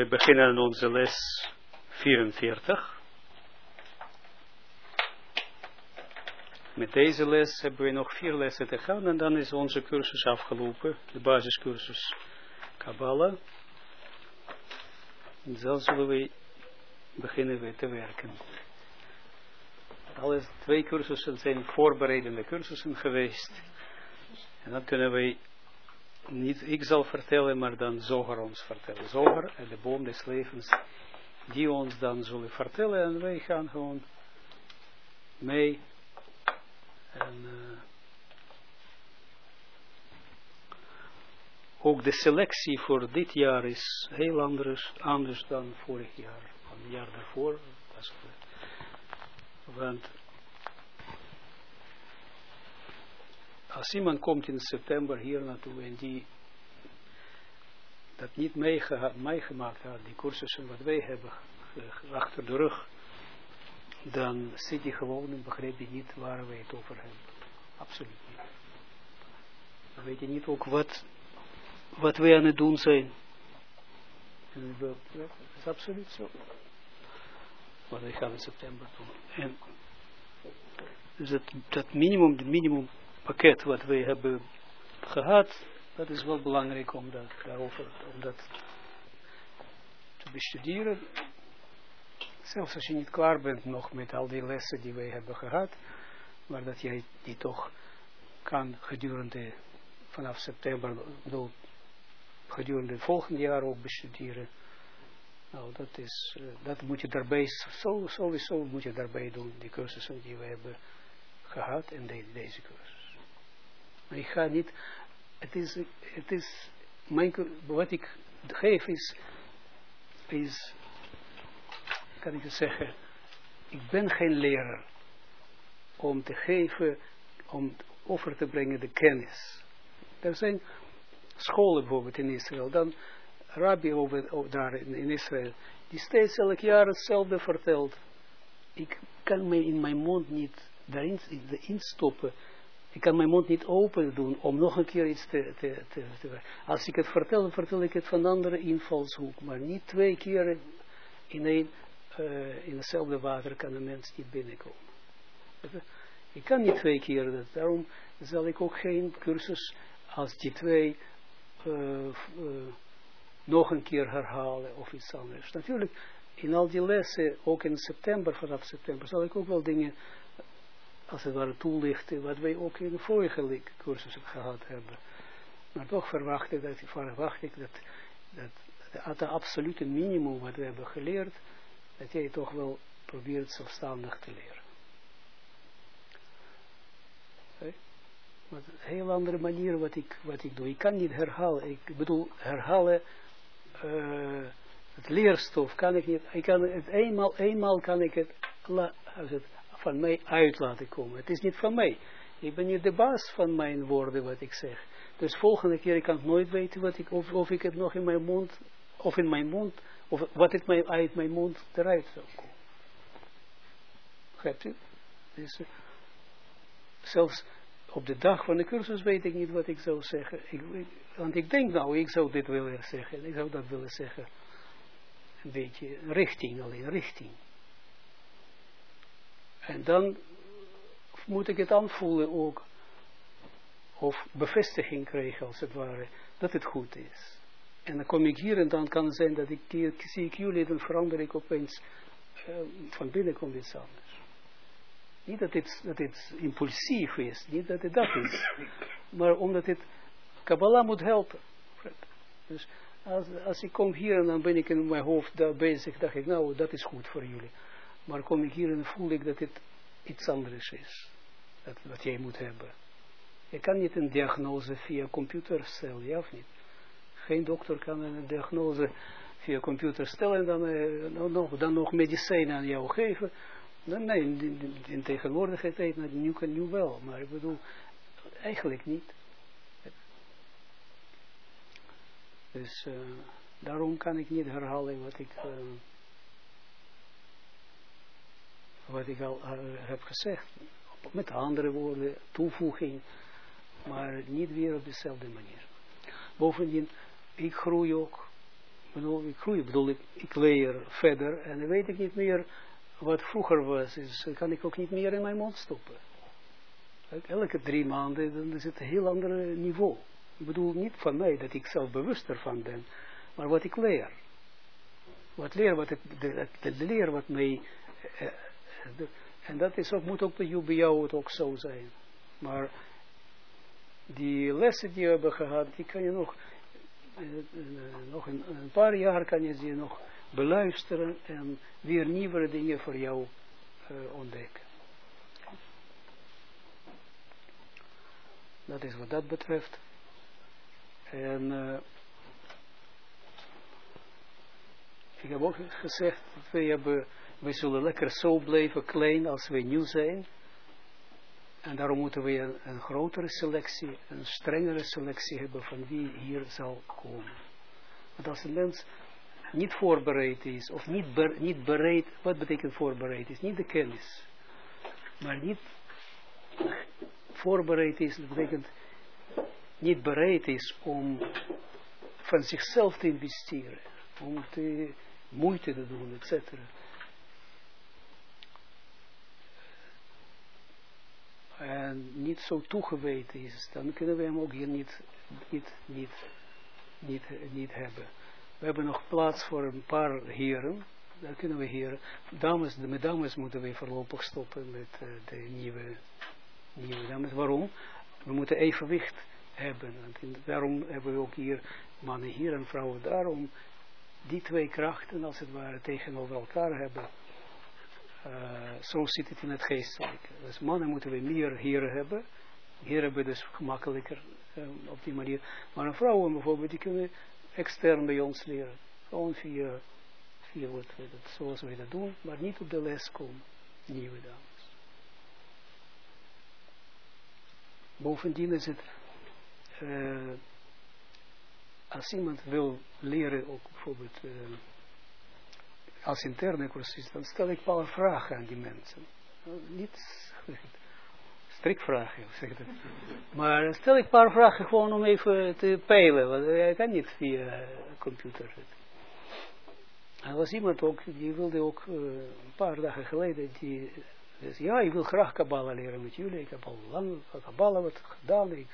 We beginnen onze les 44. Met deze les hebben we nog vier lessen te gaan en dan is onze cursus afgelopen, de basiscursus Kabbalah. En dan zullen we beginnen weer te werken. Alle twee cursussen zijn voorbereidende cursussen geweest. En dan kunnen wij, niet ik zal vertellen, maar dan Zoger ons vertellen. Zoger en de boom des levens, die ons dan zullen vertellen en wij gaan gewoon mee. En uh, ook de selectie voor dit jaar is heel anders, anders dan vorig jaar, van het jaar daarvoor. Want als iemand komt in september hier naartoe en die dat niet meegemaakt had, die cursussen wat wij hebben achter de rug, dan zit hij gewoon en begrijp niet waar wij het over hebben. Absoluut niet. Dan weet je niet ook wat, wat wij aan het doen zijn. Dat is absoluut zo. Maar wij gaan in september doen. En dus dat, dat minimum, het minimum pakket wat wij hebben gehad, dat is wel belangrijk om dat, daarover, om dat te bestuderen. Zelfs als je niet klaar bent nog met al die lessen die wij hebben gehad, maar dat jij die toch kan gedurende, vanaf september, gedurende het volgende jaar ook bestuderen. Nou, dat is, uh, dat moet je daarbij, so, sowieso moet je daarbij doen, die cursussen die we hebben gehad en de, deze cursus. Ik ga niet, het is, het is, mijn, wat ik geef is, is, kan ik het zeggen, ik ben geen leraar om te geven, om over te brengen de kennis. Er zijn scholen bijvoorbeeld in Israël, dan rabbi over, daar in, in, Israël, die steeds elk jaar hetzelfde vertelt. Ik kan me in mijn mond niet daarin stoppen. Ik kan mijn mond niet open doen om nog een keer iets te, te, te, te Als ik het vertel, vertel ik het van een andere invalshoek. Maar niet twee keer in, een, uh, in hetzelfde water kan een mens niet binnenkomen. Ik kan niet twee keer. Daarom zal ik ook geen cursus als die twee uh, uh, nog een keer herhalen of iets anders. Natuurlijk, in al die lessen, ook in september, vanaf september, zal ik ook wel dingen, als het ware, toelichten, wat wij ook in de vorige cursus gehad hebben. Maar toch verwacht ik dat, verwacht ik dat, dat, het absolute minimum wat we hebben geleerd, dat jij toch wel probeert zelfstandig te leren. Maar een heel andere manier wat ik, wat ik doe. Ik kan niet herhalen. Ik bedoel, herhalen uh, het leerstof kan ik niet, ik kan het eenmaal, eenmaal kan ik het, la, het van mij uit laten komen. Het is niet van mij. Ik ben niet de baas van mijn woorden wat ik zeg. Dus volgende keer ik kan ik nooit weten wat ik, of, of ik het nog in mijn mond, of in mijn mond, of wat het mij, uit mijn mond eruit zou komen. Begrijpt u? Dus, uh, zelfs op de dag van de cursus weet ik niet wat ik zou zeggen. Ik, want ik denk nou, ik zou dit willen zeggen. Ik zou dat willen zeggen. Een beetje richting alleen, richting. En dan moet ik het aanvoelen ook. Of bevestiging krijgen als het ware. Dat het goed is. En dan kom ik hier en dan kan het zijn dat ik hier, zie ik jullie, dan verander ik opeens. Uh, van binnen komt iets anders. Niet dat het, dat het impulsief is, niet dat het dat is. Maar omdat het Kabbalah moet helpen. Dus als, als ik kom hier en dan ben ik in mijn hoofd daar bezig, dacht ik, nou, dat is goed voor jullie. Maar kom ik hier en voel ik dat het iets anders is. Dat, wat jij moet hebben. Je kan niet een diagnose via computer stellen, ja of niet? Geen dokter kan een diagnose via computer stellen en dan, uh, nog, dan nog medicijnen aan jou geven. Nee, nee in, in tegenwoordige tijd, nu kan nu wel, maar ik bedoel, eigenlijk niet. Dus uh, daarom kan ik niet herhalen wat ik, uh, wat ik al uh, heb gezegd. Met andere woorden, toevoeging, maar niet weer op dezelfde manier. Bovendien, ik groei ook ik groei, bedoel, ik, ik leer verder en dan weet ik niet meer wat vroeger was, dus kan ik ook niet meer in mijn mond stoppen. Elke drie maanden dan is het een heel ander niveau. Ik bedoel niet van mij dat ik zelf bewuster van ben, maar wat ik leer. Wat leer, wat ik, de, leer wat mij, eh, en dat is ook, moet ook bij jou het ook zo zijn. Maar die lessen die we hebben gehad, die kan je nog, eh, eh, nog een, paar jaar kan je ze nog beluisteren en weer nieuwe dingen voor jou uh, ontdekken. Dat is wat dat betreft. En ik heb ook gezegd dat wij hebben, wij zullen lekker zo blijven klein als wij nieuw zijn. En daarom moeten we een, grotere selectie, een strengere selectie hebben van wie hier zal komen. Want als een mens niet voorbereid is, of niet, niet bereid, wat betekent voorbereid is? Niet de kennis, maar niet voorbereid is, dat betekent niet bereid is om van zichzelf te investeren, om te moeite te doen, etc. En niet zo toegeweten is, dan kunnen we hem ook hier niet, niet, niet, niet, niet hebben. We hebben nog plaats voor een paar heren, daar kunnen we heren. Dames, de dames moeten we voorlopig stoppen met uh, de nieuwe, nieuwe dames. Waarom? We moeten evenwicht hebben. En daarom hebben we ook hier mannen hier en vrouwen daarom die twee krachten als het ware tegenover elkaar hebben. Uh, zo zit het in het geestelijke. Dus mannen moeten we meer heren hebben. Heren hebben dus gemakkelijker uh, op die manier. Maar vrouwen bijvoorbeeld, die kunnen extern bij ons leren. Gewoon via, via wat we dat, zoals we dat doen, maar niet op de les komen. Nieuwe dames. Bovendien is het uh, als iemand wil leren, ook bijvoorbeeld als interne cursus, dan stel ik paar vragen aan die mensen. Niet strikvragen, zeg het. Maar stel ik een paar vragen gewoon om even te peilen, want hij kan niet via computer. Er was iemand ook, die wilde ook uh, een paar dagen geleden, die dus ja, ik wil graag Kabbalah leren met jullie. Ik heb al lang Kabbalah wat gedaan. Ik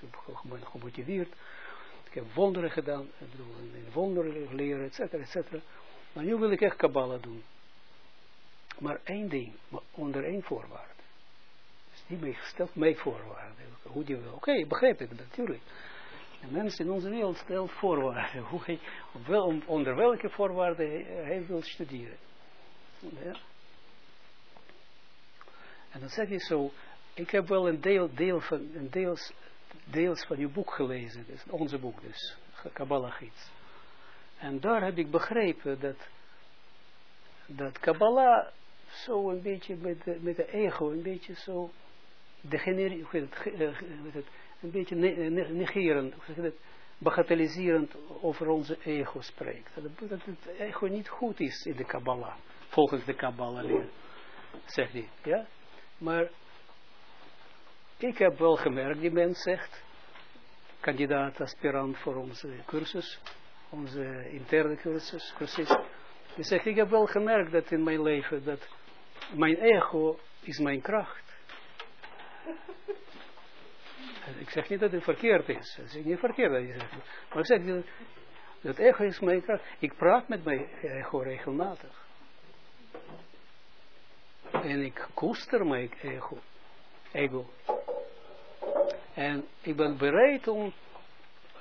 ben gemotiveerd. Ik heb wonderen gedaan. Ik bedoel, wonderen leren, et cetera, et cetera. Maar nu wil ik echt Kabbalah doen. Maar één ding, onder één voorwaarde. Dus die mij gesteld mij voorwaarden. Hoe die wil. Oké, okay, begrijp ik natuurlijk. De mensen in onze wereld stellen voorwaarden. Hoe hij, onder welke voorwaarden hij wil studeren. Ja. En dan zeg je zo, ik heb wel een deel, deel van, een deels, deels van je boek gelezen, dus onze boek dus, Kabbalah Gids. En daar heb ik begrepen dat, dat Kabbalah zo een beetje met de, met de ego, een beetje zo degenererend, een beetje negerend, bagatelliserend over onze ego spreekt. Dat, dat het ego niet goed is in de Kabbalah, volgens de Kabbalah leer, zegt hij. Ja? Maar ik heb wel gemerkt, die mens zegt, kandidaat, aspirant voor onze cursus, onze interne cursus, cursus. Die zegt, ik heb wel gemerkt dat in mijn leven, dat mijn ego is mijn kracht. ik zeg niet dat het verkeerd is. Ik zeg niet verkeerd. Maar ik zeg, dat ego is mijn kracht. Ik praat met mijn ego regelmatig. En ik koester mijn ego. ego. En ik ben bereid om,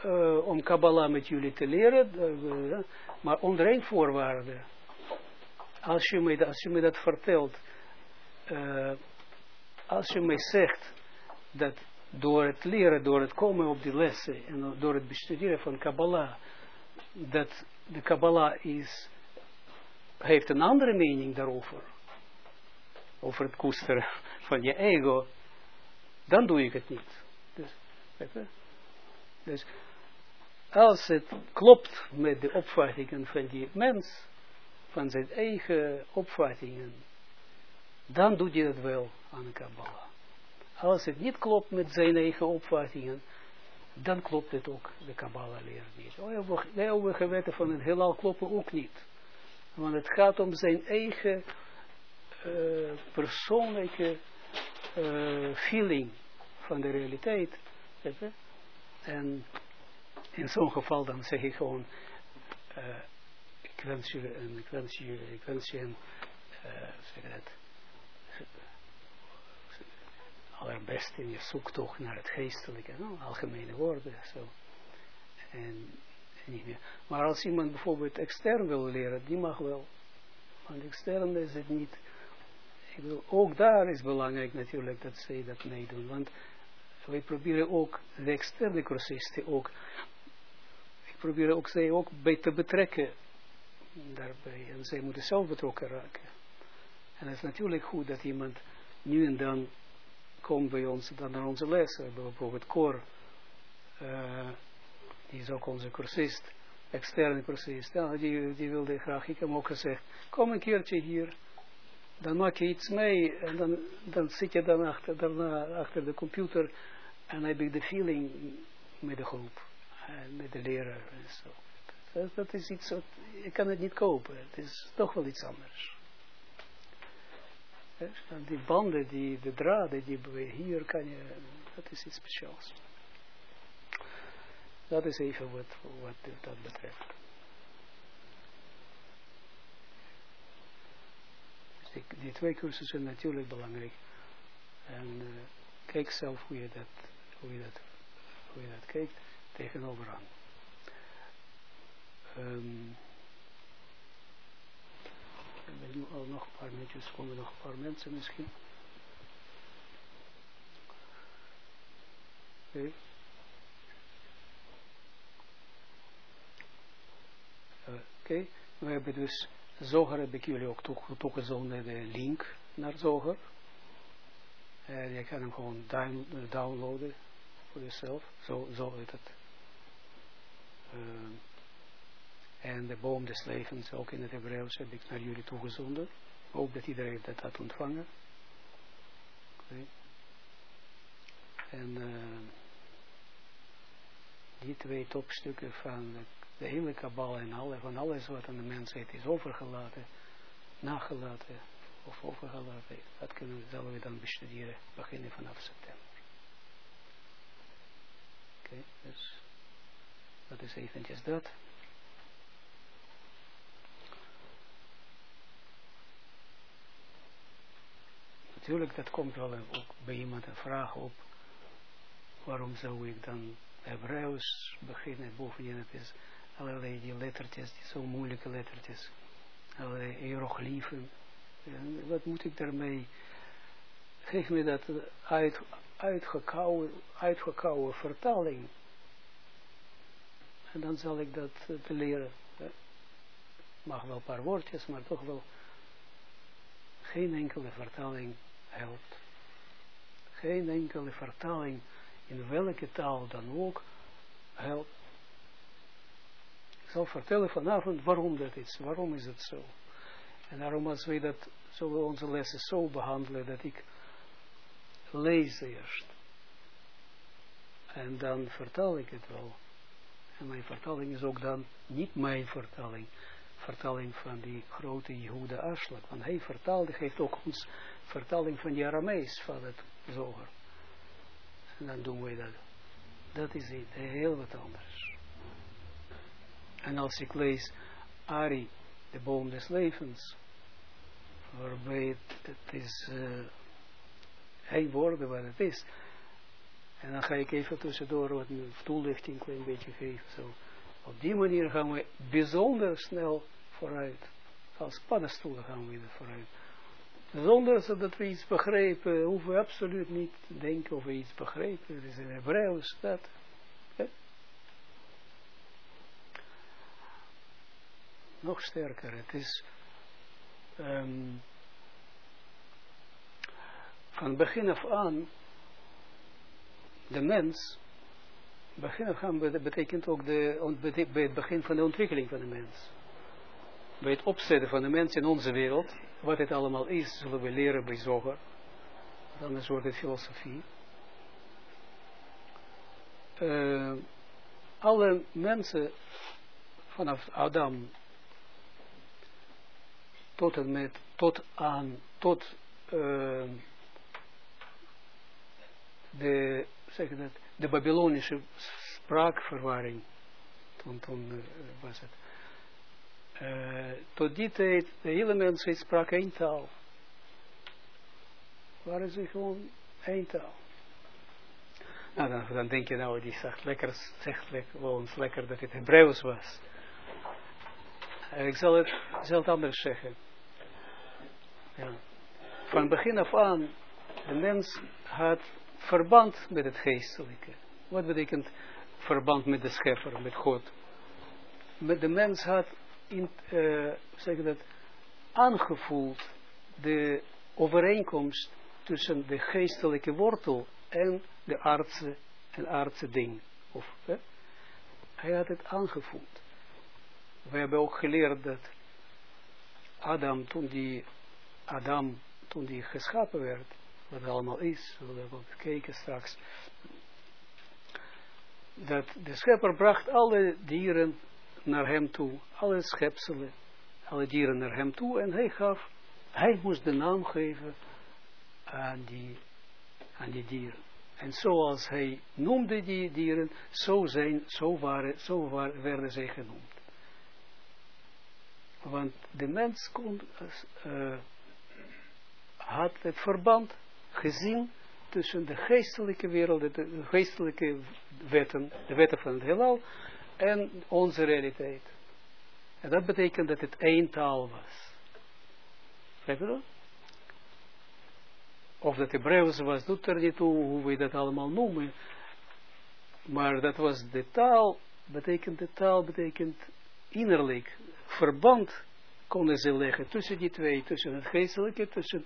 uh, om Kabbalah met jullie te leren, uh, maar onder één voorwaarde. Als je me, je dat vertelt, uh, als je mij zegt dat door het leren, door het komen op die lessen en door het bestuderen van Kabbalah, dat de Kabbalah is, heeft een andere mening daarover over het koesteren van je ego, dan doe ik het niet. Dus, dus als het klopt met de opvattingen van die mens, van zijn eigen opvattingen, dan doet hij het wel aan Kabbalah. Als het niet klopt met zijn eigen opvattingen, dan klopt het ook, de Kabbalah leer niet. De eeuwige wetten van het heelal kloppen ook niet. Want het gaat om zijn eigen uh, persoonlijke uh, feeling van de realiteit. En in zo'n geval dan zeg ik gewoon, uh, ik wens je, en ik wens je, ik wens je een, zeg het, allerbeste in je zoektocht naar het geestelijke, no? algemene woorden, zo. En, en, niet meer. Maar als iemand bijvoorbeeld extern wil leren, die mag wel. Want extern is het niet. Ik bedoel, ook daar is belangrijk natuurlijk dat zij dat meedoen. Want wij proberen ook de externe cursisten ook. Ik probeer ook zij ook bij te betrekken daarbij. En zij moeten zelf betrokken raken. En het is natuurlijk goed dat iemand nu en dan komt bij ons dan naar onze les. Bijvoorbeeld Cor, uh, die is ook onze cursist, externe cursist. Ja, die, die wilde graag, ik heb hem ook gezegd, kom een keertje hier. Dan maak je iets mee en dan, dan zit je dan achter, daarna achter de computer en heb ik de feeling met de groep en met de leraar en zo. Dat, is iets wat, je kan het niet kopen. Het is toch wel iets anders die banden, die, de draden, die hier kan je, dat is iets speciaals. Dat is even wat, wat dat betreft. Dus die, die, twee cursussen zijn natuurlijk belangrijk. En uh, kijk zelf hoe je dat, hoe je dat, hoe je dat kijkt tegenover aan. We nu al nog een paar minuutjes, komen nog een paar mensen misschien. Oké. Oké, we hebben dus, Zoger heb ik jullie ook toegezonden de link naar Zoger. Uh, je kan hem gewoon down, downloaden voor jezelf. Zo, zo heet het. Uh, en de boom des levens, ook in het Hebreeuws, heb ik naar jullie toegezonden. Hoop dat iedereen dat had ontvangen. Okay. En uh, die twee topstukken van de, de hele kabal en alle, van alles wat aan de mensheid is overgelaten, nagelaten of overgelaten, dat kunnen, zullen we dan bestuderen, beginnen vanaf september. Oké, dus dat is eventjes dat. natuurlijk, dat komt wel ook bij iemand een vraag op. Waarom zou ik dan Hebreeuws beginnen? Bovendien, het is allerlei die lettertjes, die zo moeilijke lettertjes. Allerlei hieroglyphen. En wat moet ik daarmee? Geef me dat uit, uitgekouwen, uitgekouwen vertaling. En dan zal ik dat uh, leren. Mag wel een paar woordjes, maar toch wel geen enkele vertaling helpt. Geen enkele vertaling in welke taal dan ook helpt. Ik zal vertellen vanavond waarom dat is. Waarom is het zo? En daarom als wij dat, zullen we onze lessen zo behandelen dat ik lees eerst. En dan vertaal ik het wel. En mijn vertaling is ook dan niet mijn vertaling vertaling van die grote Jehoede Aslak. Want hij vertaalde, geeft ook ons vertaling van die Aramees van het zoger. En dan doen wij dat. Dat is het, heel wat anders. En als ik lees Ari, de boom des levens, waarbij het, het is uh, één woorden wat het is. En dan ga ik even tussendoor wat toelichting een beetje geven. Zo. Op die manier gaan we bijzonder snel vooruit. Als paddenstoelen gaan we vooruit. Zonder dat we iets begrepen, hoeven we absoluut niet te denken of we iets begrepen. Het is in Hebreeuws dat. Nog sterker, het is um, van begin af aan de mens, begin af aan betekent ook de, bij het begin van de ontwikkeling van de mens bij het opzetten van de mens in onze wereld, wat het allemaal is, zullen we leren bij Zoger. Anders wordt het filosofie. uh, alle mensen vanaf Adam tot en met, tot aan, tot uh, de, zeg dat, de Babylonische spraakverwarring, toen, toen uh, was het, uh, tot die tijd, de hele mensheid sprak één taal. Waren ze gewoon één taal. Nou, dan, dan denk je nou, die zegt lekker, zegt lekker, lekker dat het Hebreeuws was. En ik zal het, zal anders zeggen. Ja. Van begin af aan, de mens had verband met het geestelijke. Wat betekent verband met de schepper, met God? Met de mens had in, uh, zeg dat, aangevoeld de overeenkomst tussen de geestelijke wortel en de aardse en aardse ding. Of? Hij had het aangevoeld. We hebben ook geleerd dat Adam, toen die, Adam, toen die geschapen werd, wat het allemaal is, we hebben gekeken straks, dat de schepper bracht alle dieren naar hem toe, alle schepselen, alle dieren naar hem toe, en hij gaf, hij moest de naam geven aan die, aan die dieren. En zoals hij noemde die dieren, zo, zijn, zo, waren, zo waren, werden zij genoemd. Want de mens uh, had het verband gezien tussen de geestelijke wereld, de geestelijke wetten, de wetten van het heelal, en onze realiteit. En dat betekent dat het één taal was. Begrijp je dat? Of dat Hebreeuws was, doet er niet toe hoe we dat allemaal noemen. Maar dat was de taal, betekent de taal, betekent innerlijk, verband konden ze leggen tussen die twee, tussen het geestelijke, tussen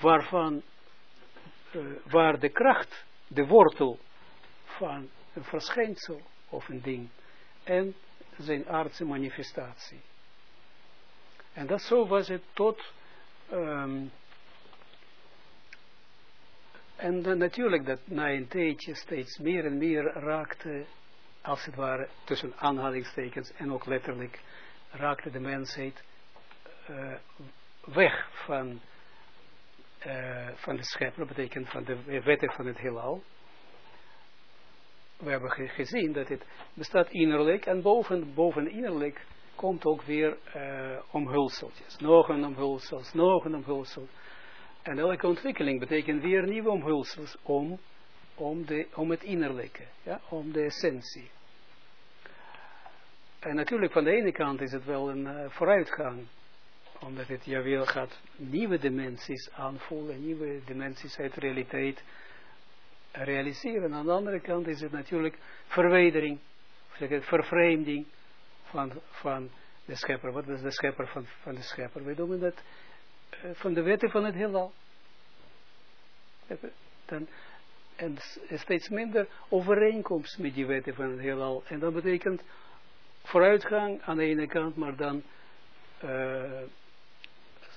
waarvan, uh, waar de kracht, de wortel van een verschijnsel of een ding en zijn aardse manifestatie. En dat zo was het tot um, en uh, natuurlijk dat na een tijdje steeds meer en meer raakte, als het ware, tussen aanhalingstekens en ook letterlijk, raakte de mensheid uh, weg van, uh, van de schepper, betekent van de wetten van het heelal. We hebben gezien dat het bestaat innerlijk en boven, boven innerlijk komt ook weer uh, omhulseltjes. Nog een omhulsel, nog een omhulsel. En elke ontwikkeling betekent weer nieuwe omhulsels om, om, de, om het innerlijke, ja, om de essentie. En natuurlijk van de ene kant is het wel een uh, vooruitgang, omdat het ja weer gaat nieuwe dimensies aanvoelen, nieuwe dimensies uit realiteit realiseren. Aan de andere kant is het natuurlijk verwijdering, vervreemding van, van de schepper. Wat is de schepper van, van de schepper? We doen dat uh, van de wetten van het heelal. Dan, en steeds minder overeenkomst met die wetten van het heelal. En dat betekent vooruitgang aan de ene kant, maar dan uh,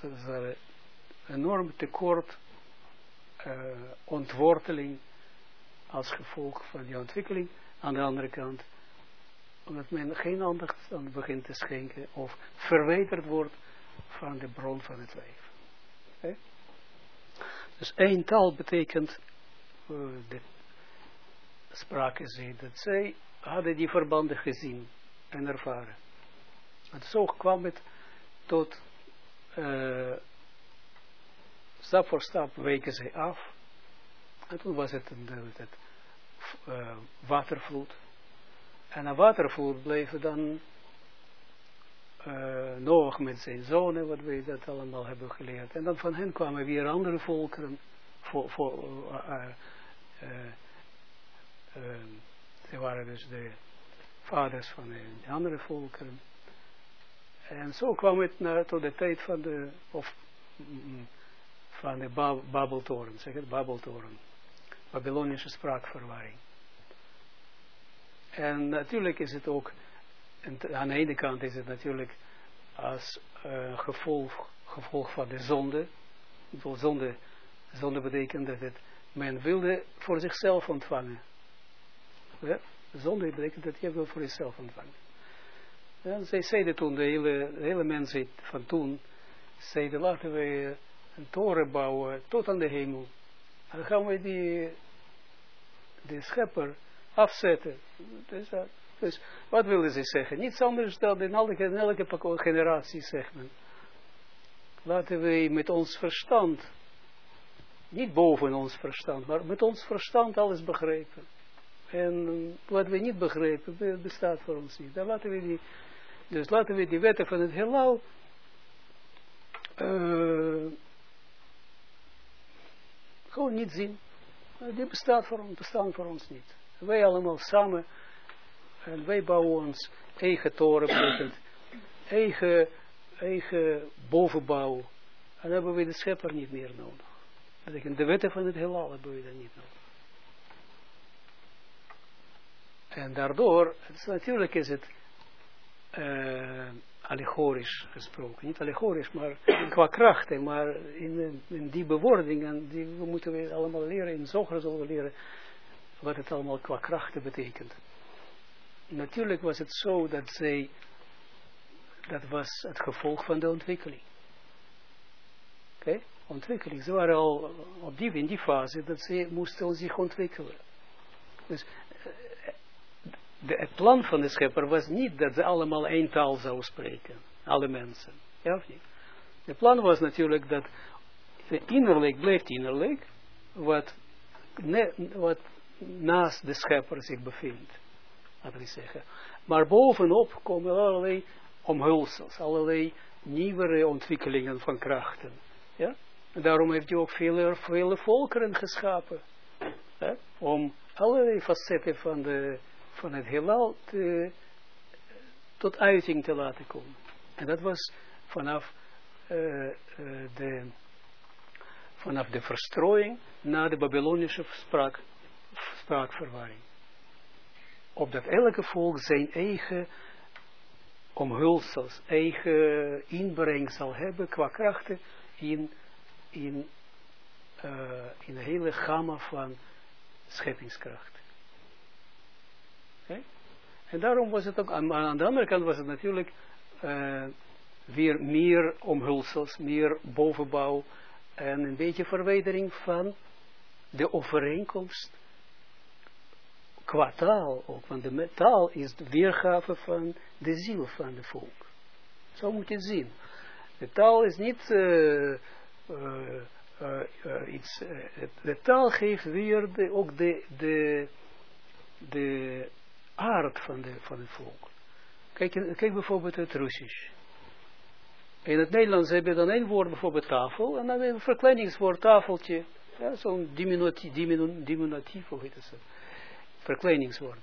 een enorm tekort uh, ontworteling als gevolg van die ontwikkeling. Aan de andere kant, omdat men geen aandacht aan begint te schenken of verwijderd wordt van de bron van het leven. Dus één taal betekent, uh, de spraken ze, dat zij hadden die verbanden gezien en ervaren. En zo kwam het tot, uh, stap voor stap weken zij af. En toen was het een, het, uh, watervloed. En een watervloed bleef dan uh, Noach met zijn zonen, wat we dat allemaal hebben geleerd. En dan van hen kwamen weer andere volkeren, voor, voor, ze waren dus de vaders van de andere volkeren. En zo kwam het naar, tot de tijd van de, of, mm, van de Bab Babeltoren, zeg het, Babeltoren. Babylonische spraakverwarring. En natuurlijk is het ook aan de ene kant is het natuurlijk als uh, gevolg, gevolg van de zonde. Zonde, zonde betekent dat het, men wilde voor zichzelf ontvangen. Zonde betekent dat je wel voor jezelf ontvangt. Ja, zij zeiden toen, de hele, hele mensheid van toen, zeiden laten we een toren bouwen tot aan de hemel. En dan gaan we die, de schepper afzetten. Dus, dus wat wilden ze zeggen? Niets anders dan in elke, in elke generatie zegt men. Laten we met ons verstand, niet boven ons verstand, maar met ons verstand alles begrijpen. En wat we niet begrijpen, bestaat voor ons niet. Dan laten we die, dus laten we die wetten van het heelal uh, gewoon niet zien. Die bestaat voor ons, bestaan voor ons niet. Wij allemaal samen en wij bouwen ons eigen toren, eigen, eigen bovenbouw. En dan hebben we de schepper niet meer nodig. Dat betekent de wetten van het heelal hebben we dan niet nodig. En daardoor, het natuurlijk is het uh, allegorisch gesproken. Niet allegorisch, maar qua krachten. Maar in, in die bewoordingen, die we moeten we allemaal leren, in Zoger zullen leren, wat het allemaal qua krachten betekent. Natuurlijk was het zo dat zij, dat was het gevolg van de ontwikkeling. Oké, ontwikkeling. Ze waren al op die, in die fase dat ze moesten zich ontwikkelen. Dus de, het plan van de schepper was niet dat ze allemaal één taal zouden spreken. Alle mensen. Ja of niet? Het plan was natuurlijk dat innerlijk blijft innerlijk, wat, wat naast de schepper zich bevindt. Laten we zeggen. Maar bovenop komen allerlei omhulsels, allerlei nieuwere ontwikkelingen van krachten. Ja? En daarom heeft hij ook vele, vele volkeren geschapen. Hè? Om allerlei facetten van de van het heelal tot uiting te laten komen. En dat was vanaf, uh, uh, de, vanaf de verstrooiing naar de Babylonische spraak, spraakverwarring. Opdat elke volk zijn eigen omhulsels, eigen inbreng zal hebben qua krachten in, in, uh, in een hele gamma van scheppingskracht. En daarom was het ook, aan, aan, de andere kant was het natuurlijk uh, weer meer omhulsels, meer bovenbouw en een beetje verwijdering van de overeenkomst qua taal ook, want de taal is de weergave van de ziel van de volk. Zo moet je het zien. De taal is niet uh, uh, iets, de taal geeft weer de, ook de, de, de aard van, de, van het volk. Kijk, kijk bijvoorbeeld het Russisch. In het Nederlands heb je dan één woord, bijvoorbeeld tafel, en dan een verkleiningswoord, tafeltje. Ja, zo'n diminutief, hoe heet het? Verkleiningswoord.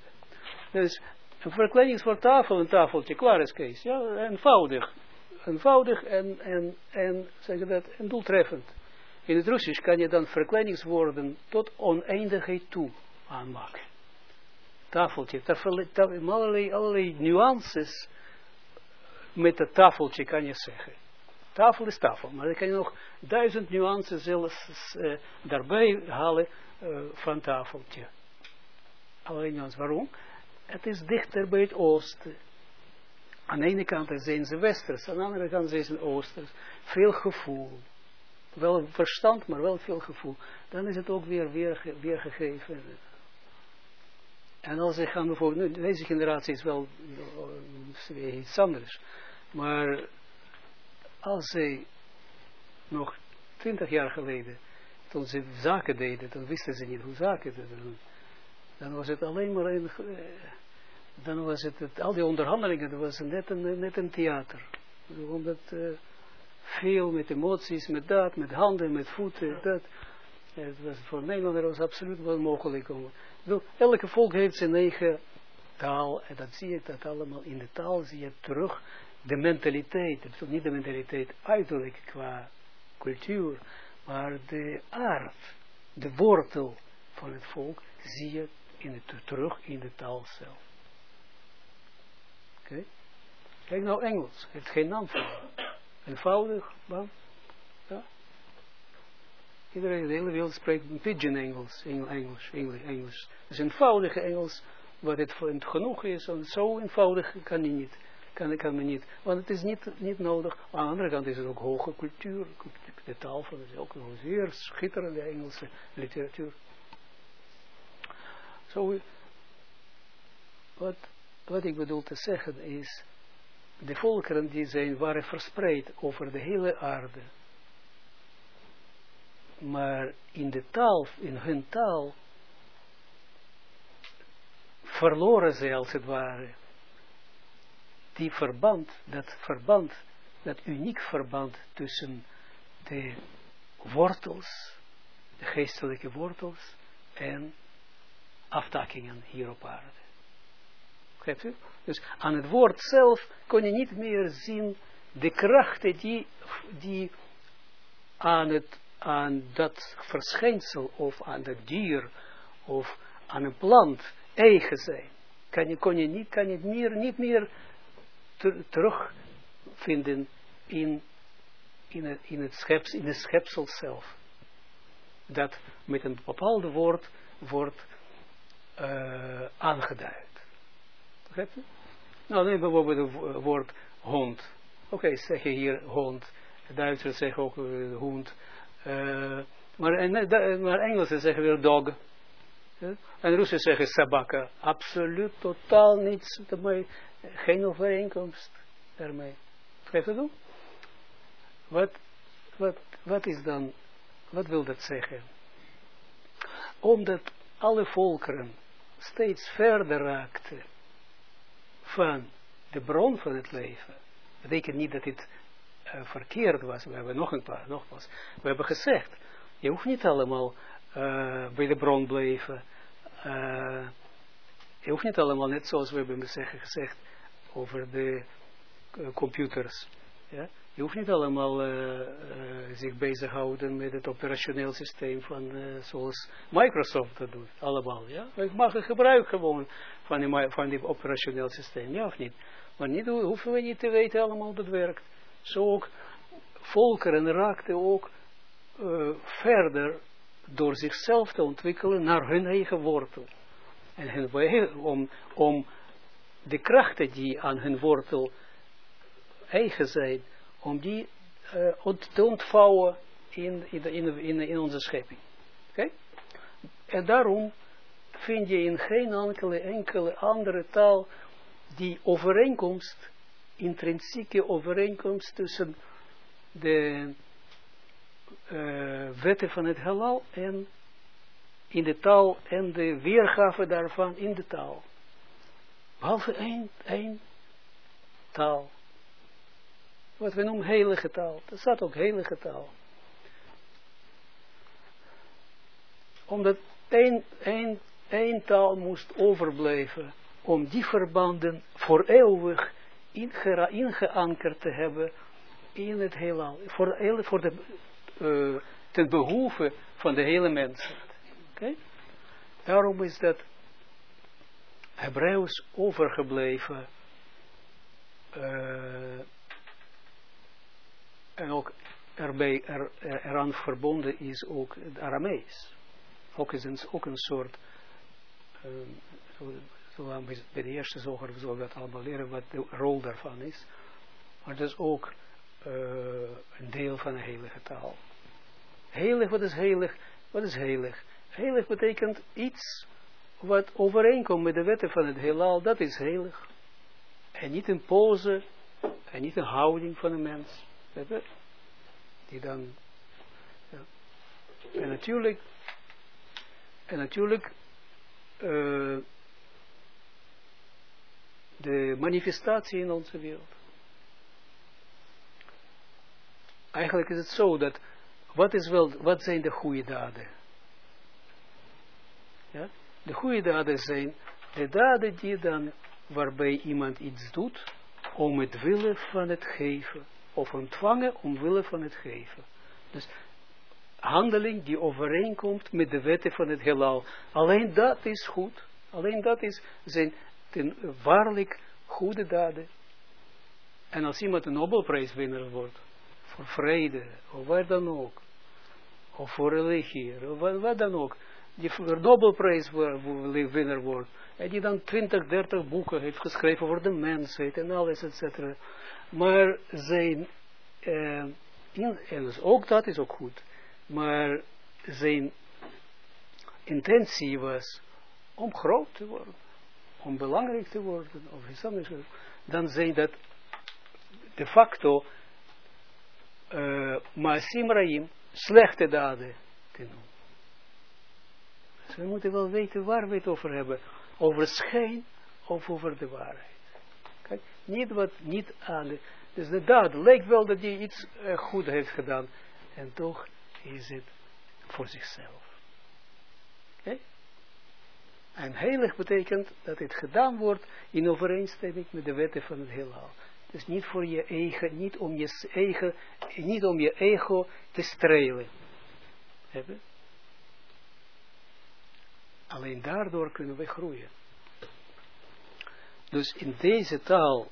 Dus een verkleiningswoord tafel, een tafeltje, klaar is Kees. Ja, eenvoudig. Eenvoudig en, en, en, zeg dat, en doeltreffend. In het Russisch kan je dan verkleiningswoorden tot oneindigheid toe aanmaken tafeltje. Allerlei, allerlei nuances met het tafeltje kan je zeggen. Tafel is tafel, maar dan kan je nog duizend nuances zelfs uh, daarbij halen uh, van tafeltje. Allerlei nuances. Waarom? Het is dichter bij het oosten. Aan de ene kant zijn ze westers, aan de andere kant zijn ze oosters. Veel gevoel. Wel verstand, maar wel veel gevoel. Dan is het ook weer weergegeven. En als ze gaan bijvoorbeeld, nu, deze generatie is wel iets anders. Maar als ze nog twintig jaar geleden, toen ze zaken deden, dan wisten ze niet hoe zaken te doen. Dan was het alleen maar een, uh, dan was het, het, al die onderhandelingen, dat was net een, net een theater. Omdat uh, veel met emoties, met dat, met handen, met voeten, dat. Het was voor Nederlander was absoluut wel mogelijk om elke volk heeft zijn eigen taal. En dat zie je dat allemaal in de taal zie je terug. De mentaliteit, niet de mentaliteit uiterlijk qua cultuur, maar de aard, de wortel van het volk zie je in het, terug in de taal zelf. Oké? Kijk nou Engels, het heeft geen naam voor. Eenvoudig, bam. Ja? Iedereen in de hele wereld spreekt pidgin Engels, Engels, Engels, Engels. Dus eenvoudige Engels, wat het, het genoeg is, en zo eenvoudig kan je niet kan, kan men niet, want het is niet, niet nodig. Aan de andere kant is het ook hoge cultuur, de taal van het is ook zeer schitterende Engelse literatuur. Zo, wat, wat ik bedoel te zeggen is, de volkeren die zijn, waren verspreid over de hele aarde. Maar in de taal, in hun taal, verloren ze als het ware die verband, dat verband, dat uniek verband tussen de wortels, de geestelijke wortels en aftakingen hier op aarde. U? Dus aan het woord zelf kon je niet meer zien de krachten die, die aan, het, aan dat verschijnsel of aan dat dier of aan een plant eigen zijn. Kan je, kon je niet, kan je meer, niet meer ter, terugvinden in, in, het, in, het scheps, in het schepsel zelf. Dat met een bepaald woord wordt uh, aangeduid. Begrijpt u? Nou, neem bijvoorbeeld het woord hond. Oké, zeg je hier hond. Duitsers zeggen ook uh, hond. Uh, maar, en, maar Engelsen zeggen weer dog. En Russen zeggen sabaka. Absoluut totaal niets ermee geen overeenkomst daarmee. Begrijp je dat? Wat, wat, wat is dan, wat wil dat zeggen? Omdat alle volkeren steeds verder raakten van de bron van het leven. Betekent niet dat dit verkeerd was. We hebben nog een paar, nogmaals. We hebben gezegd, je hoeft niet allemaal bij de bron blijven. Je hoeft niet allemaal, net zoals we hebben gezegd, over de uh, computers. Ja? Je hoeft niet allemaal zich bezighouden met het operationeel systeem van, zoals Microsoft dat doet, allemaal. Ja? Ik mag het gebruik gewoon van die, van die operationeel systeem, ja of niet? Maar niet, hoeven we niet te weten allemaal dat werkt. Zo ook volkeren raakten ook verder door zichzelf te ontwikkelen naar hun eigen wortel. En hun, om, om de krachten die aan hun wortel eigen zijn, om die uh, te ontvouwen in, in, in, in, onze schepping. En daarom vind je in geen enkele, enkele andere taal die overeenkomst, intrinsieke overeenkomst tussen de uh, wetten van het halal en in de taal en de weergave daarvan in de taal. Behalve één, één taal. Wat we noemen heilige taal. Er staat ook heilige taal. Omdat één, één, één taal moest overblijven. Om die verbanden voor eeuwig ingeankerd te hebben in het heelal. Voor, voor de, uh, ten behoeve van de hele mens. Oké? Daarom is dat Hebreeuws overgebleven. Uh, en ook erbij er, eraan verbonden is ook het Aramees. Ook is een, ook een soort, uh, zo, zo bij de eerste zoger zullen we dat allemaal leren wat de rol daarvan is. Maar dat is ook uh, een deel van de heilige taal. Heilig, wat is heilig? Wat is heilig? Heilig betekent iets wat overeenkomt met de wetten van het heelal, dat is heilig. En niet een pose, en niet een houding van een mens. Die dan, ja. En natuurlijk, en natuurlijk, uh, de manifestatie in onze wereld. Eigenlijk is het zo dat, wat, is wel, wat zijn de goede daden? Ja? De goede daden zijn de daden die dan, waarbij iemand iets doet, om het willen van het geven, of ontvangen omwille van het geven. Dus handeling die overeenkomt met de wetten van het heelal. Alleen dat is goed. Alleen dat is zijn ten waarlijk goede daden. En als iemand een Nobelprijswinnaar wordt, voor vrede, of waar dan ook, of voor religie, of wat, dan ook, die voor Nobelprijs winnaar wordt, en die dan 20, 30 boeken heeft geschreven over de mensheid en alles, et cetera. Maar zijn, uh, in, en dus ook dat is ook goed, maar zijn intentie was om groot te worden, om belangrijk te worden, of iets anders, dan zijn dat de facto uh, Maasim Raim, slechte daden te noemen. Dus we moeten wel weten waar we het over hebben. Over schijn of over de waarheid. Kijk, niet wat, niet aan dus de daad lijkt wel dat hij iets uh, goed heeft gedaan. En toch is het voor zichzelf. Okay? En heilig betekent dat het gedaan wordt in overeenstemming met de wetten van het heelal. Dus niet voor je eigen, niet om je eigen, niet om je ego te strelen. Alleen daardoor kunnen we groeien. Dus in deze taal,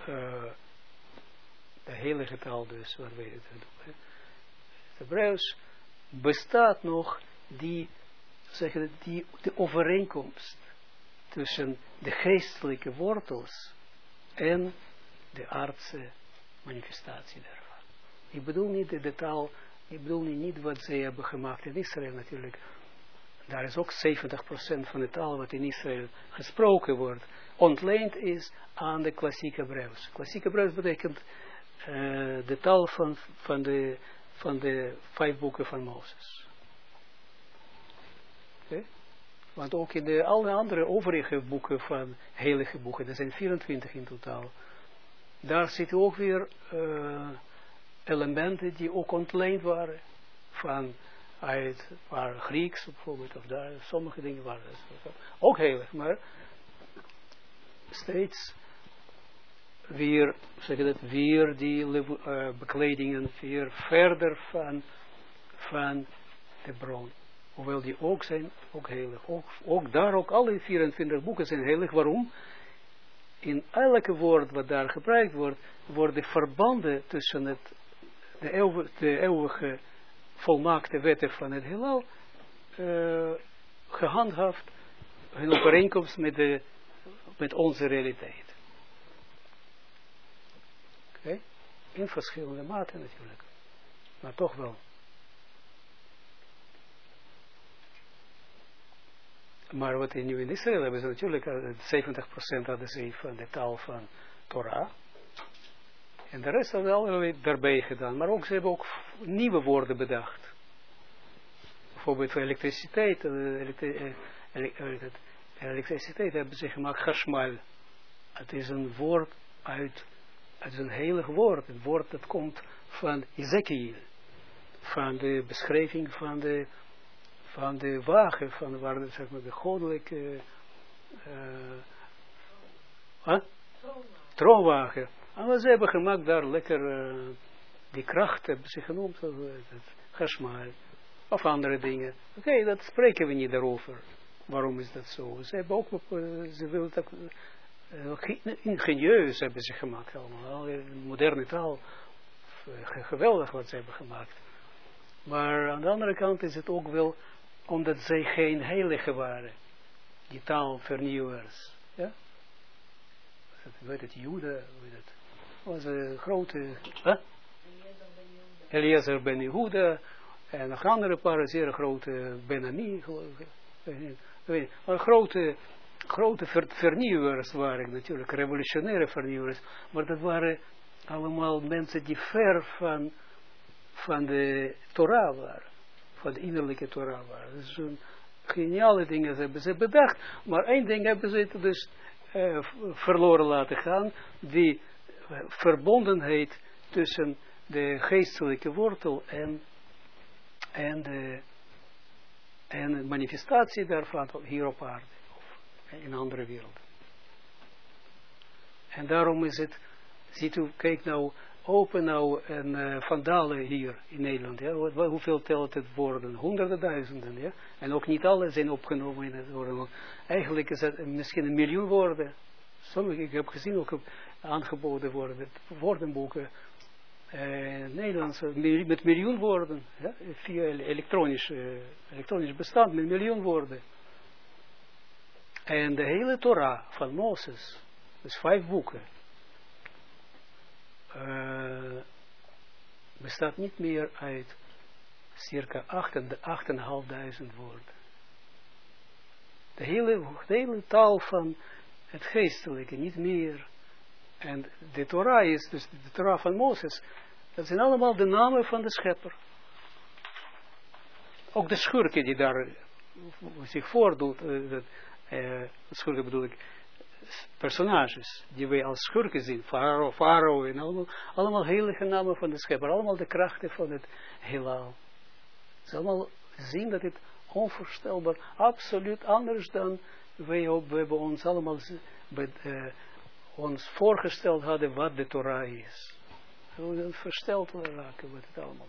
uh, de heilige taal dus, waar we het doen, Hebreeuws, bestaat nog die, zeggen, die, de overeenkomst tussen de geestelijke wortels en de aardse manifestatie daarvan. Ik bedoel niet de, taal, ik bedoel niet wat ze hebben gemaakt in Israël natuurlijk. Daar is ook 70% van de taal wat in Israël gesproken wordt, ontleend is aan de klassieke Hebreeuws. Klassieke Hebreeuws betekent uh, de taal van, van, de, van de vijf boeken van Mozes. Okay? Want ook in de alle andere overige boeken van heilige boeken, er zijn 24 in totaal, daar zitten ook weer uh, elementen die ook ontleend waren van uit waar Grieks bijvoorbeeld, of daar, sommige dingen waren ook heilig, maar steeds weer, zeg je dat, weer die uh, bekledingen weer verder van, van de bron hoewel die ook zijn, ook heilig. Ook, ook daar, ook alle 24 boeken zijn heilig. Waarom? In elke woord wat daar gebruikt wordt, worden verbanden tussen het, de, eeuwige, volmaakte wetten van het heelal uh, gehandhaafd in overeenkomst met, de, met onze realiteit. Oké? In verschillende maten natuurlijk. Maar toch wel. Maar wat in nu in Israël hebben ze natuurlijk, 70% hadden ze van de taal van Torah. En de rest hadden allerlei daarbij gedaan. Maar ook, ze hebben ook nieuwe woorden bedacht. Bijvoorbeeld voor elektriciteit. elektriciteit hebben ze gemaakt, chashmal. Het is een woord uit, het is een heilig woord. Een woord dat komt van Ezekiel. Van de beschrijving van de van de wagen, van waar zeg maar, de goddelijke uh, huh? troonwagen. En wat ze hebben gemaakt daar lekker, uh, die kracht hebben ze genoemd, Gashmaal, of andere dingen. Oké, dat spreken we niet daarover. Waarom is dat zo? Ze hebben ook, ze willen dat, ingenieus hebben ze gemaakt allemaal, moderne taal, geweldig wat ze hebben gemaakt. Maar aan de andere kant is het ook wel omdat zij geen heilige waren. Die taalvernieuwers. Ja? Weet het, Jude, weet het. Was een grote, huh? Eliezer ben Yehuda. En nog andere paar zeer grote Benami. Maar grote, grote ver, vernieuwers waren natuurlijk, revolutionaire vernieuwers. Maar dat waren allemaal mensen die ver van, van de Torah waren van de innerlijke Torah waren. Dus een geniale dingen hebben ze bedacht, maar één ding hebben ze dus uh, verloren laten gaan, die uh, verbondenheid tussen de geestelijke wortel en, en, de, en de manifestatie daarvan hier op aarde, of in andere werelden. En daarom is het, ziet u, kijk nou, open nou een uh, vandalen hier in Nederland. Hoeveel telt het worden? Honderden duizenden. Ja? En ook niet alle zijn opgenomen in het woorden. Eigenlijk is het misschien een miljoen woorden. Sommige, ik heb gezien ook aangeboden worden, woordenboeken. uh, Nederlands met miljoen woorden, ja, via elektronisch, uh, elektronisch bestand met miljoen woorden. En de hele Torah van Mozes, dus vijf boeken, uh, bestaat niet meer uit circa 8.500 woorden. De hele, de hele taal van het geestelijke, niet meer. En de Torah is, dus de Torah van Mozes, dat zijn allemaal de namen van de schepper. Ook de schurken die daar zich voordoet, uh, uh, schurken bedoel ik, personages die wij als schurken zien, Farao, Farao en allemaal, allemaal heilige namen van de schepper, allemaal de krachten van het heelal. Ze allemaal zien dat het onvoorstelbaar, absoluut anders dan wij, op, we hebben ons allemaal uh, ons voorgesteld hadden wat de Torah is. We versteld raken wat het allemaal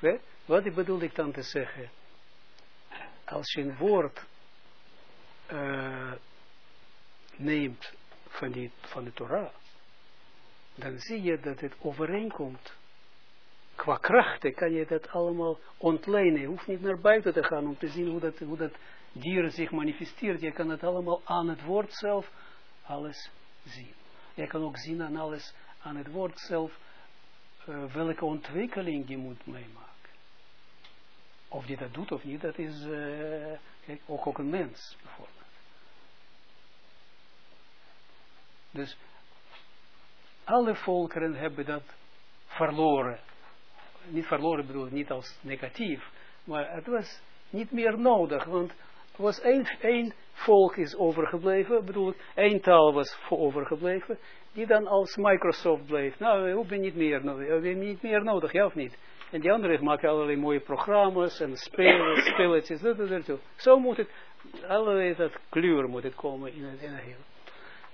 is. Wat bedoel ik dan te zeggen? Als je een woord uh, neemt van, die, van de Torah, dan zie je dat het overeenkomt. Qua krachten kan je dat allemaal ontlenen. Je hoeft niet naar buiten te gaan om te zien hoe dat, hoe dat dier zich manifesteert. Je kan het allemaal aan het woord zelf alles zien. Je kan ook zien aan alles, aan het woord zelf, uh, welke ontwikkeling je moet meemaken. Of die dat doet of niet, dat is kijk, ook, ook een mens bijvoorbeeld. Dus alle volkeren hebben dat verloren. Niet verloren bedoel ik niet als negatief, maar het was niet meer nodig, want er was één, één volk is overgebleven, bedoel ik, één taal was overgebleven, die dan als Microsoft bleef. Nou, we hebben niet meer nodig, we hebben niet meer nodig, ja of niet? En die anderen maken allerlei mooie programma's en spelen, spelletjes, dat, dat, dat, Zo moet het, allerlei dat kleur moet het komen in het, in het heel.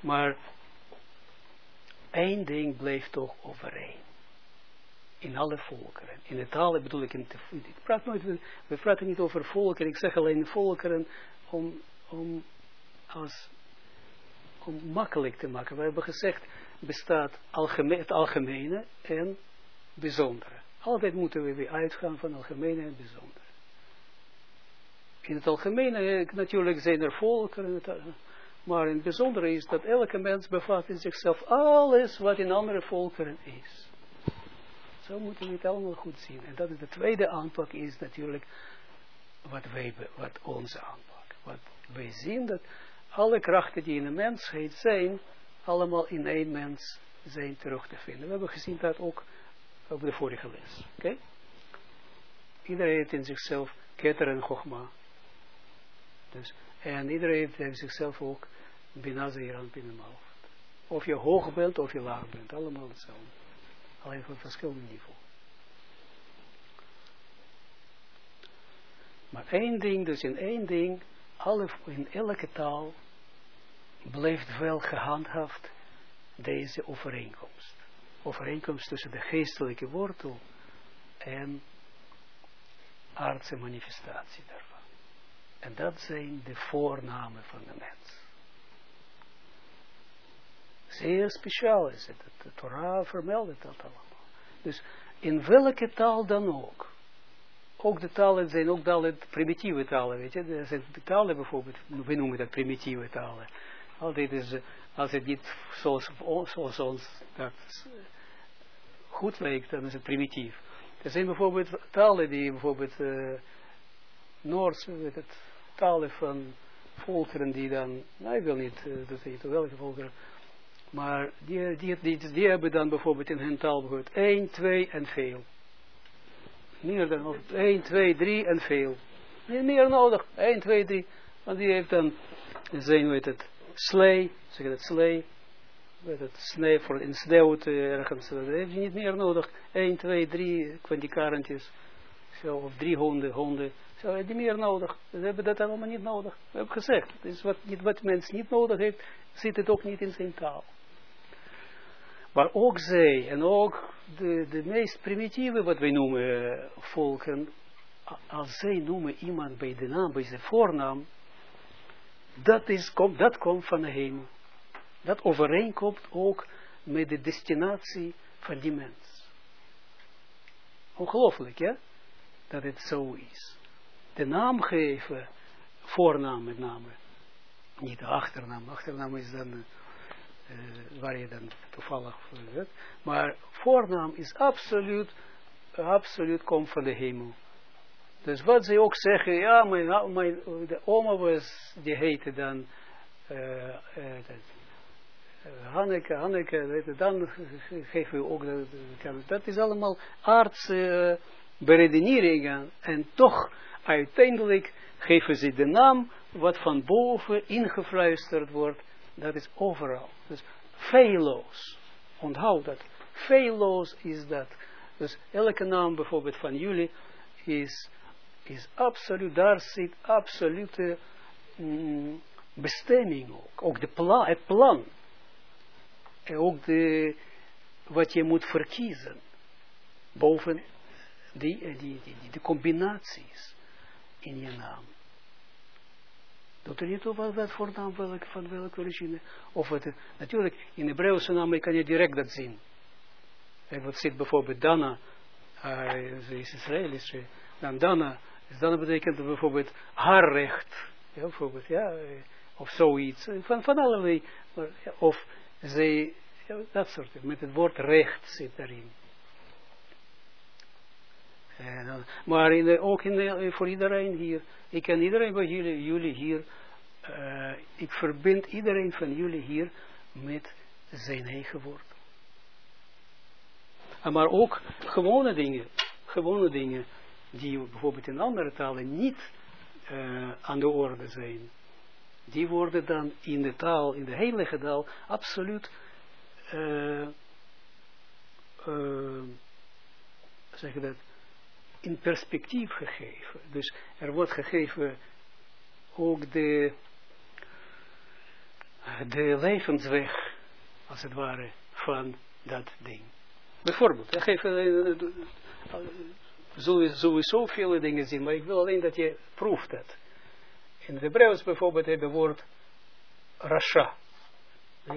Maar één ding bleef toch overeen. In alle volkeren. In de talen bedoel ik, in ik praat nooit, we praten niet over volkeren, ik zeg alleen volkeren om, om, als, om makkelijk te maken. We hebben gezegd, bestaat algemeen, het algemene en bijzondere. Altijd moeten we weer uitgaan van algemene en bijzondere. In het algemene natuurlijk zijn er volkeren, maar in het bijzondere is dat elke mens bevat in zichzelf alles wat in andere volkeren is. Zo moeten we het allemaal goed zien. En dat is de tweede aanpak is natuurlijk wat, wij, wat onze aanpak. Wat wij zien dat alle krachten die in de mensheid zijn, allemaal in één mens zijn terug te vinden. We hebben gezien dat ook op de vorige les. Iedereen heeft in zichzelf ketter en gogma. Dus, en iedereen heeft zichzelf ook Binazeran binnenhoofd. Of je hoog bent of je laag bent, allemaal hetzelfde. Alleen van verschillende niveau. Maar één ding, dus in één ding, alle, in elke taal, blijft wel gehandhaafd deze overeenkomst. Overeenkomst tussen de geestelijke wortel en aardse manifestatie daarvan. En dat zijn de voornamen van de mens. Zeer speciaal is het. De Torah vermeldt dat allemaal. Dus in welke taal dan ook. Ook de talen zijn ook de primitieve talen, weet je. Er zijn talen bijvoorbeeld, we noemen dat primitieve talen. Altijd is, eh, als het niet zoals, zoals ons dat goed lijkt, dan is het primitief. Er zijn bijvoorbeeld talen die bijvoorbeeld uh, Noors, weet het, talen van volkeren die dan, nou ik wil niet, uh, dat weet welke volkeren, maar die, die, die, die, hebben dan bijvoorbeeld in hun taal bijvoorbeeld 1, 2 en veel. Meer dan 1, 2, 3 en veel. Niet meer nodig. 1, 2, 3. Want die heeft dan zijn, weet het, slee, zeg het slee, weet het, snee voor in sneeuw ergens. Dat heeft niet meer nodig. 1, 2, 3 van die karentjes. Zo, of drie honden, honden. Zo, heb je meer nodig. We hebben dat allemaal niet nodig. We hebben gezegd, het is wat, wat mens niet nodig heeft, zit het ook niet in zijn taal. Maar ook zij en ook de, de meest primitieve, wat wij noemen, uh, volken, als zij noemen iemand bij de naam, bij zijn voornaam, dat, is, komt, dat komt van de hemel. Dat overeenkomt ook met de destinatie van die mens. Ongelooflijk, ja? Dat het zo is. De naam geven, voornaam met name. Niet de achternaam. Achternaam is dan uh, waar je dan toevallig weet. Maar voornaam is absoluut, absoluut komt van de hemel. Dus wat ze ook zeggen, ja, mijn, mijn de oma was, die heette dan uh, Hanneke, Hanneke, dan geven we ook, dat, dat is allemaal aardse beredeneringen en toch uiteindelijk geven ze de naam wat van boven ingefluisterd wordt, dat is overal. Dus feilloos, onthoud dat, feilloos is dat. Dus elke naam bijvoorbeeld van jullie is, is absoluut, daar zit absolute mm, bestemming ook. Ook de pla het plan. En ook de, wat je moet verkiezen. Boven die, die, die, die, de combinaties in je naam. Doet er niet over wat voor naam van welke origine. Of het, natuurlijk, in Hebreeuwse naam kan je direct dat zien. En wat zit bijvoorbeeld Dana, uh, ze is Israëlische, dan Dana, dus Dana betekent bijvoorbeeld haar recht. Ja, bijvoorbeeld, ja, of zoiets. Van, van allerlei, of zij, ja, dat soort, met het woord recht zit daarin. En, maar in de, ook in de, voor iedereen hier, ik ken iedereen van jullie, jullie hier, uh, ik verbind iedereen van jullie hier met zijn eigen woord. Maar ook gewone dingen, gewone dingen die bijvoorbeeld in andere talen niet aan de orde zijn. Die worden dan in de taal, in de heilige taal, absoluut zeg dat, in perspectief gegeven. Dus er wordt gegeven ook de, de levensweg, als het ware, van dat ding. Bijvoorbeeld, ik geef sowieso vele dingen zien, maar ik wil alleen dat je proeft dat. In het Hebreeuws bijvoorbeeld hebben we woord rasha.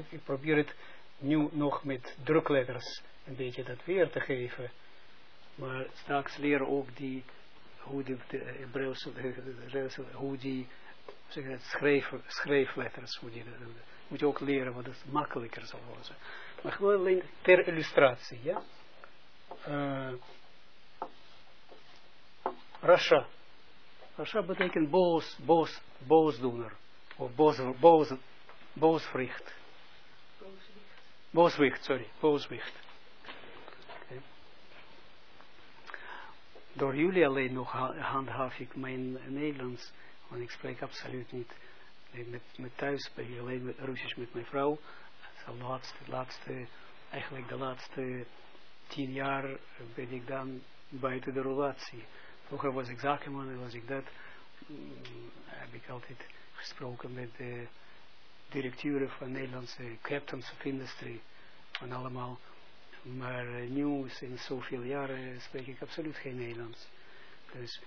Ik probeer het nu nog met drukletters een beetje dat weer te geven. Maar straks leren ook die, hoe de, de hoe die, zeg het, schrijf, schrijfletters, hoe die, moet je ook leren wat het makkelijker zal worden. Maar gewoon alleen ter illustratie, ja. Uh, Rasha. Rasha betekent boos, boos, boosdoener. Of boos, boos, boosvricht. Booswicht, sorry, booswicht. Okay. Door jullie alleen nog handhaaf ik mijn Nederlands, want ik spreek absoluut niet met, met thuis, ben ik alleen met Russisch met mijn vrouw. De laatste, laatste, eigenlijk de laatste tien jaar ben ik dan buiten de relatie. Vroeger was ik zakenman en was ik dat. Mm, heb ik altijd gesproken met de directeuren van Nederlandse captains of industry. Van allemaal. Maar uh, nu, sinds zoveel jaren, spreek ik absoluut geen Nederlands. Dus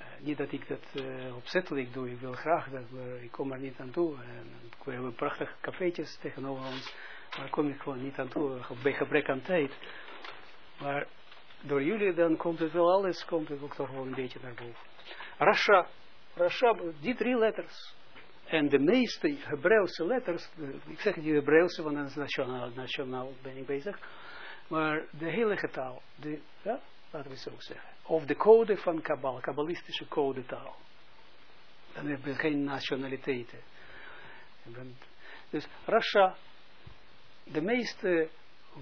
uh, niet dat ik dat uh, opzettelijk doe, ik wil graag dat, ik kom er niet aan toe. We hebben prachtige cafeetjes tegenover ons, maar kom ik gewoon niet aan toe, bij gebrek aan tijd. Maar door jullie dan komt het wel alles, komt het ook toch wel een beetje naar boven. Rasha, Rasha, die drie letters. En de meeste Hebreeuwse letters, ik zeg die Hebreeuwse, want dat is nationaal, nationaal ben ik bezig. Maar de hele taal, de, ja, laten we zo zeggen. Of de code van Kabbal, kabbalistische codetaal. Dan heb je geen nationaliteiten. Dus Rasha, de meeste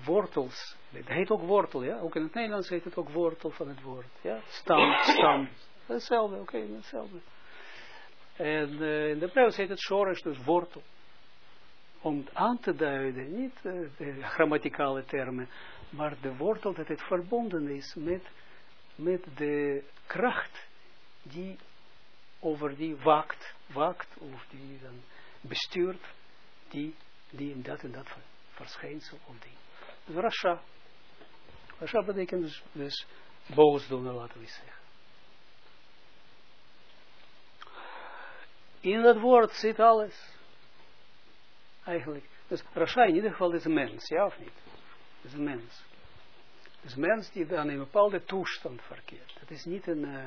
wortels, het heet ook wortel, ja, ook in het Nederlands heet het ook wortel van het woord, ja, stam, stam, hetzelfde, oké, okay, hetzelfde. En uh, in de Hebreeuws heet het shorish, dus wortel. Om aan te duiden, niet uh, de grammaticale termen, maar de wortel dat het verbonden is met, met de kracht die over die waakt, waakt of die dan bestuurt, die, die in dat en dat verschijnsel of die. Dus Rasha. Rasha betekent dus, dus boosdoener, laten we zeggen. In dat woord zit alles. Eigenlijk. Dus Rasha in ieder geval is een mens, ja of niet? Is een mens. Dus een mens die dan in een bepaalde toestand verkeert. Dat is niet een uh,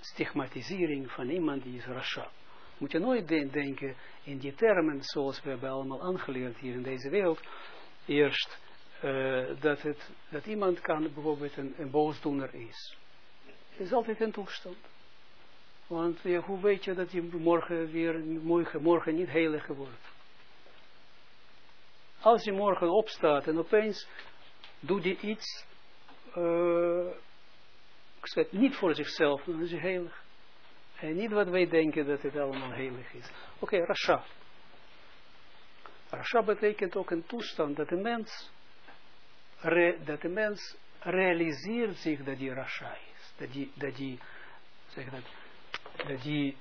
stigmatisering van iemand die is Rasha. Moet je nooit de denken in die termen zoals we hebben allemaal aangeleerd hier in deze wereld. Eerst uh, dat, het, dat iemand kan bijvoorbeeld een, een boosdoener is. Het is altijd een toestand. Want ja, hoe weet je dat je morgen weer morgen, morgen niet heilig wordt? Als je morgen opstaat en opeens doet je iets, uh, ik zeg niet voor zichzelf, dan is je heilig. En niet wat wij denken dat het allemaal heilig is. Oké, Rasha. Rasha betekent ook een toestand dat de mens, re, dat de mens realiseert zich dat die Rasha is. Dat die, dat die, zeg dat, dat die,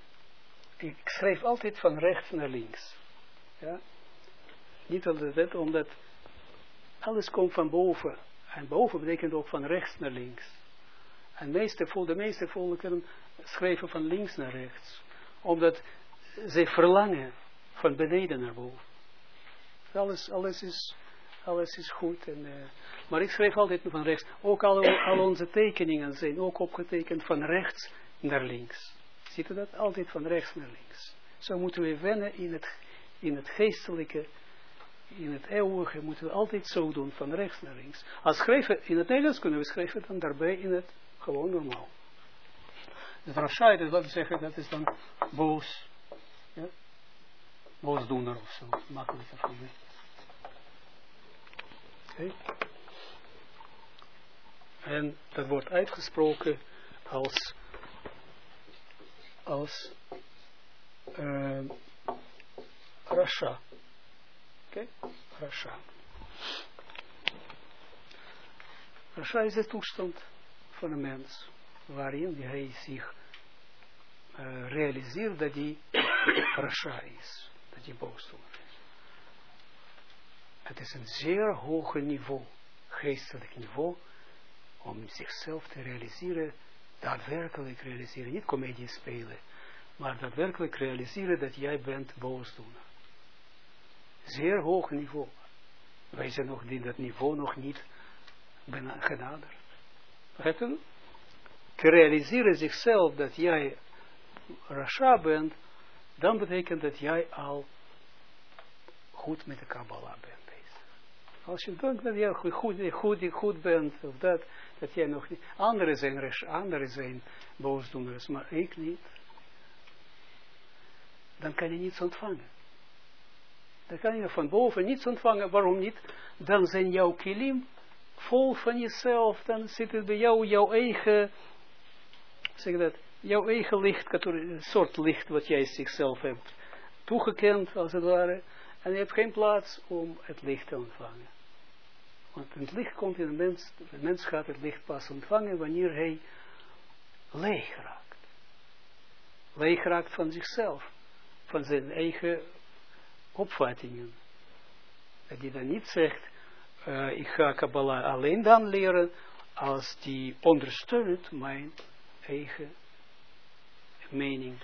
ik schrijf altijd van rechts naar links. Ja? Niet altijd, omdat alles komt van boven. En boven betekent ook van rechts naar links. En meeste, de meeste volken schrijven van links naar rechts. Omdat ze verlangen van beneden naar boven. Alles, alles, is, alles is goed. En, uh, maar ik schrijf altijd van rechts. Ook al, al onze tekeningen zijn ook opgetekend van rechts naar links. Ziet u dat? Altijd van rechts naar links. Zo moeten we wennen in het, in het geestelijke, in het eeuwige, moeten we altijd zo doen, van rechts naar links. Als schrijven, in het Nederlands kunnen we schrijven dan daarbij in het gewoon normaal. Dus Rashai, dat wil zeggen, dat is dan boos, ja? boosdoener of zo, makkelijker voor mij. Oké. En dat wordt uitgesproken als als uh, Rasha. Oké? Okay? Rasha. Rasha is de toestand van een mens waarin hij zich uh, realiseert dat hij Rasha is. Dat hij boosdoener is. Het is een zeer hoog niveau, geestelijk niveau, om zichzelf te realiseren daadwerkelijk realiseren, niet comedie spelen, maar daadwerkelijk realiseren dat jij bent boosdoener. Zeer hoog niveau. Wij zijn nog in dat niveau nog niet genaderd. U? Te realiseren zichzelf dat jij Rasha bent, dan betekent dat jij al goed met de Kabbalah bent bezig. Als je denkt dat jij goed, goed, goed, goed bent, of dat, dat jij nog niet, anderen zijn, anderen zijn boosdoeners, maar ik niet. Dan kan je niets ontvangen. Dan kan je van boven niets ontvangen. Waarom niet? Dan zijn jouw kilim vol van jezelf. Dan zit het bij jou jouw eigen, zeg dat, jouw eigen licht, een soort licht wat jij zichzelf hebt toegekend, als het ware. En je hebt geen plaats om het licht te ontvangen. Want het licht komt in de mens, de mens gaat het licht pas ontvangen wanneer hij leeg raakt. Leeg raakt van zichzelf, van zijn eigen opvattingen. Dat hij dan niet zegt, uh, ik ga Kabbalah alleen dan leren als die ondersteunt mijn eigen mening.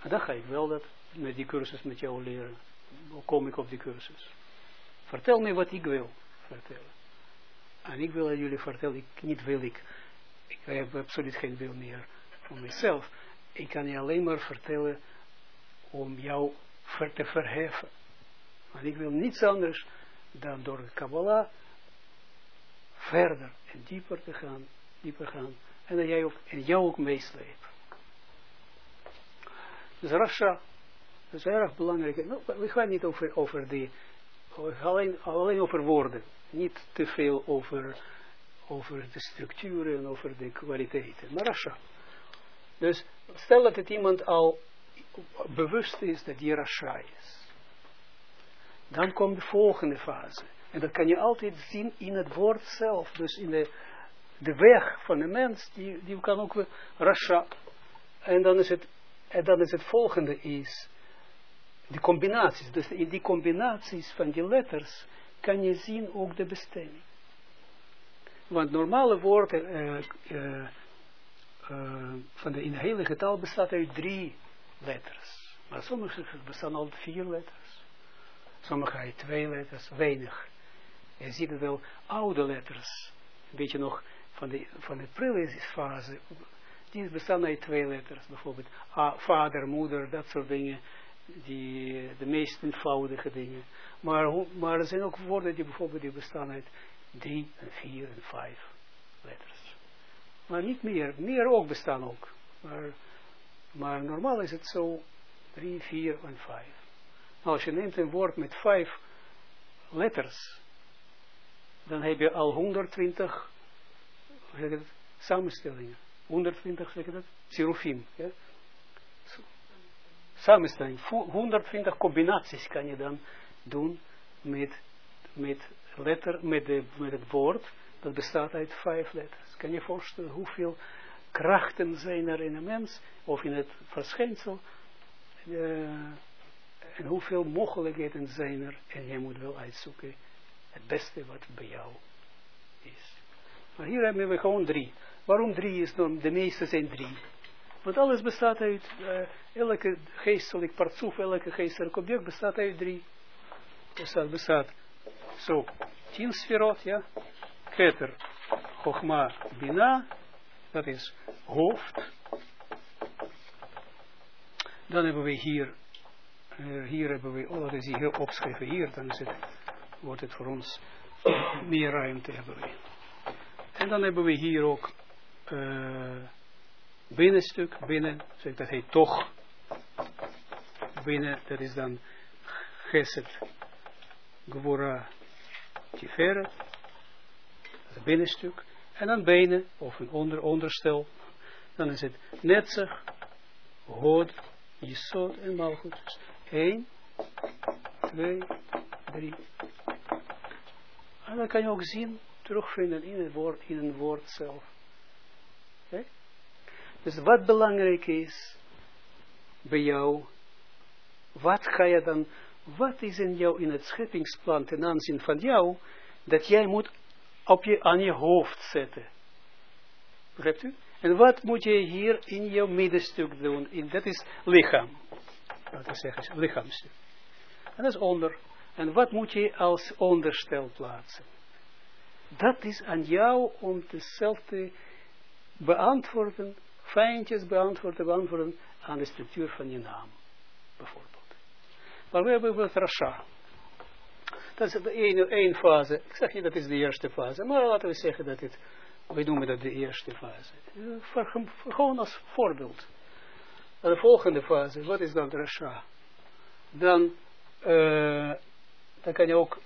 En dan ga ik wel dat met die cursus met jou leren. Hoe kom ik op die cursus? Vertel me wat ik wil vertellen. En ik wil aan jullie vertellen, ik, niet wil ik, ik heb absoluut geen wil meer voor mezelf. Ik kan je alleen maar vertellen om jou ver te verheffen. Want ik wil niets anders dan door de Kabbalah verder en dieper te gaan, dieper gaan. En dat jij ook, en jou ook meesleept. Dus Rasha, dat is erg belangrijk. Nou, we gaan niet over, over die, alleen, alleen over woorden niet te veel over, over de structuren en over de kwaliteiten. Maar Rasha. Dus stel dat het iemand al bewust is dat die Rasha is. Dan komt de volgende fase. En dat kan je altijd zien in het woord zelf. Dus in de, de weg van de mens, die, die kan ook Rasha. En dan is het, en dan is het volgende is, de combinaties. Dus in die combinaties van die letters kan je zien ook de bestemming. Want normale woorden uh, van de in de heilige taal bestaat uit drie letters. Maar sommige bestaan al vier letters. Sommige uit twee letters, weinig. Je ziet het wel, oude letters. Een beetje nog van de, van de prille fase. Die bestaan uit twee letters. Bijvoorbeeld ah, vader, moeder, dat soort dingen. Die, de meest eenvoudige dingen. Maar, maar er zijn ook woorden die bijvoorbeeld die bestaan uit drie vier en vijf letters. Maar niet meer. Meer ook bestaan ook. Maar, maar normaal is het zo drie, vier en vijf. Nou, als je neemt een woord met vijf letters, dan heb je al 120 zeg het, samenstellingen. 120, zeg je dat? Sirufim. Ja? Samenstelling. 120 combinaties kan je dan doen met, met, letter, met, de, met het woord. Dat bestaat uit vijf letters. Kan je voorstellen hoeveel krachten zijn er in een mens, of in het verschijnsel, uh, en hoeveel mogelijkheden zijn er, en je moet wel uitzoeken het beste wat bij jou is. Maar hier hebben we gewoon drie. Waarom drie is dan, de meeste zijn drie. Want alles bestaat uit, uh, elke geestelijk partsoef, elke geestelijk object bestaat uit drie. Bestaat, bestaat zo, tien sferot, ja. Keter, Chogma, Bina, dat is hoofd. Dan hebben we hier, uh, hier hebben we, oh dat is hier opschrijven, hier, dan is wordt het voor ons meer ruimte hebben we. En dan hebben we hier ook uh, binnenstuk, binnen, zeg dat heet toch, binnen, dat is dan Geset, Gwora, Tiferet, het binnenstuk, en dan benen, of een onder, onderstel, dan is het netzig, hood, jesot en malgoed. Dus 1, 2, 3. En dan kan je ook zien, terugvinden in het woord, in een woord zelf. Dus wat belangrijk is bij jou, wat ga je dan, wat is in jou in het scheppingsplan ten aanzien van jou, dat jij moet op je, aan je hoofd zetten. Begrijpt u? En wat moet je hier in jouw middenstuk doen? In, dat is lichaam. Laten we zeggen, lichaamstuk. En dat is onder. En wat moet je als onderstel plaatsen? Dat is aan jou om zelf te beantwoorden, fijntjes beantwoorden, beantwoorden aan de structuur van je naam. Bijvoorbeeld. Maar we hebben bijvoorbeeld Rasha. Dat is één fase. Ik zeg niet dat is de eerste fase, maar laten we zeggen dat het, we noemen dat de eerste fase. Gewoon als voorbeeld. De volgende fase, wat is dan Rasha? Dan, uh, dan kan je ook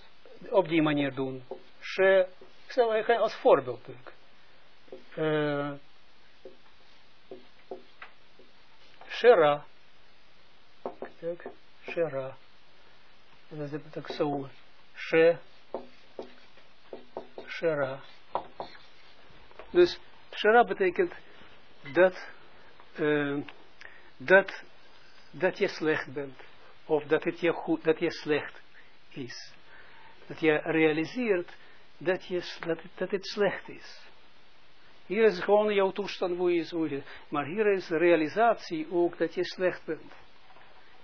op die manier doen. She, ik zal als voorbeeld doen. Uh, Shera. Shera. En dat is ook zo. She. Shera. Dus Shera betekent dat, uh, dat, dat je slecht bent. Of dat het je goed, dat je slecht is. Dat je realiseert dat, je, dat, dat het slecht is. Hier is gewoon jouw toestand hoe je is. Maar hier is realisatie ook dat je slecht bent.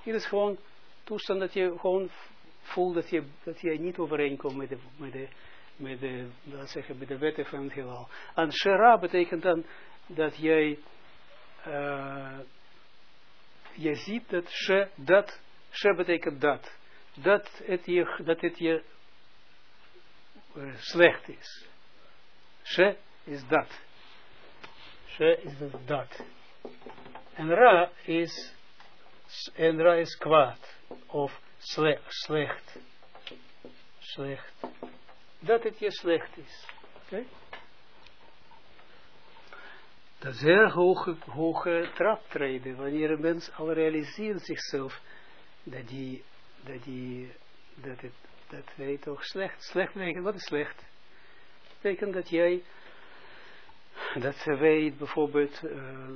Hier is gewoon toestand dat je gewoon voelt dat je, dat je niet overeenkomt met de, met de, met de, laat zeggen, met de wetten van het heelal. En shara betekent dan dat jij, uh, je ziet dat she, dat, she betekent dat. Dat het je, dat het je uh, slecht is. She is dat. She is dat. En ra is, en ra is kwaad. Of slecht. Slecht. Dat het je slecht is. Dat is heel hoge, hoge traptreden. Wanneer een mens al realiseert zichzelf dat die, dat die, dat het, dat hij toch slecht, slecht betekent, wat is slecht? Betekent dat jij, dat ze weet bijvoorbeeld, uh,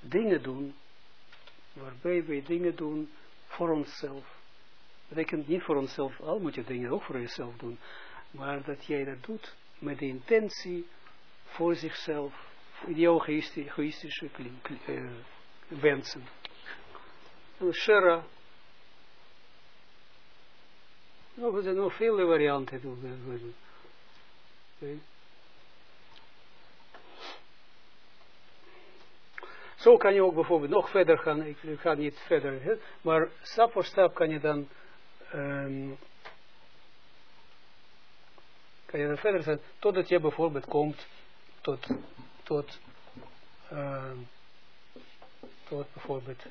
dingen doen waarbij wij dingen doen voor onszelf. Betekent niet voor onszelf, al moet je dingen ook voor jezelf doen, maar dat jij dat doet met de intentie voor zichzelf, die egoïstische uh, wensen. Shera. Nou, er zijn nog vele varianten. Okay. Zo kan je ook bijvoorbeeld nog verder gaan, ik, ga niet verder, hè, maar stap voor stap kan je dan, um, kan je dan verder gaan, totdat je bijvoorbeeld komt tot, tot, um, tot bijvoorbeeld,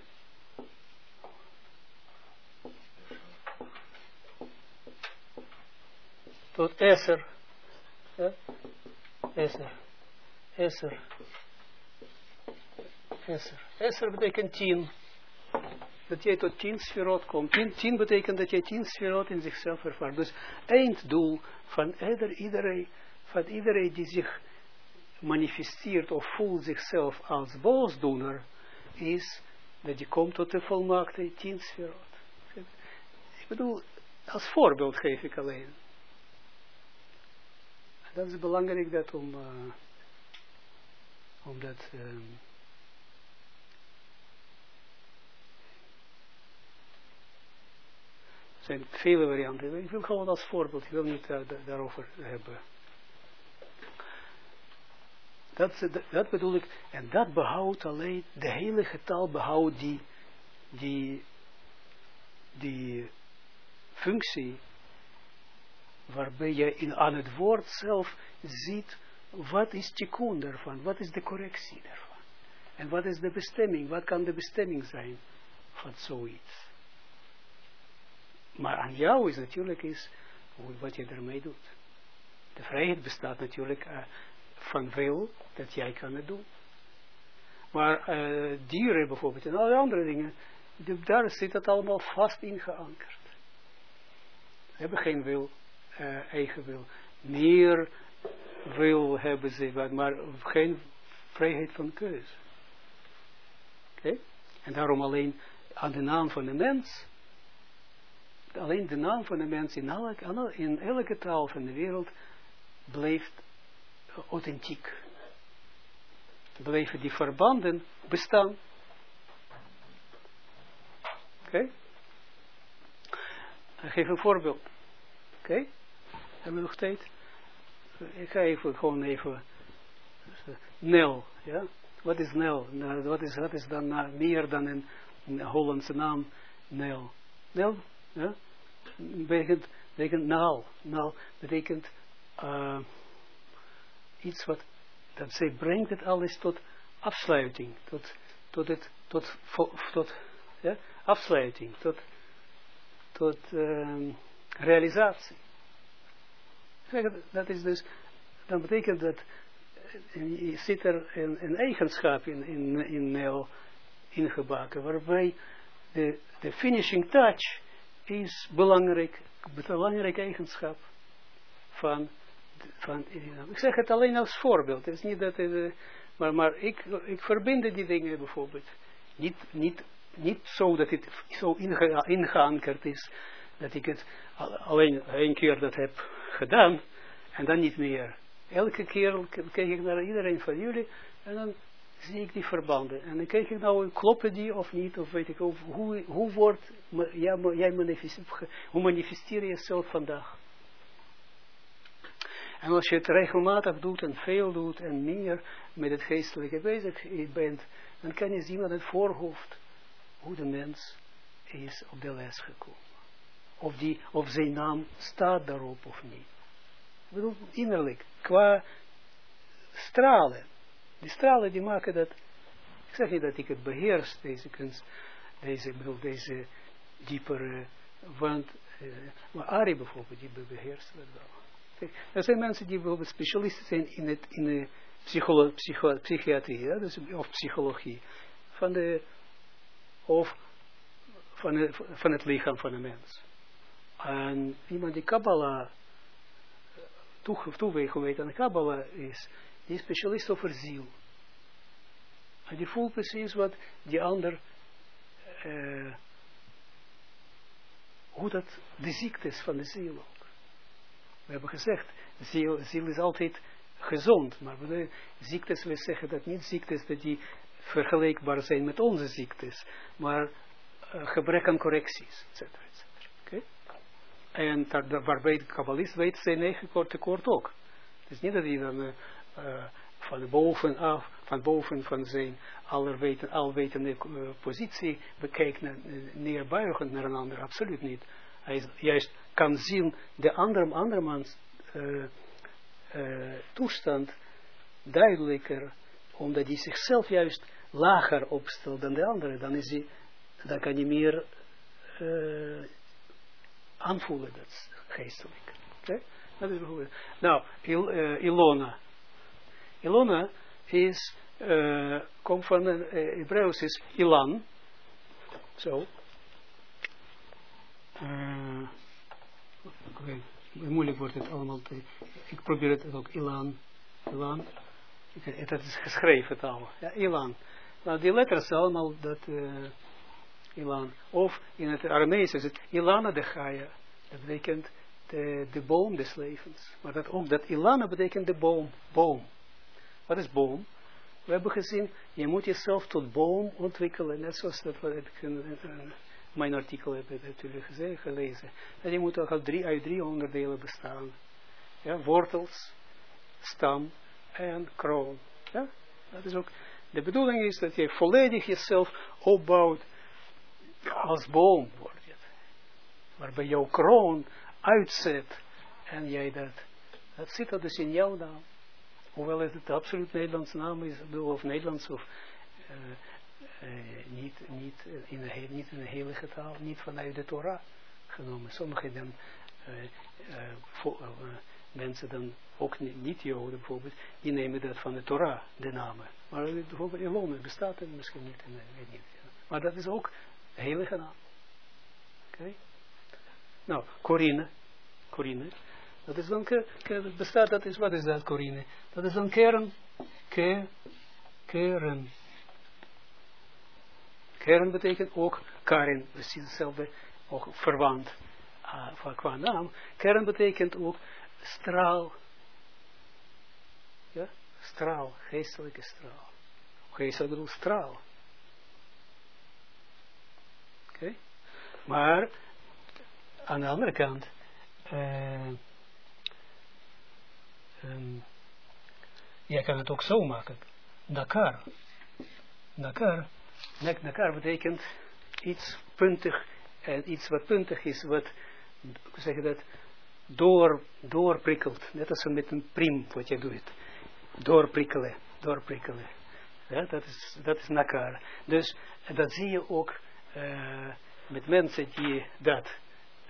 tot Esser, ja? Esser, Esser, Esser. Esser betekent tien. Dat jij tot tien sferot komt. Tien, betekent dat jij tien sferot in zichzelf ervaart. Dus einddoel van ieder, iedereen, van iedereen die zich manifesteert of voelt zichzelf als boosdoener, is dat je komt tot de volmaakte tien sferot. Ik bedoel, als voorbeeld geef ik alleen. Dat is belangrijk dat om, uh, om dat... Um, zijn vele varianten. Ik wil gewoon als voorbeeld, ik wil niet uh, daarover hebben. Dat, dat bedoel ik, en dat behoudt alleen, de hele getal behoudt die, die, die functie, waarbij je in, aan het woord zelf ziet, wat is tikkun daarvan, wat is de correctie daarvan. En wat is de bestemming, wat kan de bestemming zijn van zoiets. Maar aan jou is natuurlijk is wat je ermee doet. De vrijheid bestaat natuurlijk uh, van veel dat jij kan het doen. Maar uh, dieren bijvoorbeeld en alle andere dingen, daar zit het allemaal vast ingeankerd. Ze hebben geen wil, uh, eigen wil. Meer wil hebben ze, maar geen vrijheid van keuze. Oké? En daarom alleen aan de naam van de mens alleen de naam van de mens in elke, in elke taal van de wereld blijft authentiek. Blijven die verbanden bestaan. Oké? Ik geef een voorbeeld. Oké? Hebben we nog tijd? Ik ga even, gewoon even, Nel, ja? Wat is Nel? Nou, wat, is, wat is dan meer dan een Hollandse naam? Nel. Nel, ja? Betekent, betekent naal. Naal betekent uh, iets wat, dat zij brengt het alles tot afsluiting, tot, tot het, tot, tot ja, afsluiting, tot, tot uh, realisatie. Dat is dus, dan betekent dat, je zit er een, een eigenschap in, in, in Neo ingebakken, waarbij de, de finishing touch is belangrijk, belangrijke eigenschap van, van Ik zeg het alleen als voorbeeld. Het is niet dat uh, maar, maar ik, ik verbind die dingen bijvoorbeeld. Niet, niet, niet zo dat het zo inge, ingeankerd is, dat ik het alleen één keer dat heb gedaan, en dan niet meer. Elke keer kijk ik naar iedereen van jullie, en dan zie ik die verbanden. En dan kijk ik nou, kloppen die of niet, of weet ik, hoe, hoe wordt, jij manifesteer, hoe manifesteer je jezelf vandaag? En als je het regelmatig doet en veel doet en meer met het geestelijke bezig bent, dan kan je zien aan het voorhoofd hoe de mens is op de les gekomen. Of, die, of zijn naam staat daarop of niet. Ik bedoel, innerlijk, qua stralen. Die stralen die maken dat, ik zeg niet dat ik het beheers, deze kunst, deze, bedoel, deze diepere, want, uh, maar Ari bijvoorbeeld, die beheerst dat wel. er zijn mensen die bijvoorbeeld specialisten zijn in, het, in de psycholo, psycho, psychiatrie, ja, dus, of psychologie, van de, of van, de, van het lichaam van de mens. En iemand die Kabbalah toegewijd aan de Kabbalah is, die is specialist over ziel. En die voelt precies wat die ander, uh, hoe dat de ziektes van de ziel ook. We hebben gezegd, ziel, ziel is altijd gezond, maar de ziektes, we zeggen dat niet ziektes dat die vergelijkbaar zijn met onze ziektes, maar gebrek aan correcties, etc. En waarbij de kabbalist weet zijn eigen tekort ook. Het is niet dat hij dan uh, van bovenaf, van boven van zijn allerweten, alwetende uh, positie bekijkt, naar, neerbuigend naar een ander, absoluut niet. Hij juist kan zien de andere, andermans uh, toestand duidelijker, omdat hij zichzelf juist lager opstelt dan de andere, dan, is hij, dan kan hij meer aanvoelen, dat is geestelijk. Okay? Dat is bijvoorbeeld. Nou, Il, Ilona. Ilona is, uh, komt van een uh, Hebreeuws is Ilan. Zo. Uh. Moeilijk wordt het allemaal te, ik probeer het ook Ilan. Ilan. Dat is geschreven taal. Ja, Ilan. Nou, die letters allemaal dat uh, Ilan. Of in het Aramees is het Ilana de Gaia. Dat betekent de, de boom des levens. Maar dat ook dat Ilana betekent de boom. Boom. Wat is boom? We hebben gezien, je moet jezelf tot boom ontwikkelen. Net zoals dat wat ik in, mijn artikel heb natuurlijk gezegd, gelezen. Dat je moet ook al drie, uit drie onderdelen bestaan. Ja, wortels, stam en kroon. Ja, dat is ook de bedoeling is dat je volledig jezelf opbouwt als boom wordt. Waarbij jouw kroon uitzet en jij dat, dat zit dat dus in jouw naam. Hoewel het absoluut Nederlands naam is, of Nederlands of uh, niet, niet, in een, niet in een heilige taal, niet vanuit de Torah genomen. Sommige dan, uh, mensen dan ook niet Joden bijvoorbeeld, die nemen dat van de Torah, de namen. Maar bijvoorbeeld Elome bestaat er misschien niet, en, weet niet. Maar dat is ook heilige naam. Oké? Nou, Corine. Corine. Dat is dan, bestaat, dat is, wat is dat, Corine? Dat is dan kern. Ke, kern. Kern betekent ook Karin, precies hetzelfde, ook verwant uh, qua naam. Kern betekent ook straal. Ja, straal, geestelijke straal. Geestelijk bedoel straal. Oké. Maar, aan de andere kant, uh, um, jij kan het ook zo maken. Dakar. Dakar. Dakar betekent iets puntig, en iets wat puntig is, wat, hoe zeg je dat, door, doorprikkelt. Net als met een priem wat je doet. Doorprikkelen, doorprikkelen. Ja, dat is, dat is nakar. Dus dat zie je ook uh, met mensen die dat,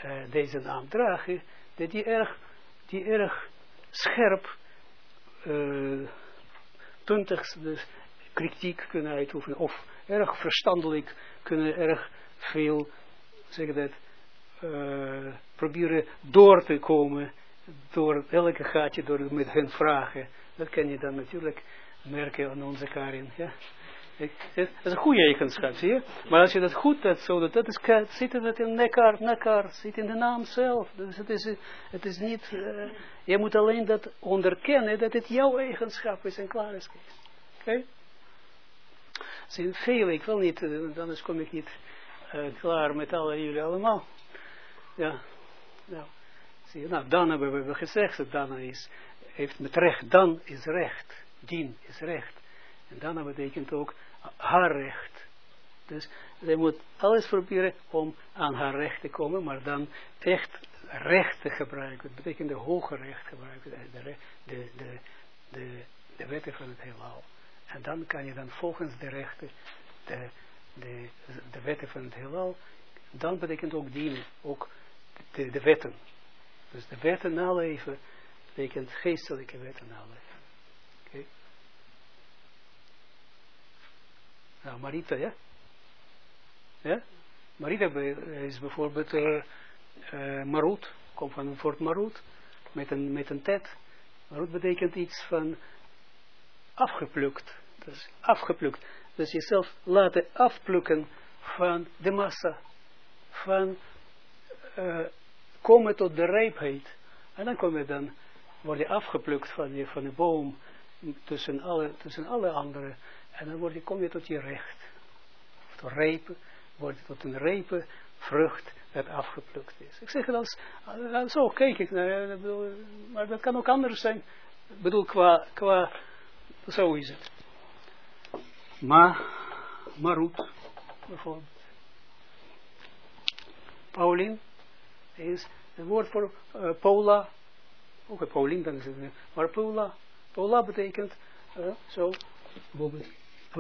uh, deze naam dragen, dat die erg, die erg scherp, uh, puntig dus kritiek kunnen uitoefenen. Of erg verstandelijk kunnen erg veel, zeg dat, uh, proberen door te komen door elke gaatje, door met hun vragen. Dat kan je dan natuurlijk merken aan onze Karin. Ja. Dat is een goede eigenschap, zie je? Maar als je dat goed hebt, zo, dat, dat is, zit het in nekar, zit in de naam zelf. Dus het is, het is niet, uh, je moet alleen dat onderkennen, dat het jouw eigenschap is en klaar is. Oké? Okay? zijn veel, ik wil niet, uh, anders kom ik niet uh, klaar met alle jullie allemaal. Ja, nou, zie je, nou, dan hebben we gezegd, dat dan is, heeft met recht, dan is recht, dien is recht. En dan betekent ook haar recht. Dus zij moet alles proberen om aan haar recht te komen, maar dan echt recht te gebruiken. Dat betekent de hoge recht gebruiken, de, de, de, de, wetten van het heelal. En dan kan je dan volgens de rechten, de, de, de wetten van het heelal, dan betekent ook dienen, ook de, de wetten. Dus de wetten naleven betekent geestelijke wetten naleven. Oké. Okay. Nou, Marita, ja? Ja? Marita is bijvoorbeeld uh, Marut, komt van een woord Marut, met een, met een tet. Marut betekent iets van afgeplukt. Dus afgeplukt. Dus jezelf laten afplukken van de massa. Van uh, komen tot de rijpheid. En dan kom je dan, word je afgeplukt van, je, van de boom tussen alle, tussen alle anderen. En dan word je, kom je tot je recht. Tot rijpen, wordt tot een rijpe vrucht dat afgeplukt is. Ik zeg het als, uh, zo kijk ik naar, uh, maar dat kan ook anders zijn. Ik bedoel, qua, qua, zo is het. Maar, Marut, bijvoorbeeld. Paulien is het woord voor uh, Paula, ook Paulien dan is het, maar Paula, Paula betekent uh, zo, bijvoorbeeld, P,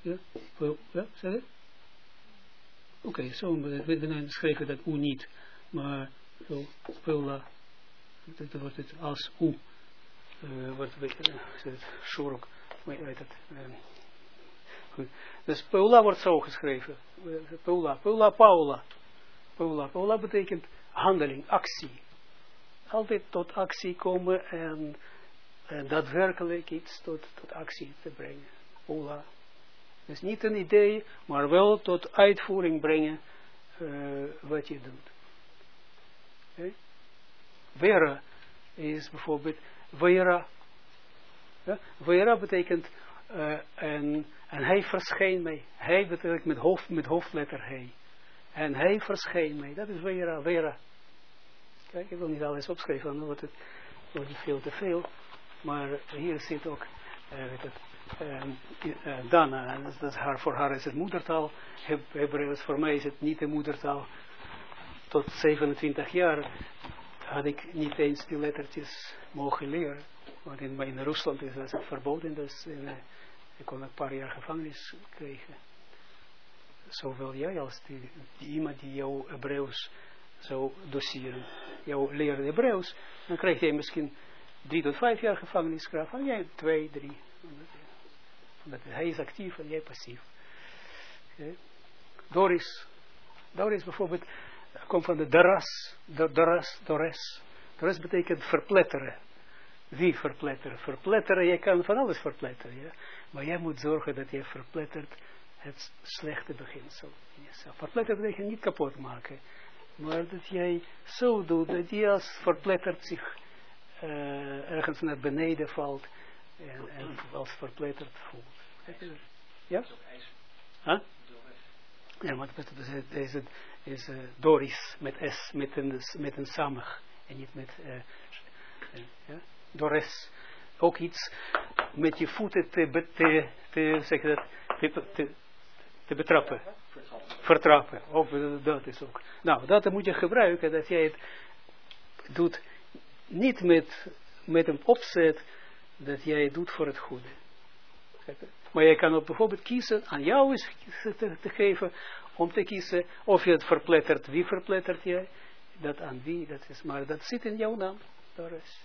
ja, P, ja, zeg het? Oké, zo, we schrijven dat U niet, maar zo, Paula, dat wordt het als U, uh, wordt een beetje, uh, shorok, weet het, uh, goed. Dus Paula wordt zo geschreven, Paula, Paula, Paula, Paula, Paula betekent handeling, actie, altijd tot actie komen en, en daadwerkelijk iets tot, tot actie te brengen, Paula. Dus niet een idee, maar wel tot uitvoering brengen uh, wat je doet. Okay? Vera is bijvoorbeeld, Vera, ja? Vera betekent, uh, en, en hij verscheen mij. Hij betekent met, hoofd, met hoofdletter hij. En hij verscheen mij. Dat is Vera, Vera. Kijk, ik wil niet alles opschrijven, dan wordt het, wordt het veel te veel. Maar hier zit ook, weet het, uh, Dana, en dat haar, voor haar is het moedertaal, Hebreeuws, voor mij is het niet de moedertaal. Tot 27 jaar had ik niet eens die lettertjes mogen leren. Want in, in Rusland is het verboden, dus uh, ik kon een paar jaar gevangenis krijgen. Zowel jij als die, iemand die jou Hebreeuws zou doseren, jou leren Hebreeuws, dan krijg je misschien drie tot vijf jaar gevangenisstraf, en jij twee, drie. Hij is actief en jij passief. Doris. Doris bijvoorbeeld komt van de daras. Daras, dores. Dores betekent verpletteren. Wie verpletteren? Verpletteren, je kan van alles verpletteren. Ja? Maar jij moet zorgen dat je verplettert het slechte beginsel. Verpletteren betekent niet kapot maken. Maar dat jij zo doet dat je als verplettert zich uh, ergens naar beneden valt en, en als verpletterd voelt. Ja? Ja, maar het is, is, is uh, Doris met S, met een, met een samig en niet met uh, ja? Doris. Ook iets met je voeten te, te, te, zeg dat, te, te, betrappen. Vertrappen. Ook, dat is ook. Nou, dat moet je gebruiken, dat jij het doet niet met, met een opzet dat jij het doet voor het goede. Maar je kan ook bijvoorbeeld kiezen, aan jou is te, geven, om te kiezen of je het verplettert. Wie verplettert je? Dat aan wie, dat is, maar dat zit in jouw naam. Daar is.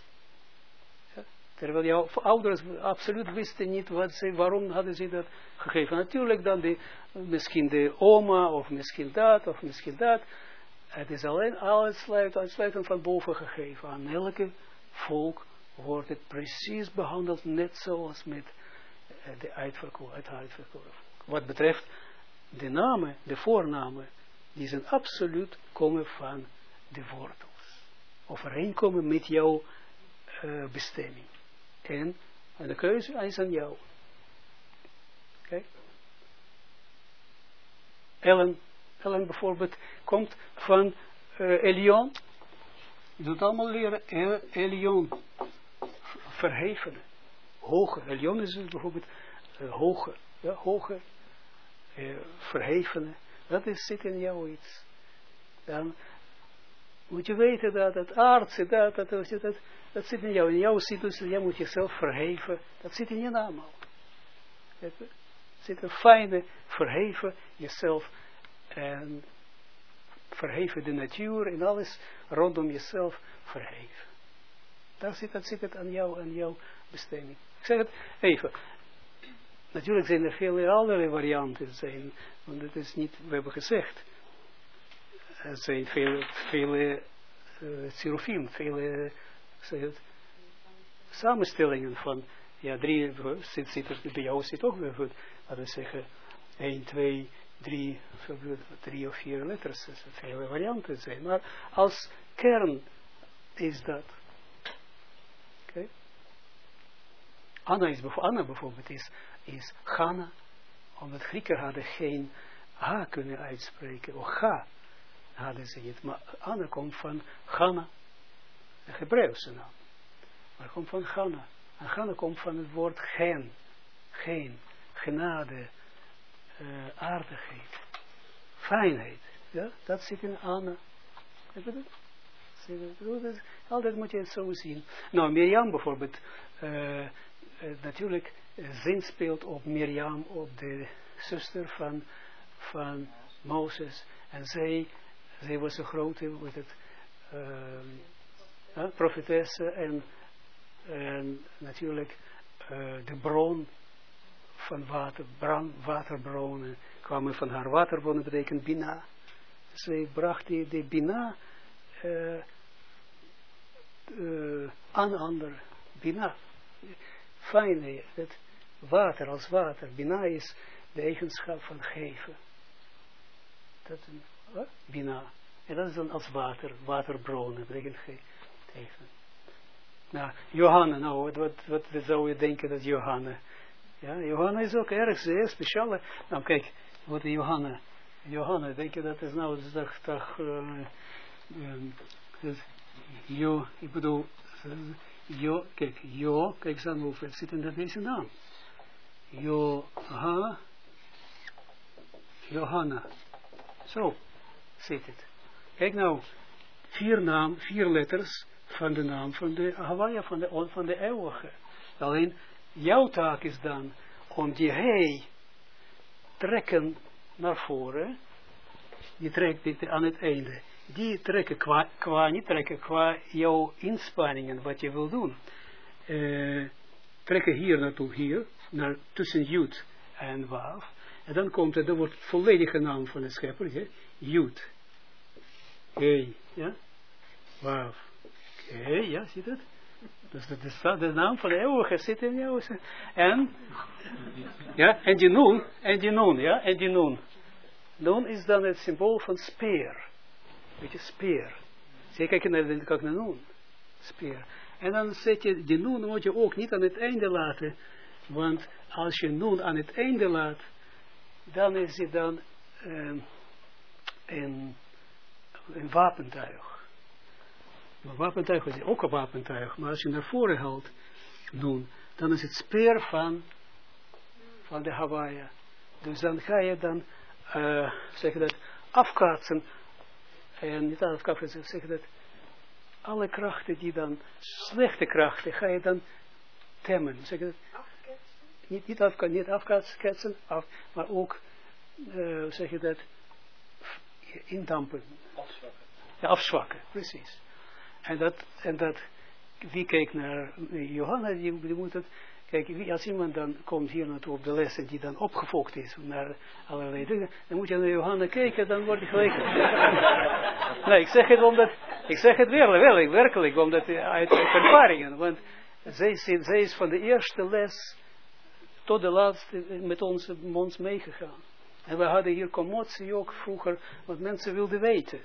Ja. Terwijl jouw ouders absoluut wisten niet wat ze, waarom hadden ze dat gegeven. Natuurlijk dan die, misschien de oma, of misschien dat, of misschien dat. Het is alleen uitsluitend van boven gegeven. Aan elke volk wordt het precies behandeld, net zoals met de uitverkoren. Wat betreft de namen, de voornamen, die zijn absoluut komen van de wortels. Overeenkomen met jouw uh, bestemming. En, de keuze is aan jou. Ellen, Ellen bijvoorbeeld komt van uh, Elion. Je doet allemaal leren Elion. Verheven hoge, Elion is bijvoorbeeld uh, hoge, ja, hoge, uh, verhevene, dat is, zit in jou iets. Dan moet je weten dat het aardse, dat, dat, dat, dat, dat zit in jou, in jou zit dus, jij moet jezelf verheven, dat zit in je naam al. Zit een fijne, verheven jezelf en verheven de natuur en alles rondom jezelf verheven. Daar zit, dat zit het aan jou, aan jouw bestemming. Ik zeg het even. Natuurlijk zijn er vele andere varianten zijn, want het is niet, we hebben gezegd, er zijn vele, vele uh, vele zeg het, samenstellingen van, ja, drie, zit, zit bij jou zit ook weer, laten we zeggen, 1, 2, 3, drie of vier letters, vele varianten zijn, maar als kern is dat. Anna, is, Anna bijvoorbeeld is, is Ghana, omdat Grieken hadden geen ha kunnen uitspreken, of ga, hadden ze het. Maar Anna komt van Ghana, een Hebreeuwse naam. Maar komt van Ghana. En Ghana komt van het woord gen, geen, genade, uh, aardigheid, fijnheid. Ja, dat zit in Anna. Altijd moet je het zo zien. Nou, Mirjam bijvoorbeeld, uh, natuurlijk, zin speelt op Mirjam, op de zuster van, van Mozes. En zij, zij was een grote, wat het, uh, profetesse en, en natuurlijk de bron van water, bran, waterbronnen, kwamen van haar waterbronnen, betekent Bina. Zij bracht die, die Bina uh, aan ander. Bina. Fijne, het water als water. Bina is de eigenschap van geven. Dat Bina. En dat is dan als water, waterbronnen, betekent geven. Nou, Johanna, nou, wat, wat, wat zou je denken dat Johanna ja, Johanna is ook erg zeer speciale. Nou kijk, wat Johanna. Johanna, denk je dat is nou, dat is toch, toch uh, um, ik bedoel, jo, kijk, jo, kijk eens aan hoeveel zit in deze naam. Jo, ha, Johanna. Zo zit het. Kijk nou, vier naam, vier letters van de naam van de Hawaii, van de, van de eeuwige. Alleen jouw taak is dan om die hij trekken naar voren. Die trekt dit aan het einde. Die trekken qua, qua niet trekken qua jouw inspanningen, wat je wil doen. Uh, trekken hier naartoe, hier, naar tussen Jud en Waaf. En dan komt het, dat wordt het volledige naam van de schepper? Jud. Oké, ja? Waaf. Oké, ja, ziet het? Dus dat is de naam van de eeuwige zit in jou. En, ja, en die noon, en die noon, ja, en die noon. Noon is dan het symbool van speer. Weet je, speer. Zie, kijk naar de naar noon. Speer. En dan zet je, die noon moet je ook niet aan het einde laten. Want als je noon aan het einde laat, dan is het dan um, een, een wapentuig. Maar wapentuig is ook een wapentuig. Maar als je naar voren haalt, doen, dan is het speer van, van de Hawaii. Dus dan ga je dan, uh, zeg dat, afkaatsen. En niet afkaatsen, zeg dat, alle krachten die dan, slechte krachten, ga je dan temmen. Zeg dat, niet, niet, afka niet afkaatsen, af, maar ook, uh, zeg je dat, indampen. Afzwakken. Ja, afzwakken, precies. En dat, en dat, wie kijkt naar Johanna, die, die moet het, kijk, wie, als iemand dan komt hier naartoe op de lessen, die dan opgefokt is naar allerlei dingen, dan moet je naar Johanna kijken, dan word je gelijk. nee, ik zeg het omdat, ik zeg het werkelijk, werkelijk, omdat uit, uit ervaringen, want zij, zij is van de eerste les tot de laatste met ons, ons meegegaan. En we hadden hier commotie ook vroeger, want mensen wilden weten.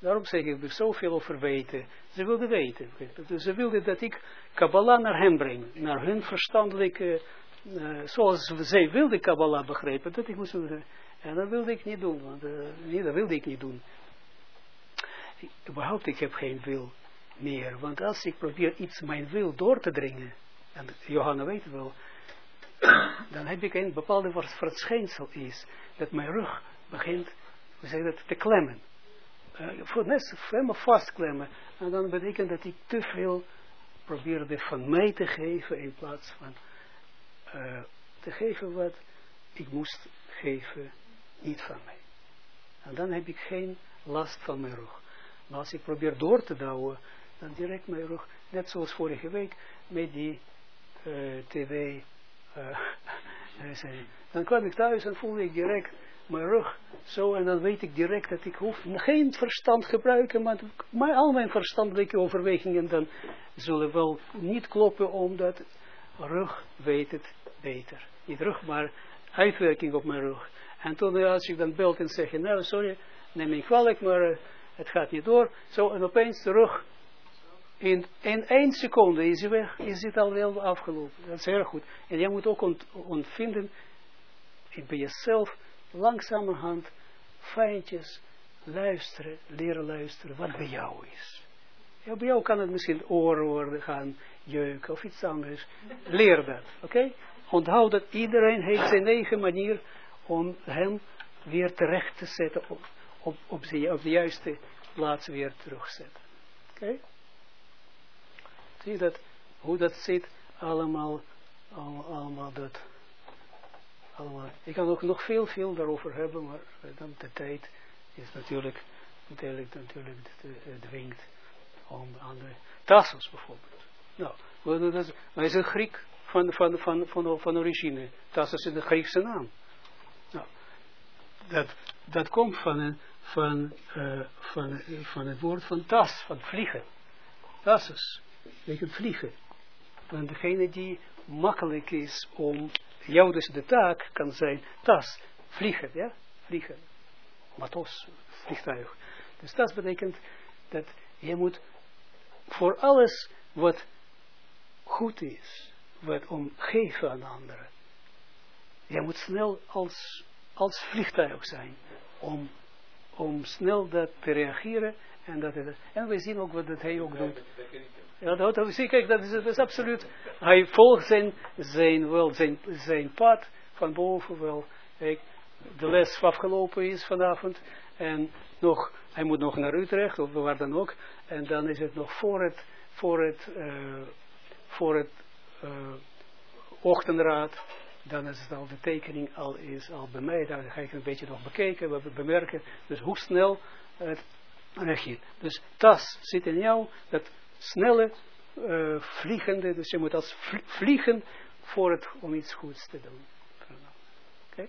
Daarom zeg ik er zoveel over weten. Ze wilden weten. Ze wilden dat ik Kabbalah naar hen breng. Naar hun verstandelijke, uh, zoals zij wilden Kabbalah begrijpen. Dat ik moest doen. En dat wilde ik niet doen. Want, uh, nee, dat wilde ik niet doen. Überhaupt, ik heb geen wil meer. Want als ik probeer iets mijn wil door te dringen. En Johanna weet wel. dan heb ik een bepaalde verschijnsel is. Dat mijn rug begint, te klemmen uh, voor net helemaal vastklemmen. En dan betekent dat ik te veel probeerde van mij te geven in plaats van uh, te geven wat ik moest geven, niet van mij. En dan heb ik geen last van mijn rug. Maar als ik probeer door te douwen, dan direct mijn rug, net zoals vorige week met die uh, tv, dan kwam ik thuis en voelde ik direct mijn rug zo en dan weet ik direct dat ik hoef geen verstand gebruiken, maar, maar al mijn verstandelijke overwegingen dan zullen wel niet kloppen, omdat rug weet het beter. Niet rug, maar uitwerking op mijn rug. En toen als ik dan belt en zeg, nou sorry, neem me kwalijk, maar uh, het gaat niet door. Zo en opeens de rug, in, in één seconde is het al wel afgelopen. Dat is heel goed. En jij moet ook ont, ontvinden bij jezelf langzamerhand fijntjes luisteren, leren luisteren wat bij jou is. Ja, bij jou kan het misschien oren worden gaan, jeuken of iets anders. Leer dat, oké? Onthoud dat iedereen heeft zijn eigen manier om hem weer terecht te zetten, op, op, op, de, op de juiste plaats weer terugzetten. Oké? Zie je dat, hoe dat zit, allemaal, allemaal, allemaal dat, allemaal. Ik kan ook nog veel, veel daarover hebben, maar dan de tijd is natuurlijk, natuurlijk, natuurlijk dwingt om andere, Tassos bijvoorbeeld. Nou, dat is, hij is een Griek van, van, van, van, van origine. Tassos is de Griekse naam. Nou, dat, dat komt van, een, van, uh, van, van het woord van tas, van vliegen. Tassos, betekent vliegen. Want degene die makkelijk is om, jou dus de taak kan zijn, tas, vliegen, ja, vliegen. Matos, vliegtuig. Dus dat betekent dat je moet voor alles wat goed is, wat omgeven aan anderen. Je moet snel als, als vliegtuig zijn, om, om snel dat te reageren. En, dat en we zien ook wat dat hij ook doet. Ja, dat, zie, kijk, dat is, dat is absoluut. Hij volgt zijn, zijn, wel, zijn, zijn pad van boven wel. Kijk, de les afgelopen is vanavond. En nog, hij moet nog naar Utrecht, of waar dan ook. En dan is het nog voor het, voor het, uh, voor het uh, ochtendраad. Dan is het al, de tekening al, is al bij mij. Daar ga ik een beetje nog bekeken, we bemerken. Dus hoe snel het reageert. Dus tas zit in jou, dat snelle, uh, vliegende. Dus je moet als vliegen voor het, om iets goeds te doen. Oké?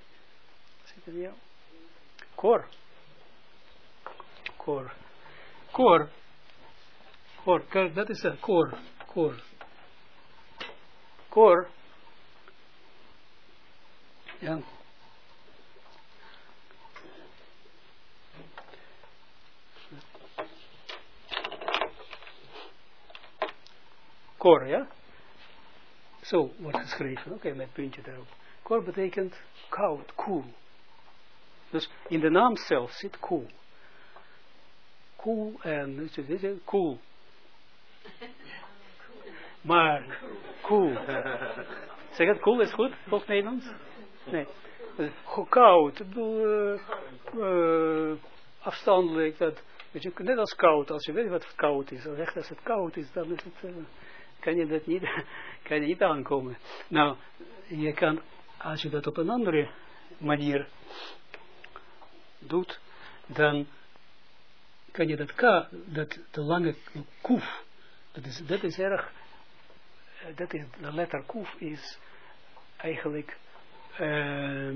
Zit in jou. Kor. Kor. Kor Kor, dat is het, kor, kor. Kor. Ja. Kor, ja? Zo wordt geschreven, oké, met puntje erop. Kor betekent koud, koel. Dus in de naam zelf zit koel. Koel en, koel. Maar, cool. Zeg het, cool is goed, volgens Nederlands? Nee. Koud, bedoel, uh, afstandelijk, dat, weet je, net als koud, als je weet wat koud is, als het koud is, dan is het, uh, kan je dat niet, kan je niet aankomen. Nou, je kan, als je dat op een andere manier doet, dan kan je dat ka, dat de lange koef, dat is, dat is erg, eh, dat is, de letter koef is eigenlijk, uh,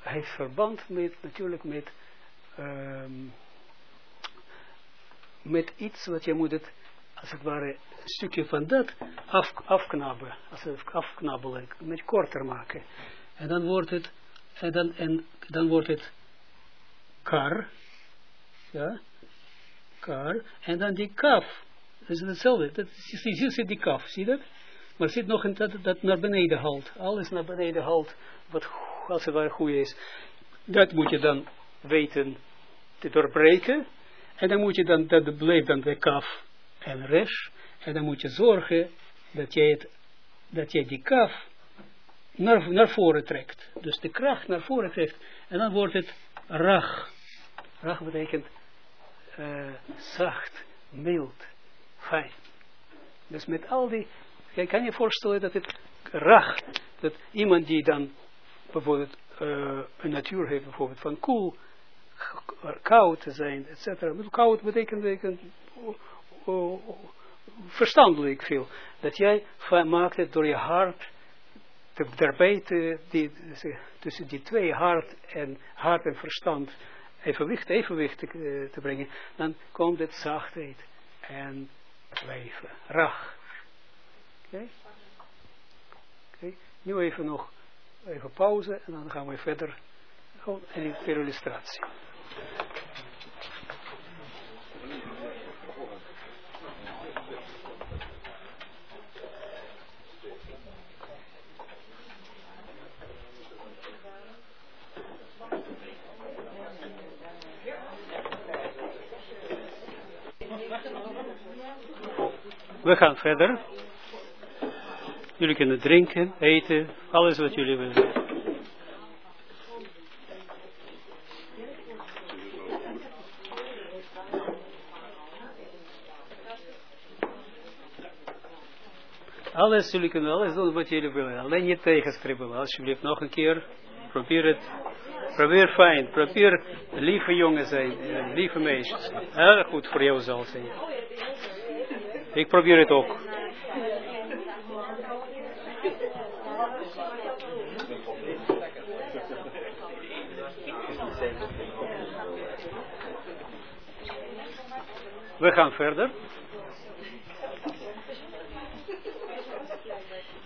heeft verband met, natuurlijk met, uh, met iets wat je moet het, als het ware, een stukje van dat af, afknabbelen, als het afknabbelen, met korter maken. En dan wordt het, en dan, en dan wordt het kar, ja, kar, en dan die kaf, dat is hetzelfde, dat is, zit die kaf, zie je dat? Maar zit nog een, dat, dat naar beneden haalt, alles naar beneden haalt, wat als het ware goed is. Dat moet je dan weten te doorbreken, en dan moet je dan, dat blijft dan de kaf en resh, en dan moet je zorgen dat jij, het, dat jij die kaf naar, naar voren trekt. Dus de kracht naar voren trekt. En dan wordt het rach. Rach betekent uh, zacht, mild, fijn. Dus met al die, je kan je voorstellen dat het rach, dat iemand die dan bijvoorbeeld uh, een natuur heeft, bijvoorbeeld van koel, koud te zijn, et cetera. Koud betekent, betekent uh, verstandelijk veel. Dat jij maakt het door je hart, te, daarbij die, tussen die twee hart en, hart en verstand evenwicht, evenwicht te, eh, brengen, dan komt het zachtheid en leven, rach. Oké? Okay? Nu even nog, even pauze en dan gaan we verder. Oh, en illustratie. We gaan verder. Jullie kunnen drinken, eten, alles wat jullie willen. Alles, jullie kunnen alles doen wat jullie willen. Alleen niet tegenstribbelen. Alsjeblieft, nog een keer. Probeer het. Probeer fijn. Probeer lieve jongen zijn. eh, Lieve meisjes. Erg goed voor jou zal zijn. Ik probeer het ook. We gaan verder.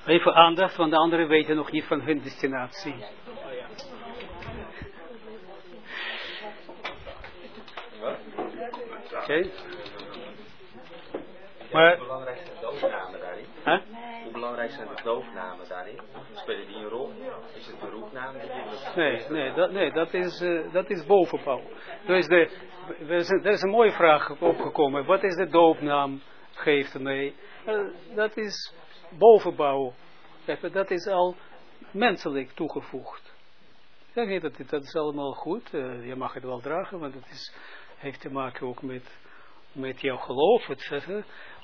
Even aandacht, want de anderen weten nog niet van hun destinatie. Oké. Maar, Hoe belangrijk zijn de doofnamen daarin? Hoe belangrijk zijn de doofnamen daarin? Spelen die een rol? Is het een roepnaam? Nee, nee, dat, nee, dat is, eh, dat is bovenbouw. Dus de, er, is, er is een mooie vraag opgekomen. Wat is de doopnaam? Geeft mee. Eh, dat is bovenbouw. Dat is al menselijk toegevoegd. Ik niet dat dit- dat is allemaal goed. eh, je mag het wel dragen, want het is, heeft te maken ook met, met jouw geloof.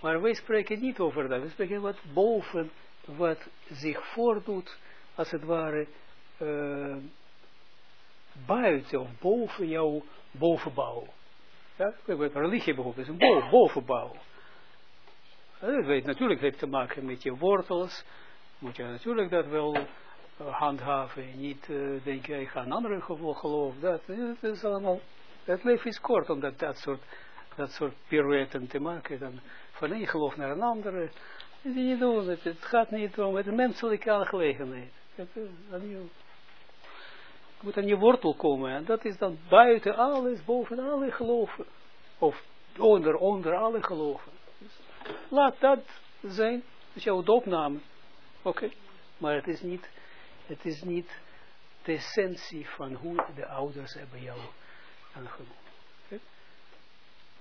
Maar wij spreken niet over dat. We spreken wat boven, wat zich voordoet, als het ware, eh, buiten of boven jouw bovenbouw. Ja, religie bijvoorbeeld is een bo- bovenbouw. Dat weet natuurlijk heeft te maken met je wortels. Moet je natuurlijk dat wel eh, handhaven. Niet uh, denken, ik ga een andere geloven. Dat, dat is allemaal, het leven is kort om dat, dat soort, dat soort pirouetten te maken. Dan van één geloof naar een andere. Dat niet doen. Het, het gaat niet om het menselijke aangelegenheid. Je- moet aan je wortel komen. En dat is dan buiten alles, boven alle geloven. Of onder, onder alle geloven. Dus laat dat zijn. Dat is jouw doopnaam. Oké. Maar het is niet, het is niet de essentie van hoe de ouders hebben jou aangenomen.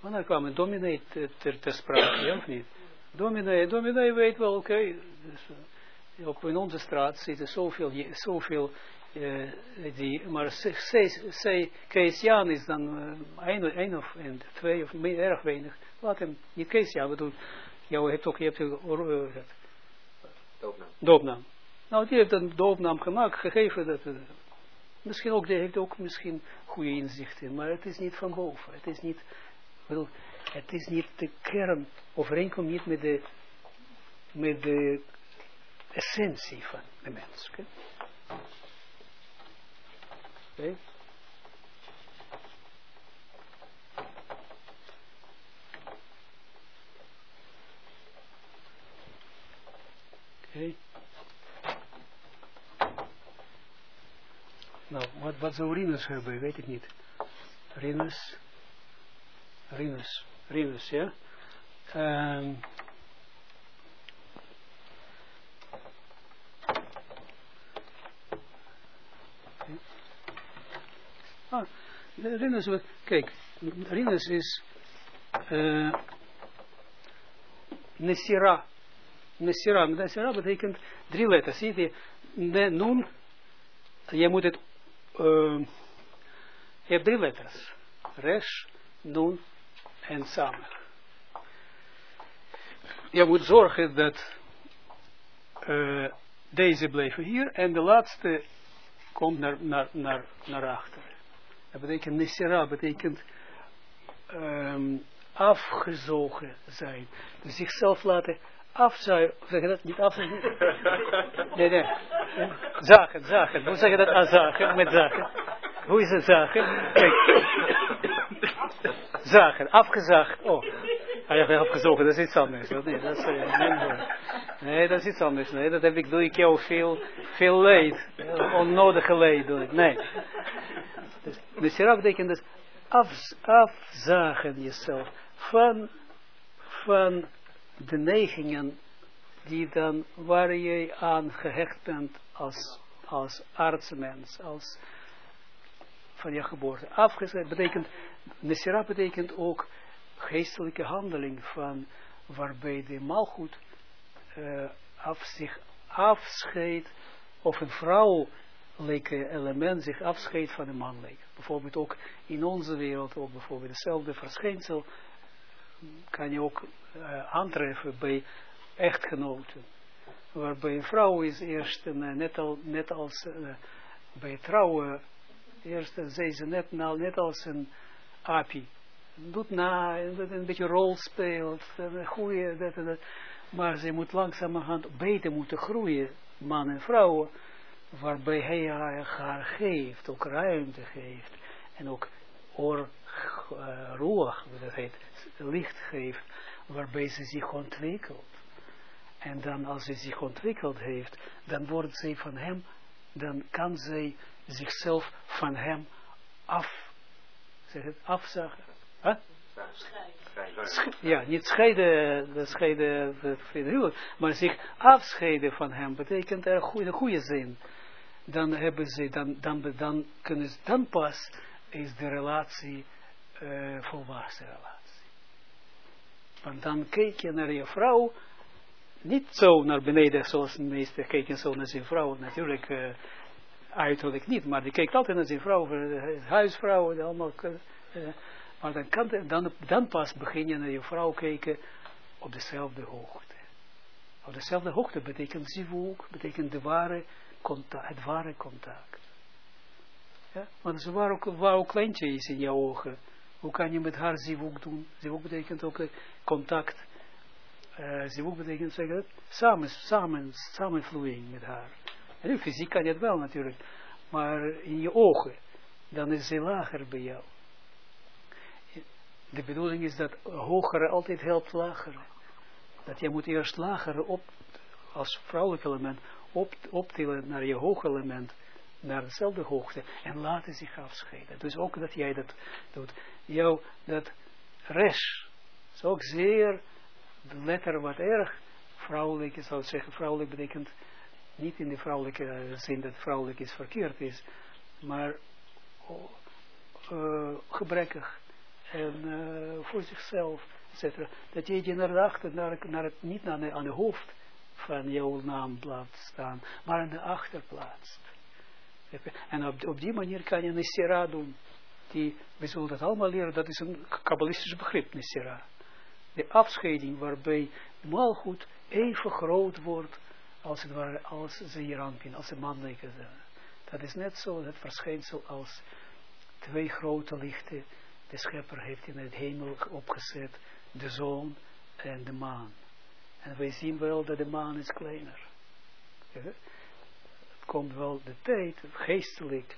Want dan kwam een dominee te- ter, ter sprake, ja of niet? Dominee, dominee weet wel, oké, dus, eh, op in onze straat zitten zoveel, zoveel eh, die, maar ze- Keesiaan is dan eh, één, één of en twee of meer, erg weinig. Laat hem, niet Keesiaan, bedoel, jou hebt ook, je hebt ook, eh, dat, Doopnaam. doopnaam. Nou, die heeft een doopnaam gemaakt, gegeven dat, eh, misschien ook, die heeft ook misschien goede inzichten, maar het is niet van boven, het is niet, bedoel, het is niet de kern, overeenkomt niet met de, met de essentie van de mens. Oké? Oké? Oké. Nou, wat, wat zou Rinus hebben, weet ik niet. Rinus. Rinus. Rinus, ja. Oké. Ah, Rinus, kijk, Rinus is uh, Nesira. Nesira. Nesira betekent drie letters. Zie je, de, nun, je moet het, uh, je drie letters. Resh, nun en samen. Je moet zorgen dat uh, deze blijven hier en de laatste komt naar, naar, naar, naar achter. Dat betekent Nesira, betekent um, afgezogen zijn. Dus zichzelf laten afzuigen. Zeg je dat niet afzuigen? Nee, nee. Zagen, zagen. Hoe zeg je dat? Ah, zagen, met zagen. Hoe is het zagen? Kijk. Zagen, afgezaagd. Oh. Hij heeft afgezogen, dat is iets anders. Nee, dat is, uh, nee, dat is iets anders. Nee, dat heb ik, doe ik jou veel, veel leed. Onnodige leed doe ik. Nee. Dus, dus hieraf betekent dus af, afzagen jezelf van, van de neigingen die dan, waar je aan gehecht bent als, als artsmens, als van je geboorte. Afgezet betekent, Nesira betekent ook geestelijke handeling van waarbij de malgoed uh, af, zich afscheidt, of een vrouwelijke element zich afscheidt van een mannelijke. Bijvoorbeeld ook in onze wereld, ook bijvoorbeeld hetzelfde verschijnsel, kan je ook uh, aantreffen bij echtgenoten. Waarbij een vrouw is eerst, uh, net, al, net als uh, bij trouwen, eerst zei ze net, nou, net als een apie. Doet na, een beetje rol speelt, een goede, dat en dat. Maar ze moet langzamerhand beter moeten groeien, man en vrouw, waarbij hij haar geeft, ook ruimte geeft. En ook oor, uh, roer, dat heet, licht geeft, waarbij ze zich ontwikkelt. En dan als ze zich ontwikkeld heeft, dan wordt ze van hem, dan kan zij zichzelf van hem af, zeg het, afzagen. Huh? Ja, niet scheiden, de scheiden, huwelijk, maar zich afscheiden van hem betekent er goede, goede zin. Dan hebben ze, dan, dan, dan kunnen ze, dan pas is de relatie uh, volwassen relatie. Want dan kijk je naar je vrouw, niet zo naar beneden zoals de meesten kijken zo naar zijn vrouw, natuurlijk uh, uiterlijk niet, maar die kijkt altijd naar zijn vrouw, huisvrouw, allemaal, uh, maar dan, kan, dan, dan pas begin je naar je vrouw kijken op dezelfde hoogte. Op dezelfde hoogte betekent zivuk, betekent de ware het ware contact. Ja? Want ze waar ook, waar ook kleintje is in jouw ogen, hoe kan je met haar zivuk doen? Zivuk betekent ook contact. Uh, betekent zeg het, samen, samen, samenvloeiing met haar. En fysiek kan je het wel natuurlijk, maar in je ogen, dan is ze lager bij jou. De bedoeling is dat hogere altijd helpt lagere. Dat je moet eerst lagere op, als vrouwelijk element op, optillen naar je hoog element, naar dezelfde hoogte, en laten zich afscheiden. Dus ook dat jij dat doet. Jou, dat res, is ook zeer, de letter wat erg vrouwelijk, ik zou zeggen, vrouwelijk betekent niet in de vrouwelijke zin dat vrouwelijk is verkeerd is, maar uh, gebrekkig en uh, voor zichzelf, etc. Dat je je naar de achter, naar, naar het, niet naar de, aan de hoofd van jouw naam laat staan, maar aan de achterplaats. En op, op die manier kan je een sira doen. Die, we zullen dat allemaal leren, dat is een kabbalistisch begrip, Nisera. De afscheiding waarbij de malgoed even groot wordt als het ware, als ze hier aanpien, als de mannelijke. Dat is net zo het verschijnsel als twee grote lichten de schepper heeft in het hemel opgezet de zon en de maan. En wij zien wel dat de maan is kleiner. Het komt wel de tijd, geestelijk,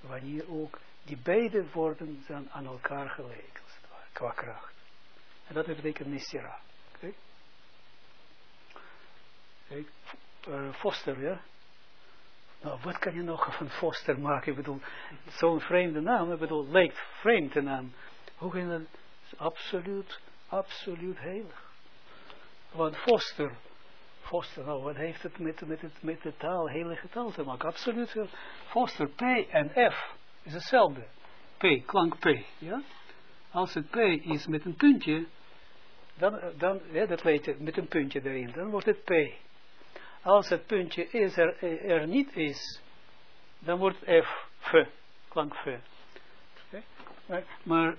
wanneer ook die beide worden dan aan elkaar gelijk, qua kracht. En dat betekent Nisira. Kijk. Uh, Foster, ja. Nou, wat kan je nog van Foster maken? Ik bedoel, zo'n vreemde naam, ik bedoel, lijkt vreemd de naam. Hoe kan dat? Absoluut, absoluut heilig. Want Foster, Foster, nou, wat heeft het met, met, het, met de taal, heilige taal te maken? Absoluut. Foster, P en F is hetzelfde. P, klank P, ja? Als het P is met een puntje, dan, dan ja, dat weet je, met een puntje erin, dan wordt het P als het puntje is er, er niet is, dan wordt F, F, klank F. Maar,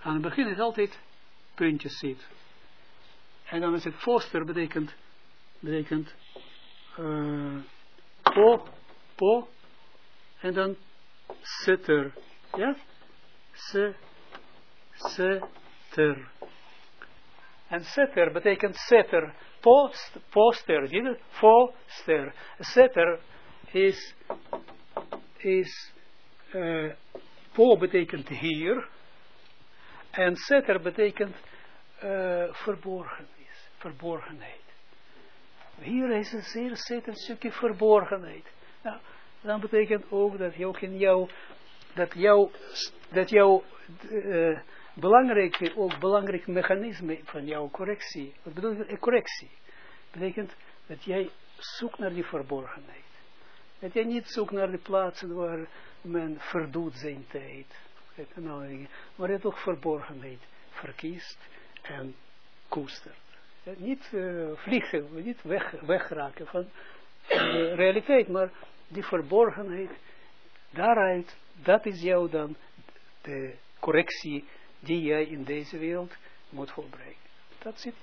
aan het begin is altijd puntjes zit. En dan is het foster betekent, betekent uh, po, po, en dan sitter, ja, se, setter. En setter betekent setter, post, poster, zie je Poster. Setter is, is, uh, po betekent hier, en setter betekent uh, verborgenis, verborgenheid. Hier is een zeer zeker stukje verborgenheid. Nou, dan betekent ook dat je ook in jou, dat jou, dat jou, uh, belangrijke, ook belangrijk mechanisme van jouw correctie. Wat bedoel je? Correctie. Betekent dat jij zoekt naar die verborgenheid. Dat jij niet zoekt naar de plaatsen waar men verdoet zijn tijd. Maar je toch verborgenheid verkiest en koestert. Ja, niet uh, vliegen, niet weg, wegraken van de realiteit, maar die verborgenheid, daaruit, dat is jou dan de correctie die jij in deze wereld moet volbrengen. Dat zit,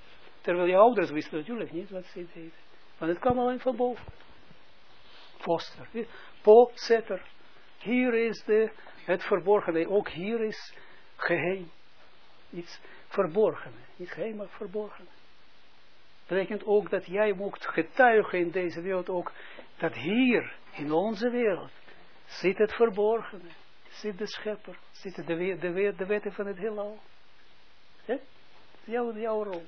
terwijl je ouders wisten natuurlijk niet wat ze deden. Want het kwam alleen van boven. Foster, po, setter. Hier is de, het verborgene, ook hier is geheim. Iets verborgen. Niet geheim, maar verborgen. Betekent ook dat jij moet getuigen in deze wereld ook, dat hier, in onze wereld, zit het verborgene. Zit de schepper, zit de, de, de wetten van het heelal. Ja? Jouw, jouw rol.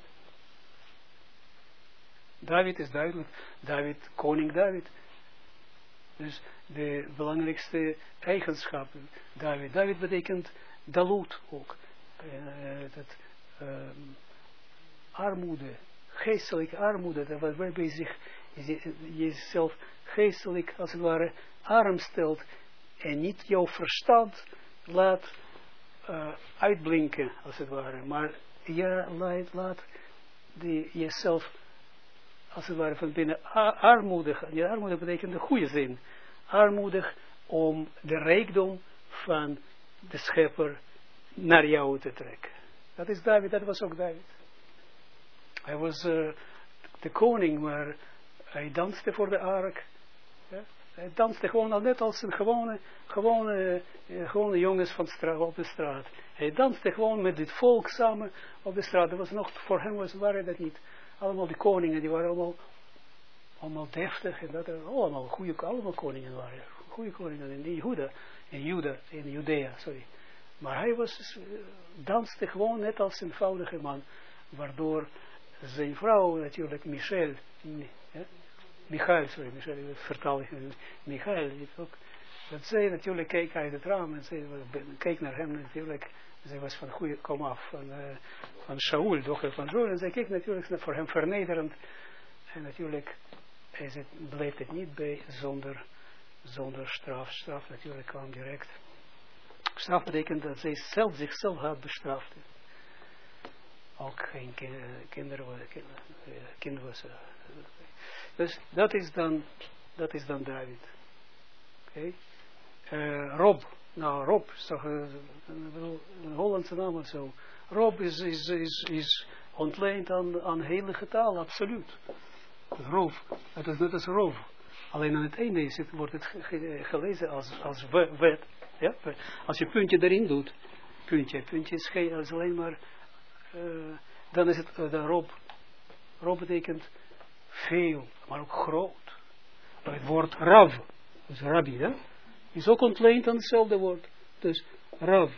David is duidelijk. David, koning David. Dus de belangrijkste eigenschappen. David. David betekent dalut ook. Uh, dat, um, armoede, geestelijke armoede, dat waarbij zich jezelf geestelijk als het ware arm stelt en niet jouw verstand laat uh, uitblinken als het ware, maar ja, laat, jezelf als het ware van binnen armoedig, ja, armoedig betekent de goede zin, armoedig om de rijkdom van de schepper naar jou te trekken. Dat is David, dat was ook David. Hij was uh, de koning, maar hij danste voor de ark. Hij danste gewoon al net als een gewone, gewone, uh, gewone jongens van straat, op de straat. Hij danste gewoon met dit volk samen op de straat. Dat was nog, voor hem was, waren dat niet. Allemaal die koningen, die waren allemaal, allemaal deftig. En dat, allemaal goede, allemaal koningen waren. Goede koningen in Juda, in Juda, in Judea, sorry. Maar hij was, uh, danste gewoon net als een eenvoudige man. Waardoor zijn vrouw natuurlijk, Michel, Michael, sorry, Michel, ik vertaal ik, Michael, ook, dat zij natuurlijk keek uit het raam en zij keek naar hem natuurlijk, zij was van goede kom af, van, uh, van Shaul, dochter van Shaul, en zij keek natuurlijk voor hem vernederend, en natuurlijk is het, bleef het niet bij zonder, zonder straf, straf natuurlijk kwam direct. Straf betekent dat zij zelf zichzelf had bestraft. Ook geen kinderen, kind was. Dus dat is dan, dat is dan David. Oké. Okay. Rob, nou Rob is toch een, een Hollandse naam of zo. Rob is, is, is, is ontleend aan, aan heilige taal, absoluut. Roof, het is net als roof. Alleen aan het einde is het, wordt het gelezen als, als wet. Ja? Als je puntje erin doet, puntje, puntje is, geen, alleen maar uh, dan is het uh, de rob. Rob betekent veel, maar ook groot. Het woord rav, dus rabbi, hè, is ook ontleend aan hetzelfde woord. Dus rav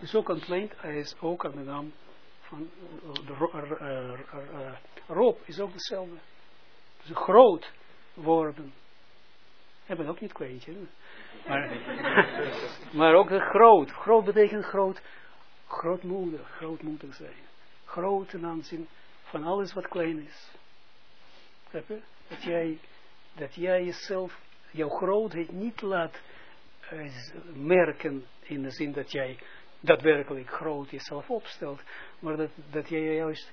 is ook ontleend, hij is ook aan de naam van de uh, rob, is ook hetzelfde. Dus groot worden. Hebben ook niet kleintje. Maar, maar ook groot. Groot betekent groot grootmoedig, grootmoedig zijn. Groot ten aanzien van alles wat klein is. Dat jij, dat jij jezelf, jouw grootheid niet laat uh, merken in de zin dat jij daadwerkelijk groot jezelf opstelt, maar dat, dat jij juist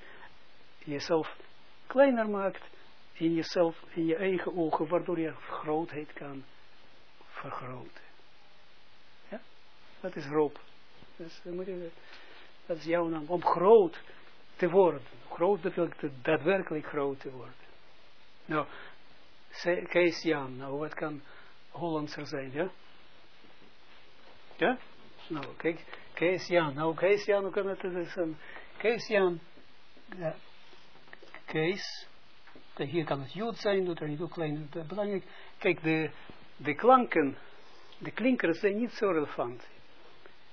jezelf kleiner maakt in jezelf, in je eigen ogen, waardoor je grootheid kan vergroten. Ja? Dat is roep. Dus je, dat is jouw naam, om groot te worden. Groot betekent daadwerkelijk groot te worden. Nou, Kees Jan, nou wat kan Hollandser zijn, ja? Ja? Nou, kijk, Kees Jan, nou Kees Jan, hoe kan het zijn? Kees Jan, ja. Kees, hier kan het jood zijn, doet er niet ook klein, belangrijk. Kijk, de, de klanken, de klinkers zijn niet zo relevant.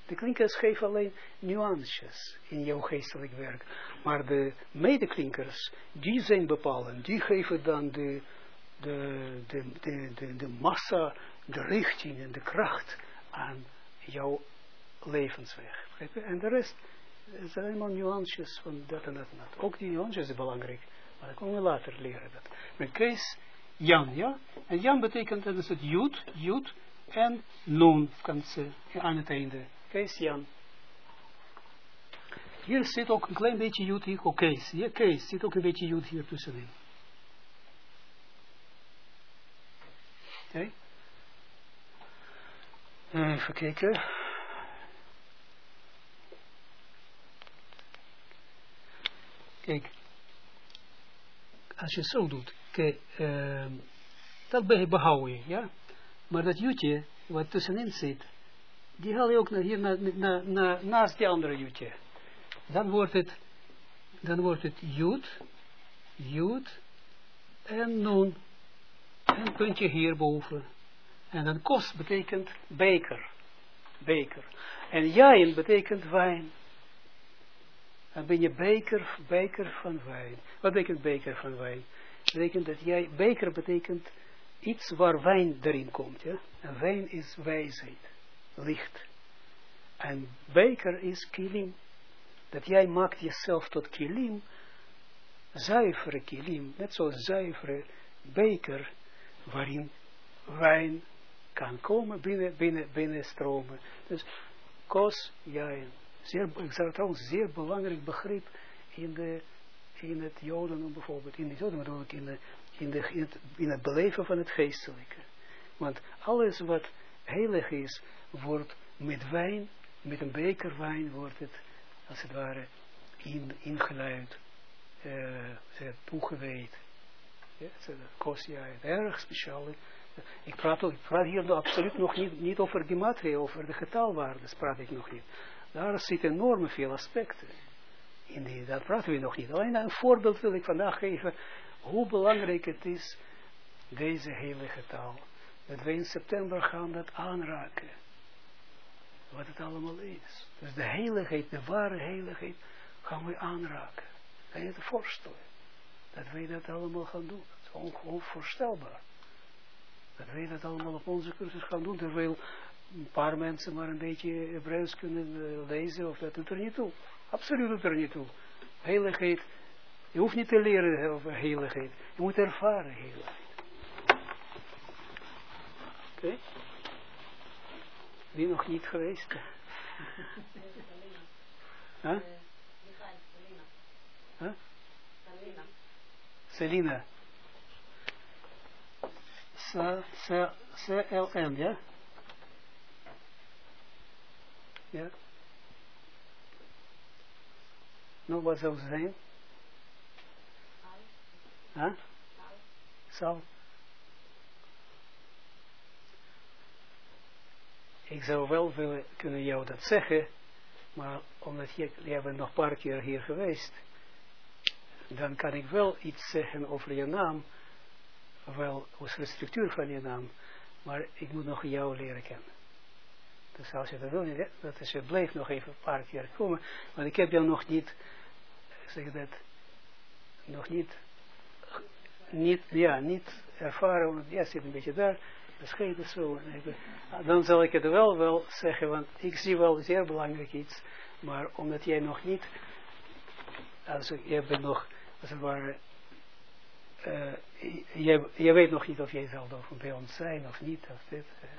De klinkers geven alleen nuances in jouw geestelijk werk. Maar de medeklinkers, die zijn bepalend. Die geven dan de, de, de, de, de, massa, de richting en de kracht aan jouw levensweg. En de rest zijn allemaal nuances van dat en dat en dat. Ook die nuances zijn belangrijk. Maar dat kunnen we later leren. Dat. Met Kees, Jan, ja. En Jan betekent dat is het Jud, Jud en Nun, kan ze aan het einde. Kees Jan. Hier zit ook een klein beetje jut hier, oké, okay, hier, Kees, zit ook een beetje jut hier tussenin. Oké. Okay. Even kijken. Kijk, als je zo doet, kijk, uh, dat behoud je, ja. Maar dat jutje, wat tussenin zit, die haal je ook naar hier, naar, naast die andere jutje. Dan wordt het, dan wordt het jut, jut en nun. En puntje hierboven. En dan kost betekent beker. Beker. En jain betekent wijn. Dan ben je beker, beker van wijn. Wat betekent beker van wijn? betekent dat jij, beker betekent iets waar wijn erin komt. Ja? En wijn is wijsheid, licht. En beker is kilim. Dat jij maakt jezelf tot kilim, zuivere kilim, net zoals zuivere beker, waarin wijn kan komen, binnen, binnen, binnenstromen. Dus kos, jain. Zeer, ik zou trouwens zeer belangrijk begrip in, de, in het Joden bijvoorbeeld, in het Joden bedoel ik, in, de, in, de, in, het, in het beleven van het geestelijke. Want alles wat heilig is, wordt met wijn, met een beker wijn, wordt het, als het ware, in, ingeluid, uh, toegeweid. Ja, kosja, erg speciaal. Ik praat, ik praat hier absoluut nog niet, niet over gematria, over de getalwaardes praat ik nog niet. Daar zitten enorm veel aspecten. In die, dat praten we nog niet. Alleen een voorbeeld wil ik vandaag geven hoe belangrijk het is, deze heilige taal. Dat we in september gaan dat aanraken. Wat het allemaal is. Dus de heiligheid, de ware heiligheid, gaan we aanraken. Kan je het voorstellen? Dat wij dat allemaal gaan doen. Dat is onvoorstelbaar. Dat wij dat allemaal op onze cursus gaan doen, terwijl een paar mensen maar een beetje Hebreeuws kunnen uh, lezen, of dat doet er niet toe. Absoluut doet er niet toe. Heiligheid, je hoeft niet te leren over heiligheid. Je moet ervaren heiligheid. Oké? Wie nog niet geweest? huh? Huh? Selina. C-L-N, ja? Ja. Nog wat zou zijn? Huh? Zal. Ik zou wel willen kunnen jou dat zeggen, maar omdat je, jij bent nog een paar keer hier geweest, dan kan ik wel iets zeggen over je naam, wel over de structuur van je naam, maar ik moet nog jou leren kennen. Dus als je dat wil, dat is, je blijft nog even een paar keer komen. Want ik heb jou nog niet, zeg dat, nog niet, niet, ja, niet ervaren, want jij zit een beetje daar, bescheiden zo. Dan zal ik het wel wel zeggen, want ik zie wel zeer belangrijk iets, maar omdat jij nog niet, als je bent nog, als het ware, uh, je, je weet nog niet of jij zal bij ons zijn of niet, of dit. Uh,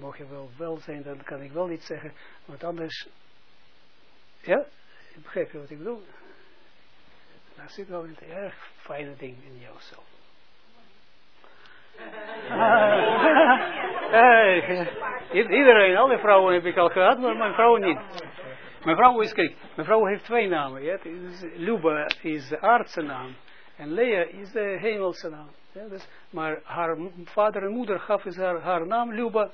mocht je wel wel zijn, dan kan ik wel iets zeggen. Want anders, ja, begrijp je wat ik bedoel? Daar zit wel een erg fijne ding in jouzelf. Hey, iedereen, alle vrouwen heb ik al gehad, maar mijn vrouw niet. Mijn vrouw is, kijk, mijn vrouw heeft twee namen. Ja? Luba is de aardse naam. En Lea is de hemelse naam. Ja, dus, maar haar vader en moeder gaf haar, haar naam Luba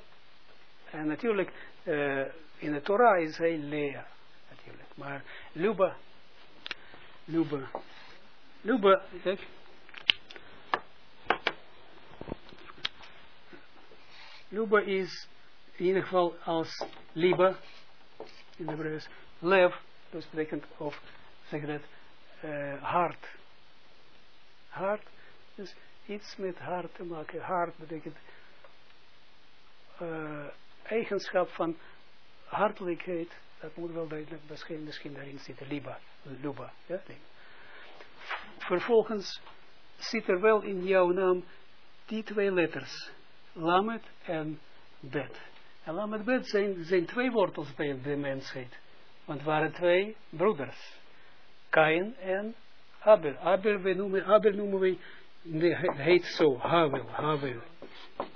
en natuurlijk, uh, in de Torah is hij Lea. Natuurlijk. Maar Luba, Luba, Luba, kijk. Luba is in ieder geval als Liba, in de Hebreeuws, lev, dus betekent, of zeg dat, uh, hart. Hart, dus iets met hart te maken. Hart betekent uh, eigenschap van hartelijkheid, dat moet wel duidelijk misschien, misschien daarin zitten, liba, luba. Ja, Vervolgens zit er wel in jouw naam die twee letters, lamet en bet. En lamet bet zijn, zijn twee wortels bij de mensheid. Want het waren twee broeders. Kain en Abel. Abel, we noemen, Abel noemen we, hij heet zo, Havel, Havel,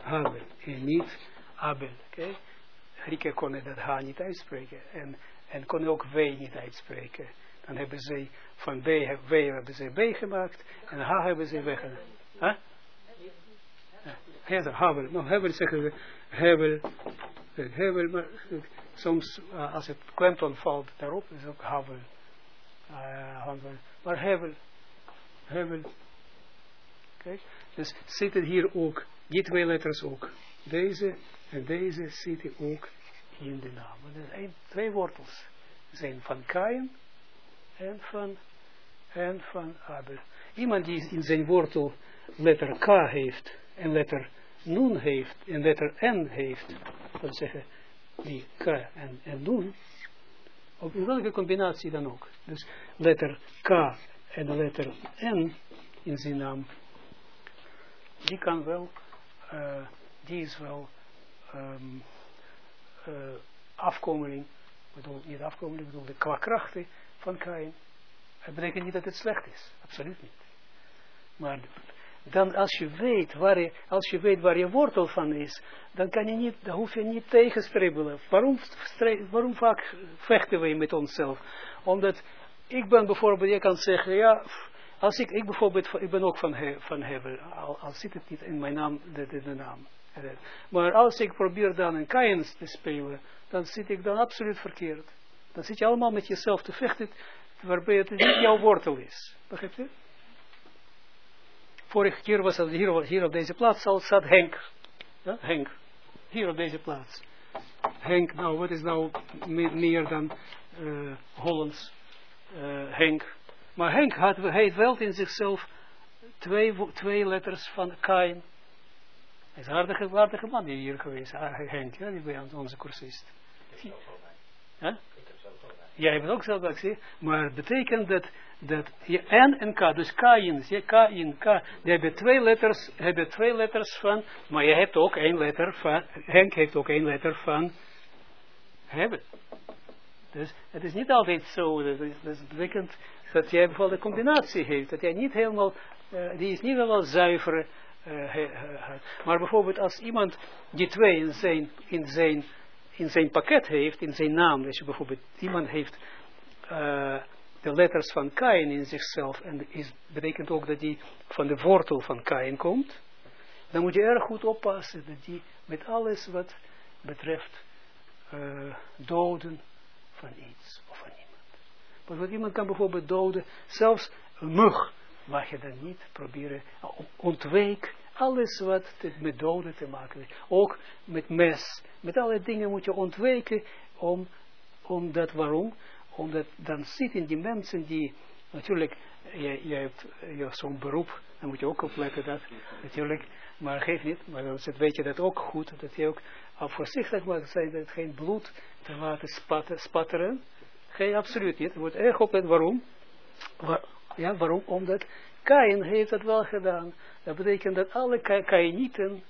Havel. En niet Abel? Okay? Konden dat H niet uitspreken. En, en konden ook W niet uitspreken. Dan hebben ze van B, W hebben ze B gemaakt. En H hebben ze weggemaakt. Huh? Hevel, Havel. Nou, Havel zeggen we, Havel, Havel, maar soms uh, als het klemton valt daarop, is ook Havel. Uh, maar Havel, Havel. Kijk, dus zitten hier ook, die twee letters ook. Deze en deze zitten ook in de naam. Zijn twee wortels. Zijn van Kain en van, en van Abel. Iemand die in zijn wortel letter K heeft en letter Nun heeft en letter N heeft, dat zeggen die K en, en Nun, op welke combinatie dan ook. Dus letter K en de letter N in zijn naam, die kan wel, uh, die is wel um, uh, afkomeling, bedoel, niet afkomeling, bedoel de qua krachten van Kain. Het betekent niet dat het slecht is, absoluut niet. Maar dan als je weet waar je, als je, weet waar je wortel van is, dan kan je niet, dan hoef je niet tegenstribbelen. Waarom, waarom vaak vechten we met onszelf? Omdat ik ben bijvoorbeeld, je kan zeggen, ja, als ik, ik bijvoorbeeld, ik ben ook van, he, van Hevel, al, zit het niet in mijn naam, de, de, de naam. Maar als ik probeer dan een Kains te spelen, dan zit ik dan absoluut verkeerd. Dan zit je allemaal met jezelf te vechten, waarbij het niet jouw wortel is. Begrijp je? Vorige keer was het hier, hier op deze plaats al zat Henk. Ja, Henk. Hier op deze plaats. Henk, nou wat is nou meer dan uh, Hollands uh, Henk. Maar Henk had, heeft wel in zichzelf twee, twee letters van Kain. Hij is een aardige, man die hier geweest, Henk, ja, die bij onze cursist. Huh? Jij hebt het ook zelf gezien, maar het betekent dat, dat je N en K, dus Kain, je K in K, die hebben twee letters, hebben twee letters van, maar je hebt ook één letter van, Henk heeft ook één letter van hebben. Dus het is niet altijd zo, dat, is, dat betekent dat jij bijvoorbeeld een combinatie heeft, dat jij niet helemaal, uh, die is niet helemaal zuiver, uh, maar bijvoorbeeld als iemand die twee in zijn, in zijn, in zijn pakket heeft, in zijn naam, dus bijvoorbeeld iemand heeft uh, de letters van Kain in zichzelf, en is, betekent ook dat die van de wortel van Kain komt, dan moet je erg goed oppassen dat die met alles wat betreft uh, doden van iets of van iemand. Want iemand kan bijvoorbeeld doden, zelfs een mug, mag je dan niet proberen, ontweek alles wat met doden te maken heeft. Ook met mes, met alle dingen moet je ontweken, om, omdat, waarom? Omdat dan zitten die mensen die, natuurlijk, je hebt, zo'n beroep, dan moet je ook opletten dat, natuurlijk, maar geef niet, maar dan weet je dat ook goed, dat je ook voorzichtig moet zijn, dat geen bloed te laten spatten, spatteren, geen absoluut niet, je moet erg opletten, waarom? Waar, ja, waarom? Omdat Kain heeft dat wel gedaan. Dat betekent dat alle Kainieten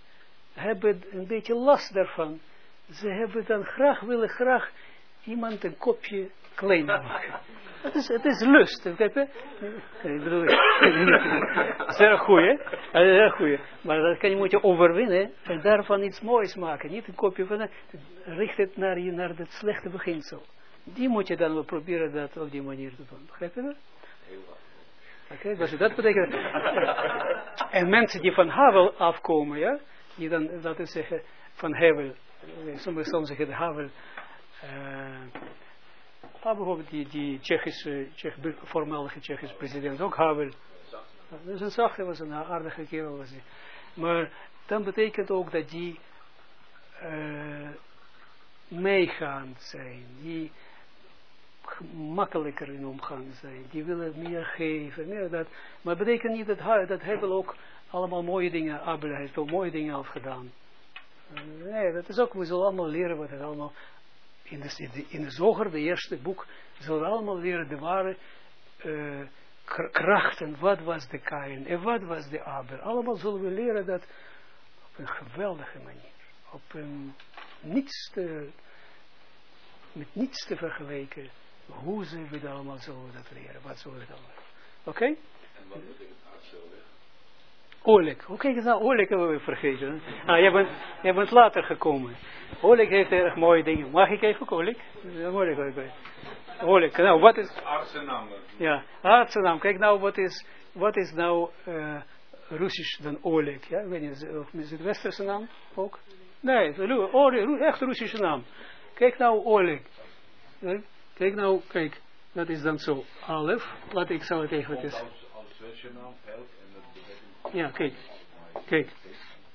hebben een beetje last daarvan. Ze hebben dan graag, willen graag iemand een kopje klein maken. Het is, het is lust, begrijp je? Ik bedoel, zeer goed, hè? Zeer goed. Maar dat kan je, moet je overwinnen en daarvan iets moois maken. Niet een kopje van, richt het naar, je, naar het slechte beginsel. Die moet je dan wel proberen dat op die manier te doen. Begrijp je dat? Oké, okay, dus dat betekent. en mensen die van Havel afkomen, ja, die dan, dat is zeggen, van Havel, sommigen soms zeggen Havel, uh, bijvoorbeeld die, die Tsjechische, Tsjech, voormalige Tsjechische president, ook Havel. Dat is een zachte, was een aardige kerel. Was hij. Maar dan betekent ook dat die uh, meegaan zijn, die makkelijker in omgang zijn. Die willen meer geven. Meer dat. Maar het betekent niet dat hij, dat wil ook allemaal mooie dingen, Abel heeft ook mooie dingen afgedaan. Nee, dat is ook, we zullen allemaal leren wat het allemaal, in de, in de, zoger, de eerste boek, zullen we allemaal leren de ware uh, krachten, wat was de Kain en wat was de Abel. Allemaal zullen we leren dat op een geweldige manier, op een niets te, met niets te vergelijken Hoe zullen we dat allemaal zullen we dat leren? Wat zullen we dan leren? Oké? Okay? En wat betekent aardselig? Oleg. Hoe kijk eens nou, Oleg hebben we vergeten. Ah, jij bent, jij bent later gekomen. Oleg heeft erg mooie dingen. Mag ik even? Ja, Oleg, Oleg. Oleg, nou, wat is... Artsennaam. Ja, artsennaam. Kijk nou, wat is, wat is nou uh, Russisch dan Oleg? Ja, ik weet niet, of is het westerse naam ook? Nee, echt Russische naam. Kijk nou, Oleg. Kijk nou, kijk. Dat is dan zo. Alef. Wat ik zal het dat betekent... Ja, kijk. Kijk.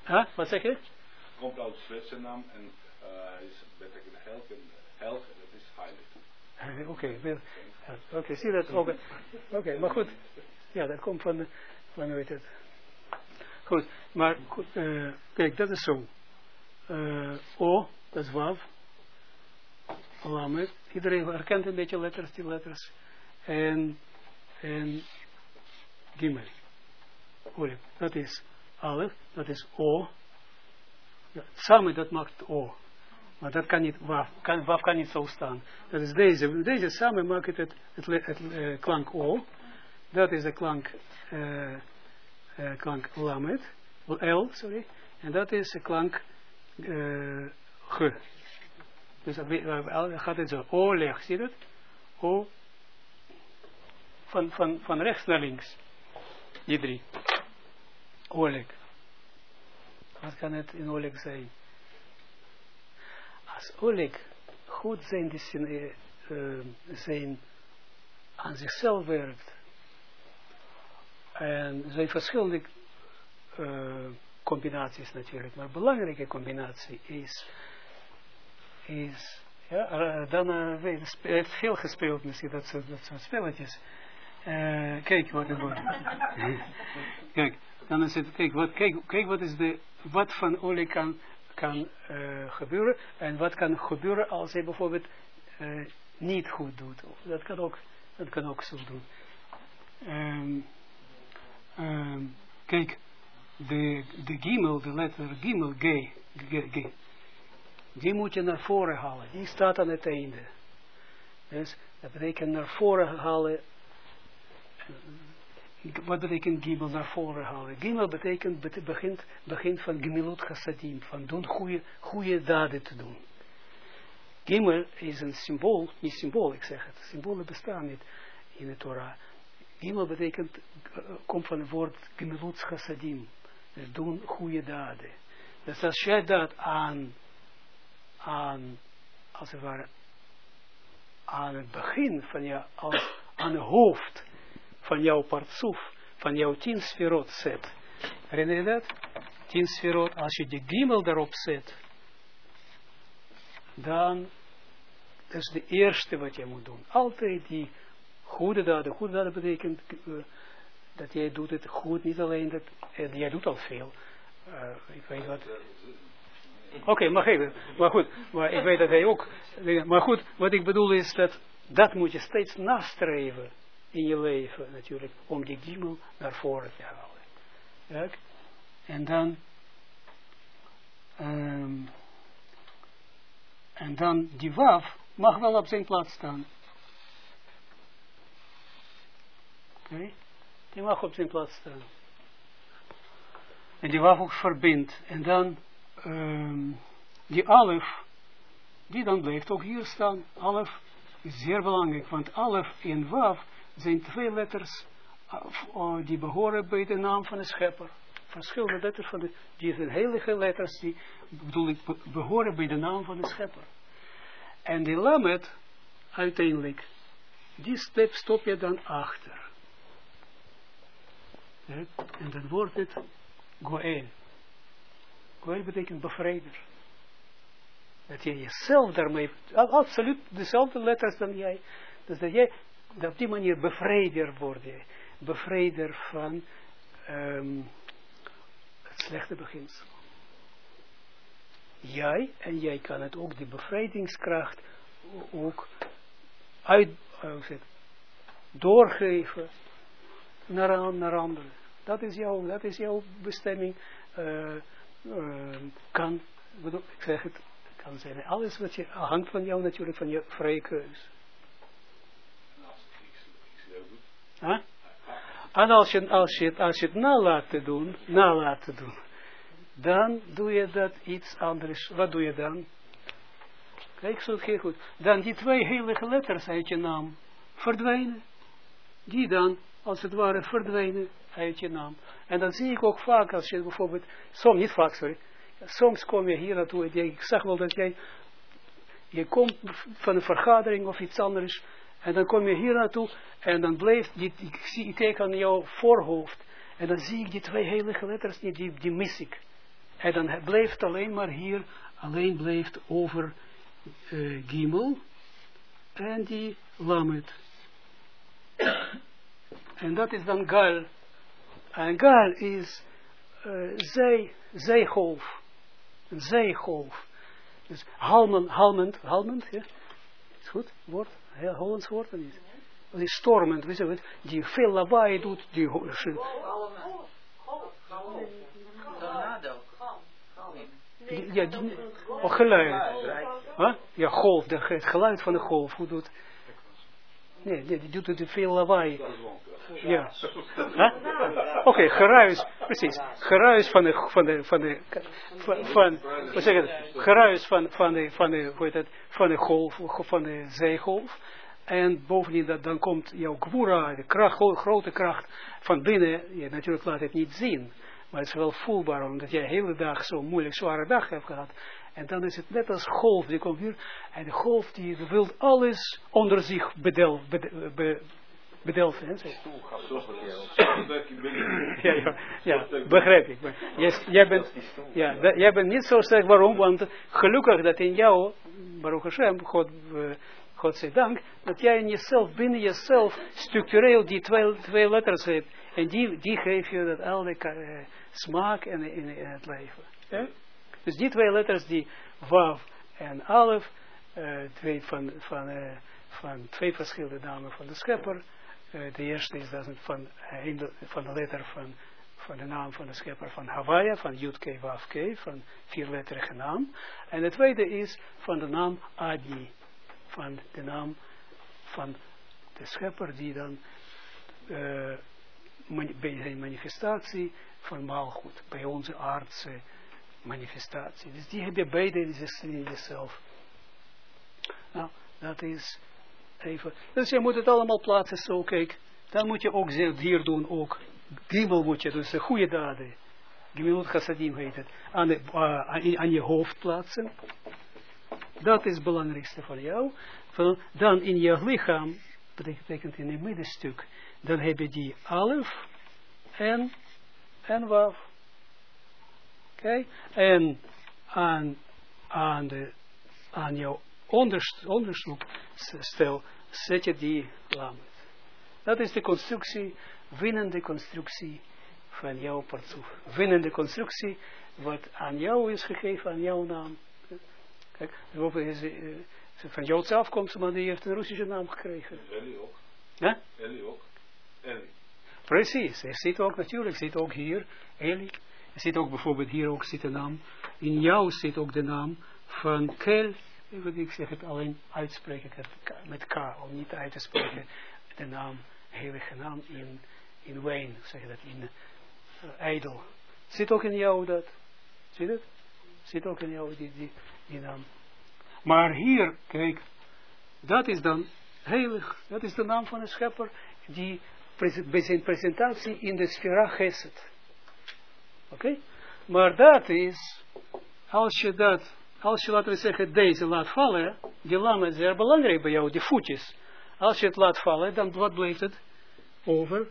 Huh? Wat zeg je? Komt uit naam en uh, is, betekent help en help en dat is heilig. Oké, okay, oké, okay, zie dat? Oké, okay. maar goed. Ja, dat komt van, van hoe heet het. Goed, maar goed, uh, kijk, dat is zo. Uh, o, dat is wav. Lamed. Iedereen herkent een beetje letters, die letters. En, en Gimel. Oleg. Dat is Alef, dat is O. Samen dat maakt O. Maar dat kan niet, waf kan, waf kan niet zo staan. Dat is deze. Deze samen maakt het, het, uh, klank O. Dat is de klank, uh, uh, klank Lamed. L, sorry. En dat is de klank G. Dus dan gaat het zo. Oleg, zie je dat? O. Van, van, van rechts naar links. Die drie. Oleg. Wat kan het in Oleg zijn? Als Oleg goed zijn, die zijn, uh, zijn aan zichzelf werkt. En zijn verschillende uh, combinaties natuurlijk. Maar belangrijke combinatie is is, ja, uh, dan uh, heeft veel gespeeld misschien, dat soort, dat soort spelletjes. Uh, kijk wat er wordt. kijk, dan is het, kijk wat, kijk, kijk wat is de, wat van olie kan, kan gebeuren en wat kan gebeuren als hij bijvoorbeeld niet goed doet. Dat kan ook, dat kan ook zo doen. Um, um, kijk, de, de gimel, de letter gimel, G, G, G die moet je naar voren halen. Die staat aan het einde. Dus dat betekent naar voren halen. Wat betekent gimel naar voren halen? Gimel betekent, begint, van gemilut chassadim, van doen goede, goede daden te doen. Gimel is een symbool, niet symbool, ik zeg het. Symbolen bestaan niet in de Torah. Gimel betekent, komt van het woord gemilut chassadim. Dus doen goede daden. Dus als jij dat aan aan, als het ware, aan het begin van als, aan het hoofd van jouw partsoef, van jouw tien sferot zet. Herinner je dat? Tien sferot, als je de gimmel daarop zet, dan, is de eerste wat je moet doen. Altijd die goede daden, goede daden betekent uh, dat jij doet het goed, niet alleen dat, uh, jij doet al veel. Uh, ik weet wat, Oké, okay, maar even. Maar goed, maar ik weet dat hij ook. Maar goed, wat ik bedoel is dat dat moet je steeds nastreven in je leven natuurlijk, om die gimel naar voren te halen. Ja? En dan, um, en dan die waf mag wel op zijn plaats staan. Oké, die mag op zijn plaats staan. En die waf ook verbindt. En dan um, die alef, die dan blijft ook hier staan. Alef is zeer belangrijk, want alef en waf zijn twee letters uh, die behoren bij de naam van de schepper. Verschillende letters van de, die zijn heilige letters, die bedoel ik, behoren bij de naam van de schepper. En die lamet, uiteindelijk, die step stop je dan achter. En dan wordt het Goel. Goel betekent bevrijder. Dat je jezelf daarmee, absoluut dezelfde letters dan jij. Dus dat jij op die manier bevrijder wordt. Bevrijder van um, het slechte beginsel. Jij, en jij kan het ook, die bevrijdingskracht, ook uit, uh, doorgeven naar, naar anderen. Dat is jouw, dat is jouw bestemming. Uh, uh, kan, ik zeg het, kan zijn alles wat je, hangt van jou natuurlijk, van je vrije keus. Huh? En als je, als, je, als je het nalaat te doen, nalaat te doen, dan doe je dat iets anders. Wat doe je dan? Kijk, zo heel goed. Dan die twee heilige letters uit je naam verdwijnen. Die dan, als het ware, verdwijnen uit je naam. En dan zie ik ook vaak, als je bijvoorbeeld, soms, niet vaak, sorry, soms kom je hier naartoe, ik zag wel dat jij, je komt van een vergadering of iets anders, en dan kom je hier naartoe, en dan blijft, ik, zie, ik kijk aan jouw voorhoofd, en dan zie ik die twee heilige letters niet, die, die mis ik. En dan blijft alleen maar hier, alleen blijft over uh, Gimel, en die Lamet. en dat is dan Gal. En Gal is uh, zij, zijgolf. Een zijgolf. Dus halmen, halmend, halmend, ja. Is goed, woord? Heel Hollands woord of niet? Die stormend, weet je wat, die veel lawaai doet, die... Ja, die, oh, geluid. Huh? Ja, golf, de, het geluid van de golf, hoe doet... Nee, nee die doet het veel lawaai. Ja. Oké, geruis, precies. Geruis van de, van de, van de, van, wat zeg je, geruis van, van de, van de, hoe heet het, van de golf, van de zeegolf. En bovendien, dat, dan komt jouw kwura, de kracht, grote kracht van binnen, je natuurlijk laat het niet zien. Maar het is wel voelbaar, omdat jij de hele dag zo'n moeilijk, zware dag hebt gehad. En dan is het net als golf, die komt hier. En de golf die wil alles onder zich bedelven. Bedel, bedelven. Hè? ja, ja, ja, begrijp ik. Jij, jij, bent, ja, dat, jij bent niet zo sterk, waarom? Want gelukkig dat in jou, Baruch Hashem, God, uh, God zij dank, dat jij in jezelf, binnen jezelf, structureel die twee, twee letters hebt. En die, die geef je dat alle uh, smaak in, in, in, het leven. Ja? Dus die twee letters, die Wav en Alef, uh, twee van, van, uh, van twee verschillende namen van de schepper. Uh, de eerste is dat van, van de letter van, van de naam van de schepper van Hawaii, van Wav K, van vierletterige naam. En de tweede is van de naam Adi, van de naam van de schepper die dan bij zijn manifestatie van maalgoed, bij onze aardse manifestatie. Dus die heb je beide in jezelf. Nou, dat is even. Dus je moet het allemaal plaatsen zo, kijk. Dan moet je ook hier doen, ook. Gimel moet je, dus de goede daden. Gimilut chassadim heet het. Aan, de, uh, aan je hoofd plaatsen. Dat is het belangrijkste voor jou. Dan in je lichaam, betekent in het middenstuk, dan heb je die alef en, en waf. Oké? En aan, aan, de, aan jouw onderzoek stel, zet je die lamet. Dat is de constructie, winnende constructie van jouw partsoef. Winnende constructie, wat aan jou is gegeven, aan jouw naam. Kijk, is, uh, van Joodse afkomst, maar die heeft een Russische naam gekregen. Ellie ook. Ja? Ellie ook. Ellie. Precies, hij zit ook natuurlijk, zit ook hier, Eli. Er zit ook bijvoorbeeld hier ook zit de naam, in jou zit ook de naam van Kel, ik zeg het alleen uitspreken met K, om niet uit te spreken, de naam, heilige naam in, in Wayne, zeg dat, in uh, Ijdel. Zit ook in jou dat, zie je dat? Zit ook in jou die, die, die naam. Maar hier, kijk, dat is dan heilig, dat is de naam van de schepper, die bij zijn presentatie in de sfera geset. Oké? Maar dat is, als je dat, als je laten we zeggen deze laat vallen, die is zeer belangrijk bij jou, die voetjes. Als je het laat vallen, dan wat blijft het? Over.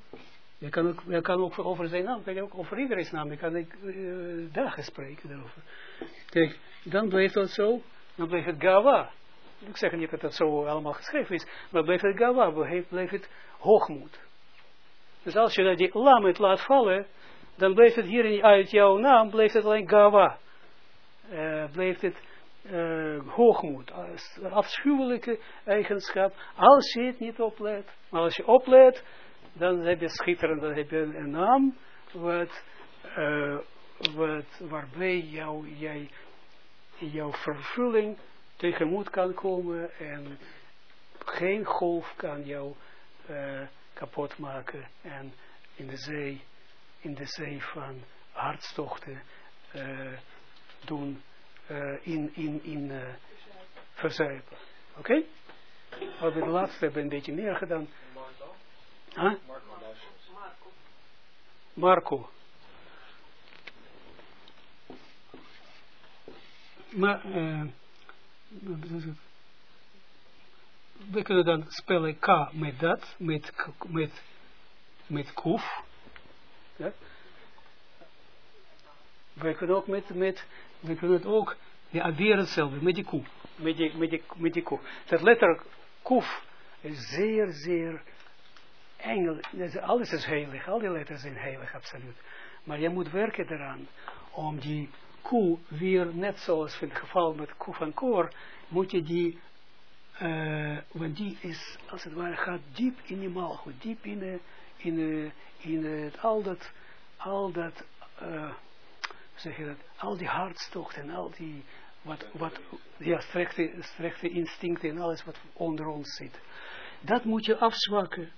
Je kan ook, je kan ook over zijn naam, kan je ook over iedereen's naam, je kan ik uh, dagen spreken daarover. Kijk, dan blijft het zo, dan blijft het gawa. Ik zeg niet dat het zo allemaal geschreven is, maar blijft het gawa, blijft het hoogmoed. Dus als je die lamet laat vallen, dan blijft het hier uit jouw naam, blijft het alleen gawa. Uh, blijft het uh, hoogmoed, afschuwelijke eigenschap, als je het niet oplet. Maar als je oplet, dan heb je schitterend, dan heb je een naam, wat, uh, wat, waarbij jou, jij, jouw vervulling tegemoet kan komen en geen golf kan jou kapot maken en in de zee, in de zee van hartstochten uh, doen, uh, in, in, in uh, verzuipen. Oké? Okay? We hebben de laatste hebben een beetje meer gedaan. Marco. Huh? Marco. Marco. Maar, uh, we kunnen dan spellen K met dat, met, met, met kuf. Ja? We kunnen ook met, met we kunnen het ook ja, weer hetzelfde, met die koe. Met met met die. Dat letter kuf is zeer, zeer engel. Alles is heilig, al die letters zijn heilig, absoluut. Maar je moet werken eraan om die koe weer, net zoals in het geval met koe van koor, moet je die uh, want die is, als het ware, gaat diep in je malgoed, diep in, uh, in, uh, in al dat, al dat, uh, zeg je dat, al die hartstocht en al die, wat, wat, ja, strechte instincten en alles wat onder ons zit. Dat moet je afzwakken.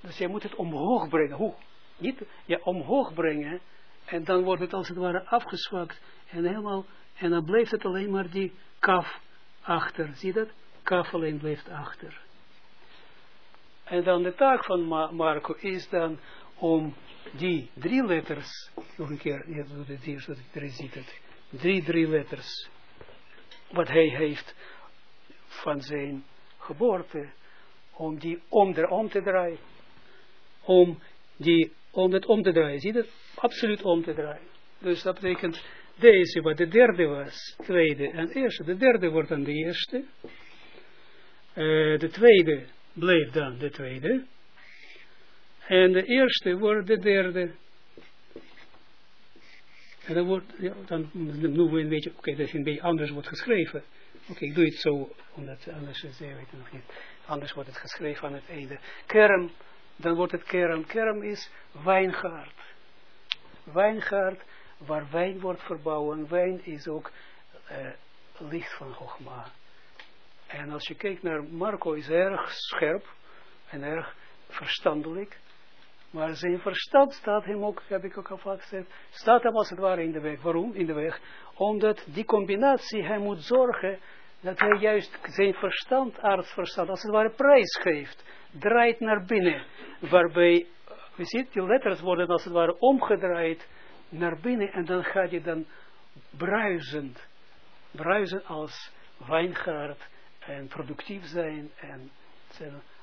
Dus je moet het omhoog brengen. Hoe? Niet, ja, omhoog brengen. En dan wordt het als het ware afgezwakt. En helemaal, en dan blijft het alleen maar die kaf achter. Zie dat? kaf alleen blijft achter. En dan de taak van Marco is dan om die drie letters, nog een keer, je doet het hier zodat ik ziet het, drie, drie letters, wat hij heeft van zijn geboorte, om die om, er, om te draaien. Om, die, om het om te draaien, zie je dat? Absoluut om te draaien. Dus dat betekent, deze wat de derde was, tweede en eerste, de derde wordt dan de eerste, uh, de tweede bleef dan de tweede. En de eerste wordt de derde. En dan wordt, ja, dan noemen we een beetje, oké, dat een beetje anders wordt geschreven. Oké, ik doe het zo, omdat anders is, weet het nog niet. Anders wordt het geschreven aan het einde. Kerm, dan wordt het kerm. Kerm is wijngaard. Wijngaard, waar wijn wordt verbouwen. Wijn is ook uh, licht van Hochma. En als je kijkt naar Marco, is erg scherp en erg verstandelijk. Maar zijn verstand staat hem ook, heb ik ook al vaak gezegd, staat hem als het ware in de weg. Waarom in de weg? Omdat die combinatie, hij moet zorgen dat hij juist zijn verstand, aardsverstand, als het ware prijs geeft. Draait naar binnen. Waarbij, je ziet, die letters worden als het ware omgedraaid naar binnen. En dan gaat je dan bruisend, bruisen als wijngaard en productief zijn en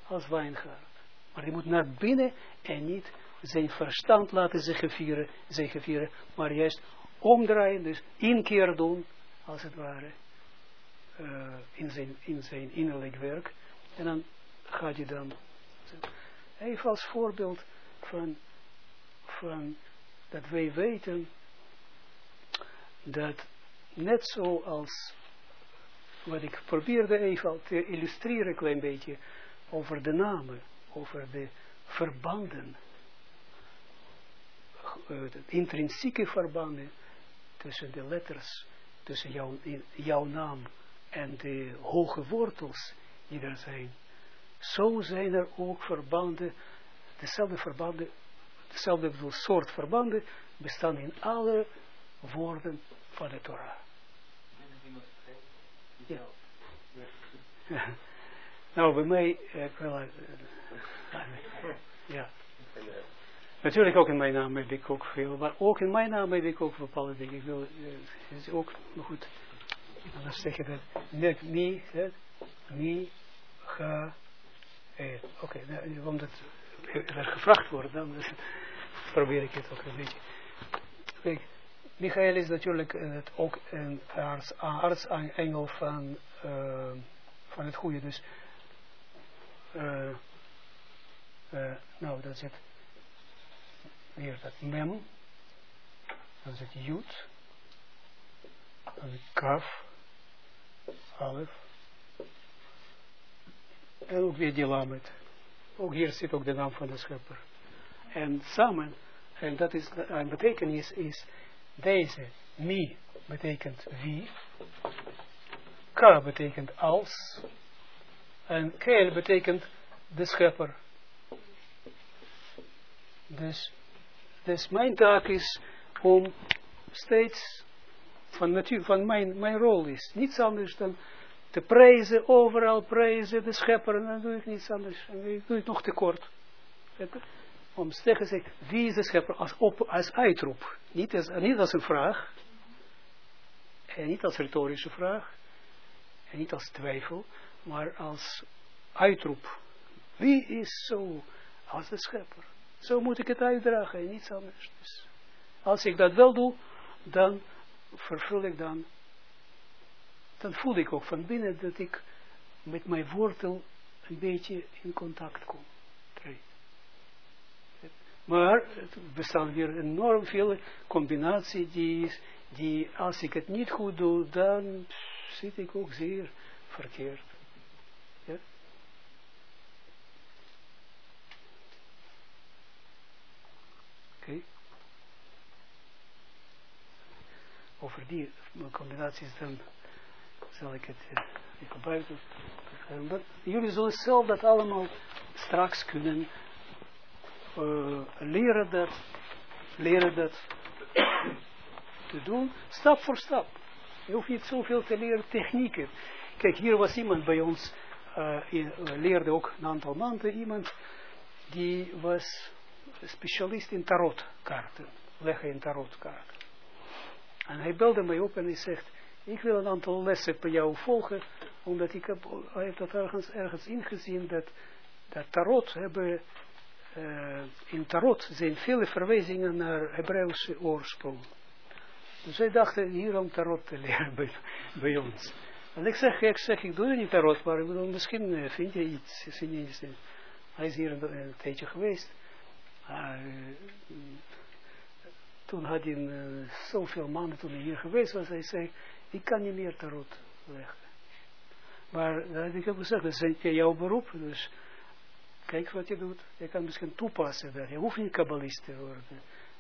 als wijngaard. Maar je moet naar binnen en niet zijn verstand laten zich vieren, maar juist omdraaien, dus inkeer doen, als het ware, uh, in, zijn, in zijn innerlijk werk. En dan gaat je dan, even als voorbeeld van, van dat wij weten dat net zoals wat ik probeerde even te illustreren een klein beetje over de namen, over de verbanden, de intrinsieke verbanden tussen de letters, tussen jouw, jouw naam en de hoge wortels die er zijn. Zo zijn er ook verbanden, dezelfde verbanden, dezelfde soort verbanden bestaan in alle woorden van de Torah. Ja. nou, bij mij, eh, ik wil, uh, ja. Natuurlijk ook in mijn naam heb ik ook veel, maar ook in mijn naam heb ik ook bepaalde dingen. Ik wil, uh, is ook, goed, anders zeg je dat, mi, mi, ga, eh. Oké, nou, omdat er gevraagd wordt, dan probeer ik het ook een beetje. Kijk, Michael is natuurlijk uh, ook een arts, artsengel van, uh, van het goede. Dus, uh, nou, dat zit hier dat mem, dan zit jut, dan zit kaf, alef, en ook weer die lamet. Ook hier zit ook de naam van de schepper. En samen, en dat is, een betekenis is, deze mi betekent wie. Ka betekent als. En keel betekent de schepper. Dus, dus mijn taak is om steeds van natuur, van mijn, mijn rol is. Niets anders dan te prijzen, overal prijzen, de schepper, en dan doe ik niets anders. En dan doe ik nog tekort. Om te zeggen, wie is de schepper als, op, als uitroep. Niet als, niet als een vraag. En niet als retorische vraag. En niet als twijfel. Maar als uitroep. Wie is zo als de schepper? Zo moet ik het uitdragen en niets anders. Dus als ik dat wel doe, dan vervul ik dan, dan voel ik ook van binnen dat ik met mijn wortel een beetje in contact kom. Maar er bestaan weer enorm veel combinaties die, die als ik het niet goed doe, dan zit ik ook zeer verkeerd. Ja? Oké. Over die combinaties dan zal ik het even buiten. jullie zullen zelf dat allemaal straks kunnen uh, leren dat, leren dat te doen, stap voor stap. Je hoeft niet zoveel te leren technieken. Kijk, hier was iemand bij ons, uh, leerde ook een aantal maanden, iemand die was specialist in tarotkaarten, leggen in tarotkaarten. En hij belde mij op en hij zegt, ik wil een aantal lessen bij jou volgen, omdat ik heb, hij heeft dat ergens, ergens ingezien dat, dat tarot hebben uh, in Tarot zijn vele verwijzingen naar Hebreeuwse oorsprong. Dus wij dachten hier om Tarot te leren bij, ons. En ik zeg, ik zeg, ik doe niet Tarot, maar ik bedoel, misschien uh, vind je iets. Vind je iets hij is hier een, een tijdje geweest. Uh, toen had hij uh, zoveel maanden toen hij hier geweest was, hij zei, ik kan niet meer Tarot leggen. Maar ik heb gezegd, dat is jouw beroep, dus Kijk wat je doet. Je kan misschien toepassen dat. Je hoeft niet kabbalist te worden.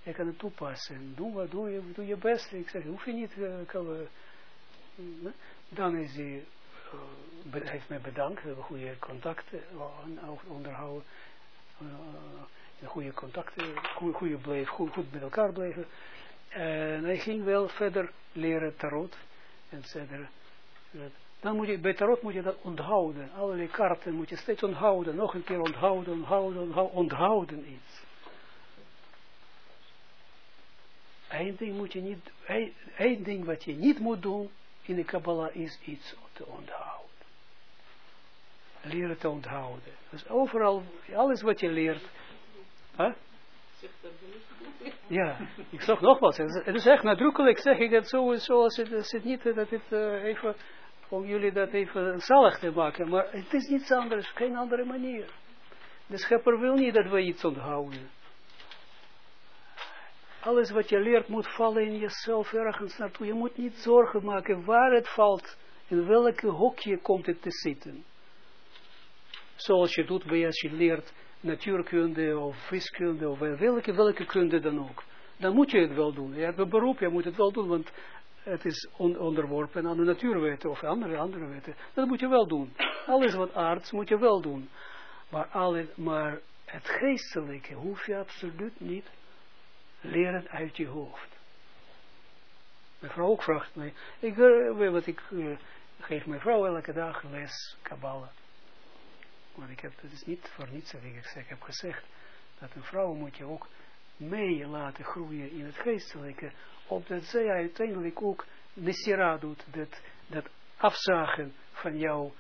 Je kan het toepassen. Doe wat, doe je, doe je best. Ik zeg, hoef je niet uh, Dan is hij, heeft mij bedankt. We hebben goede contacten onderhouden. Uh, goede contacten, goede, bleef, goed, goed met elkaar blijven. En hij ging wel verder leren tarot. En verder dan moet je, bij tarot moet je dat onthouden. Allerlei kaarten moet je steeds onthouden. Nog een keer onthouden, onthouden, onthouden, onthouden iets. Eén ding moet je niet, één ding wat je niet moet doen in de Kabbalah is iets te onthouden. Leren te onthouden. Dus overal, alles wat je leert. Huh? Ja, ik zeg nogmaals, het is echt nadrukkelijk, zeg ik het zo, zoals het, het niet dat het uh, even om jullie dat even zalig te maken. Maar het is niets anders, geen andere manier. De schepper wil niet dat we iets onthouden. Alles wat je leert moet vallen in jezelf ergens naartoe. Je moet niet zorgen maken waar het valt. In welke hokje komt het te zitten. Zoals je doet bij als je leert natuurkunde of wiskunde of welke, welke kunde dan ook. Dan moet je het wel doen. Je hebt een beroep, je moet het wel doen, want het is onderworpen aan de natuurwetten of andere, andere wetten. Dat moet je wel doen. Alles wat aards moet je wel doen. Maar, alle, maar het geestelijke hoef je absoluut niet leren uit je hoofd. Mijn vrouw ook vraagt mij, ik, uh, wat ik uh, geef mijn vrouw elke dag les Kabbalah. Maar ik heb, dat is niet voor niets dat ik, heb gezegd, dat een vrouw moet je ook mee laten groeien in het geestelijke, opdat zij uiteindelijk ook Messira doet, dat, dat afzagen van jou,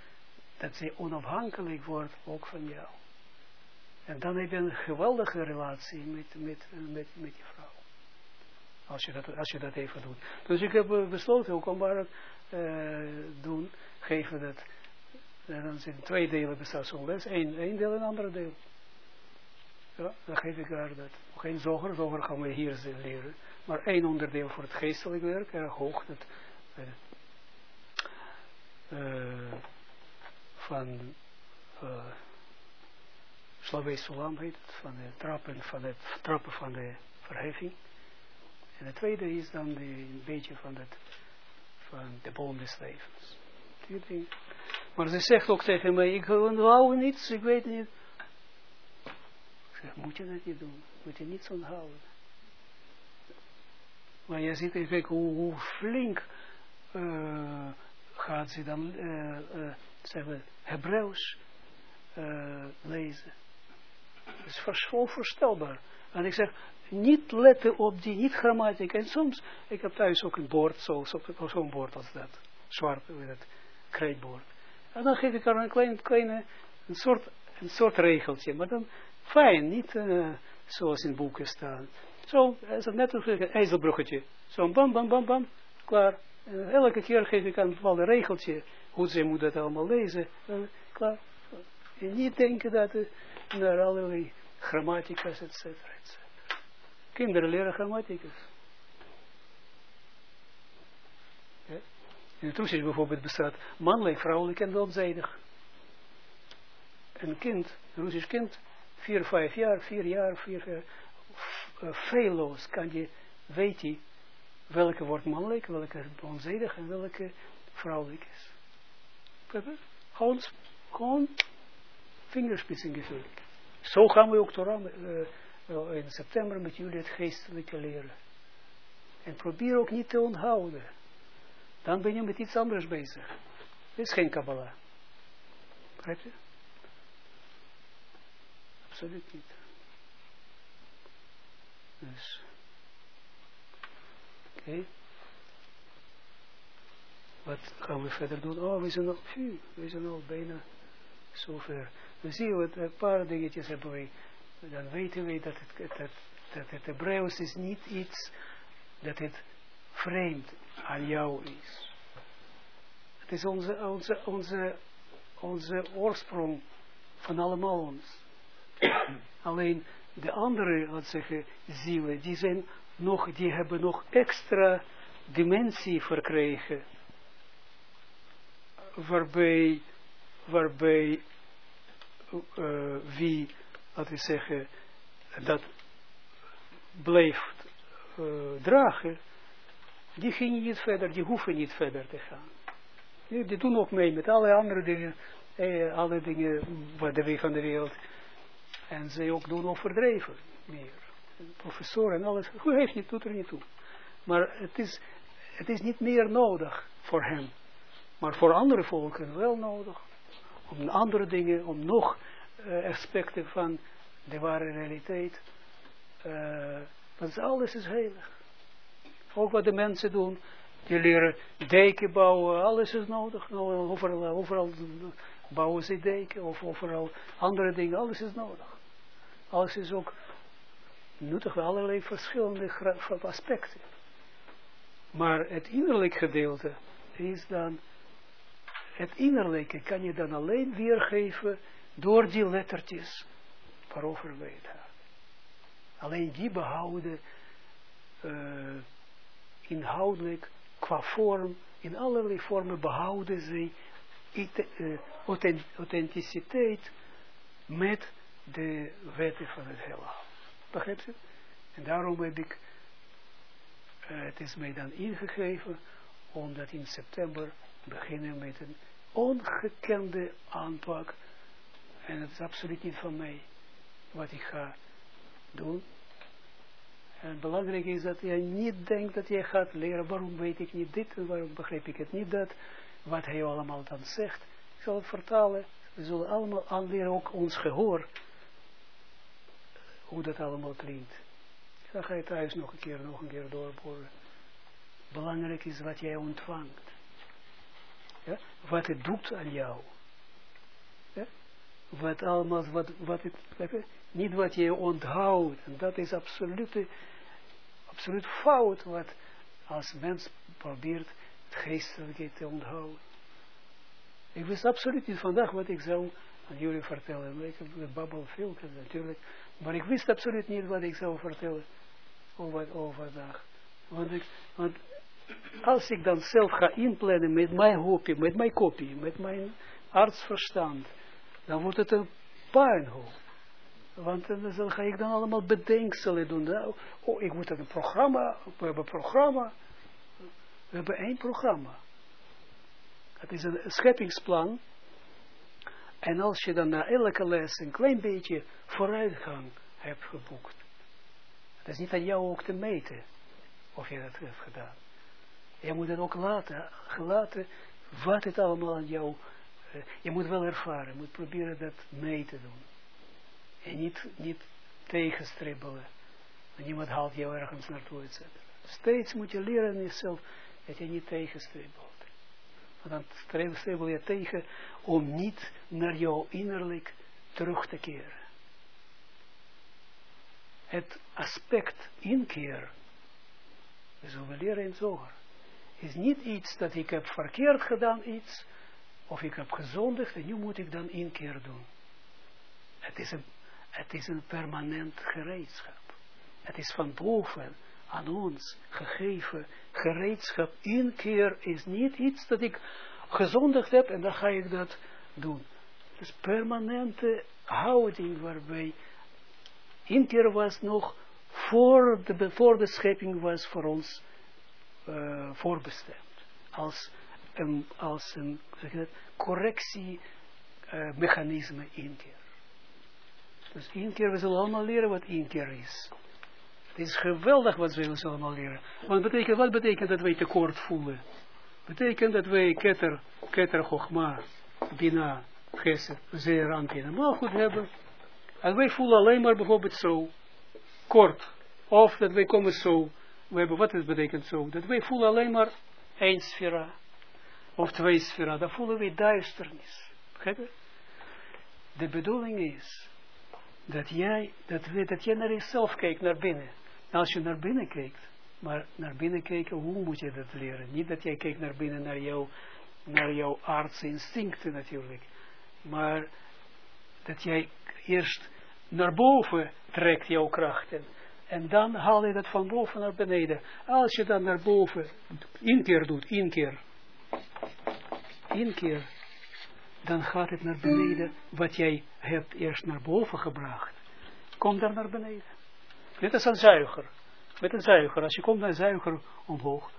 dat zij onafhankelijk wordt ook van jou. En dan heb je een geweldige relatie met, met, met, met je vrouw. Als je, dat, als je dat even doet. Dus ik heb eh, besloten ook om maar uh, doen, geven dat. En dan zijn twee delen bestaat zo'n les. Eén, één deel en een ander deel. Ja, dan geef ik haar dat. Geen zoger, zoger gaan we hier leren. Maar één onderdeel voor het geestelijk werk, erg hoog. Dat, uh, van uh, Slavee Solam heet het, van de trappen van, het, trappen van de verheffing. En het tweede is dan de, een beetje van, het, van de boom des levens. Maar ze zegt ook tegen mij, ik hou niets, ik weet niet zeg, moet je dat niet doen? Moet je niets onthouden. Maar je ziet even hoe, flink uh, gaat ze dan uh, uh, zeggen Hebreeuws lezen. Dat is onvoorstelbaar. En ik zeg, niet letten op die niet-grammatica. En soms, ik heb thuis ook een bord, zo'n zo, zo bord als dat. Zwart, met het krijtbord. En dan geef ik er een klein, kleine, een soort, een soort regeltje. Maar dan fijn, niet uh, zoals in boeken staan. Zo, is net een ijzelbruggetje. Zo bam, bam, bam, bam, klaar. En elke keer geef ik een bepaalde regeltje, hoe ze moet dat allemaal lezen. En klaar. En niet denken dat er naar allerlei grammatica's, et cetera, et cetera. Kinderen leren grammaticus. Ja? Russisch bijvoorbeeld bestaat mannelijk, vrouwelijk en onzijdig. Een kind, een Russisch kind, vier, vijf jaar, vier jaar, vier jaar, uh, feilloos kan je, weet je, welke wordt mannelijk, welke onzijdig en welke vrouwelijk is. Gewoon, gewoon vingerspitsengevoel. Zo gaan we ook uh, in september met jullie het geestelijke leren. En probeer ook niet te onthouden. Dan ben je met iets anders bezig. Dit is geen Kabbalah. Begrijp je? Absoluut niet. Dus. Oké. Okay. Wat gaan we verder doen? Oh, we zijn al, we zijn al bijna zover. We zien wat een paar dingetjes hebben we. Dan weten we dat het, dat, dat het Hebreeuws is niet iets dat het vreemd aan jou is. Het is onze, onze, onze, onze oorsprong van allemaal ons. Alleen de andere, laat zeggen, zielen, die zijn nog, die hebben nog extra dimensie verkregen. Waarbij, waarbij uh, wie, laten we zeggen, dat blijft uh, dragen, die gingen niet verder, die hoeven niet verder te gaan. Die, die doen ook mee met alle andere dingen, eh, alle dingen wat de, van de wereld. En ze ook doen overdreven meer. Professor en alles, goed heeft niet, doet er niet toe. Maar het is, het is niet meer nodig voor hem. Maar voor andere volken wel nodig om andere dingen, om nog uh, aspecten van de ware realiteit. Uh, want alles is heilig. Ook wat de mensen doen, die leren deken bouwen, alles is nodig. Nou, overal, overal bouwen ze deken, of overal andere dingen, alles is nodig. Alles is ook nuttig, allerlei verschillende aspecten. Maar het innerlijk gedeelte is dan het innerlijke kan je dan alleen weergeven door die lettertjes waarover wij het hebben. Alleen die behouden uh, inhoudelijk qua vorm, in allerlei vormen behouden ze uh, authenticiteit met de wetten van het heelal. Begrijp je? En daarom heb ik, uh, het is mij dan ingegeven, omdat in september beginnen met een ongekende aanpak. En het is absoluut niet van mij wat ik ga doen. En belangrijk is dat je niet denkt dat je gaat leren, waarom weet ik niet dit, en waarom begrijp ik het niet dat, wat hij allemaal dan zegt. Ik zal het vertalen, we zullen allemaal aanleren, ook ons gehoor, hoe dat allemaal klinkt. Dan ga je thuis nog een keer, nog een keer doorboren. Belangrijk is wat jij ontvangt ja, wat het doet aan jou. Wat allemaal, wat, wat het, niet wat je onthoudt. En dat is absoluut, absoluut fout wat als mens probeert het geestelijke te onthouden. Ik wist absoluut niet vandaag wat ik zou aan jullie vertellen. Ik heb babbel veel natuurlijk. Maar ik wist absoluut niet wat ik zou vertellen over, overdag. Want, ik, want als ik dan zelf ga inplannen met mijn hoopje, met mijn kopie, met mijn artsverstand, dan wordt het een puinhoop. Want dan ga ik dan allemaal bedenkselen doen. Oh, ik moet een programma, we hebben een programma. We hebben één programma. Het is een scheppingsplan. En als je dan na elke les een klein beetje vooruitgang hebt geboekt. Het is niet aan jou ook te meten of je dat hebt gedaan. Je moet het ook laten, gelaten wat het allemaal aan jou, je moet wel ervaren, je moet proberen dat mee te doen. En niet, niet tegenstribbelen. En niemand haalt jou ergens naartoe, etc. Steeds moet je leren in jezelf dat je niet tegenstribbelt. Want dan stribbel je tegen om niet naar jou innerlijk terug te keren. Het aspect inkeer, we zullen leren in zoger, is niet iets dat ik heb verkeerd gedaan, iets, of ik heb gezondigd en nu moet ik dan inkeer doen. Het is een, het is een permanent gereedschap. Het is van boven aan ons gegeven gereedschap. Inkeer is niet iets dat ik gezondigd heb en dan ga ik dat doen. Het is permanente houding waarbij inkeer was nog voor de, voor de schepping was voor ons uh, voorbestemd. Als een, als een correctiemechanisme uh, inkeer. Dus inkeer, we zullen allemaal leren wat inkeer is. Het is geweldig wat we zullen allemaal leren. Want betekent, wat betekent dat wij tekort voelen? Betekent dat wij keter, keter chogma, bina, gesed, zeer aanpina, maar goed hebben. En wij voelen alleen maar bijvoorbeeld zo, kort. Of dat wij komen zo, we hebben, wat het betekent zo? Dat wij voelen alleen maar één sfera. Of twee sfera, dan voelen wij duisternis. De bedoeling is, dat jij, dat, dat jij naar jezelf kijkt, naar binnen. Als je naar binnen kijkt, maar naar binnen kijken, hoe moet je dat leren? Niet dat jij kijkt naar binnen, naar, jou, naar jouw aardse instincten natuurlijk. Maar dat jij eerst naar boven trekt jouw krachten. En dan haal je dat van boven naar beneden. Als je dan naar boven één keer doet, één Één keer. Dan gaat het naar beneden wat jij hebt eerst naar boven gebracht. Kom daar naar beneden. Dit is een zuiger. Met een zuiger. Als je komt naar een zuiger omhoog.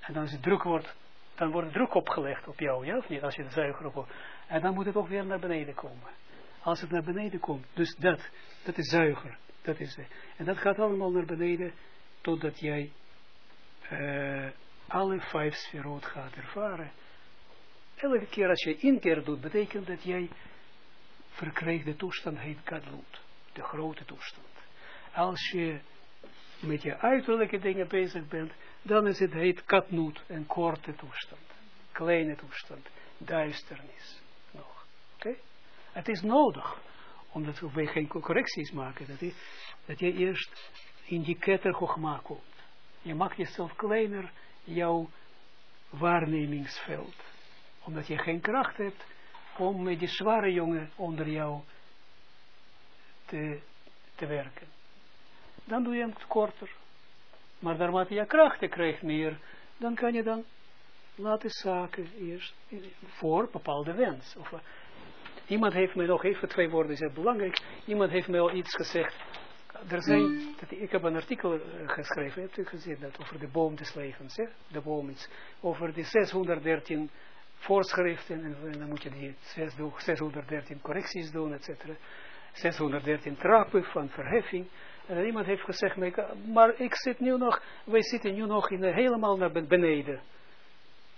En als het druk wordt. Dan wordt druk opgelegd op jou. Ja of niet? Als je de zuiger op. En dan moet het ook weer naar beneden komen. Als het naar beneden komt. Dus dat. Dat is zuiger. Dat is. En dat gaat allemaal naar beneden. Totdat jij. Uh, alle vijf sferoot gaat ervaren. Elke keer als je één keer doet. Betekent dat jij. Verkrijgt de toestand heet Gadlut. De grote toestand als je met je uiterlijke dingen bezig bent, dan is het heet katnoet, een korte toestand. Kleine toestand, duisternis nog. Oké? Het is nodig, omdat we geen correcties maken, dat je, dat je eerst in die ketter komt. Je maakt jezelf kleiner, jouw waarnemingsveld. Omdat je geen kracht hebt om met die zware jongen onder jou te, te werken dan doe je hem korter. Maar naarmate je krachten krijgt meer, dan kan je dan laten zaken eerst voor bepaalde wens. Of, uh, iemand heeft mij nog even, twee woorden heel belangrijk, iemand heeft mij al iets gezegd. Er zijn, dat, ik heb een artikel uh, geschreven, hebt u gezien dat, over de boom des levens, hè? de boom iets, over die 613 voorschriften, en, en, dan moet je die 613 correcties doen, et cetera. 613 trappen van verheffing. En iemand heeft gezegd, maar ik zit nu nog, wij zitten nu nog in, helemaal naar beneden.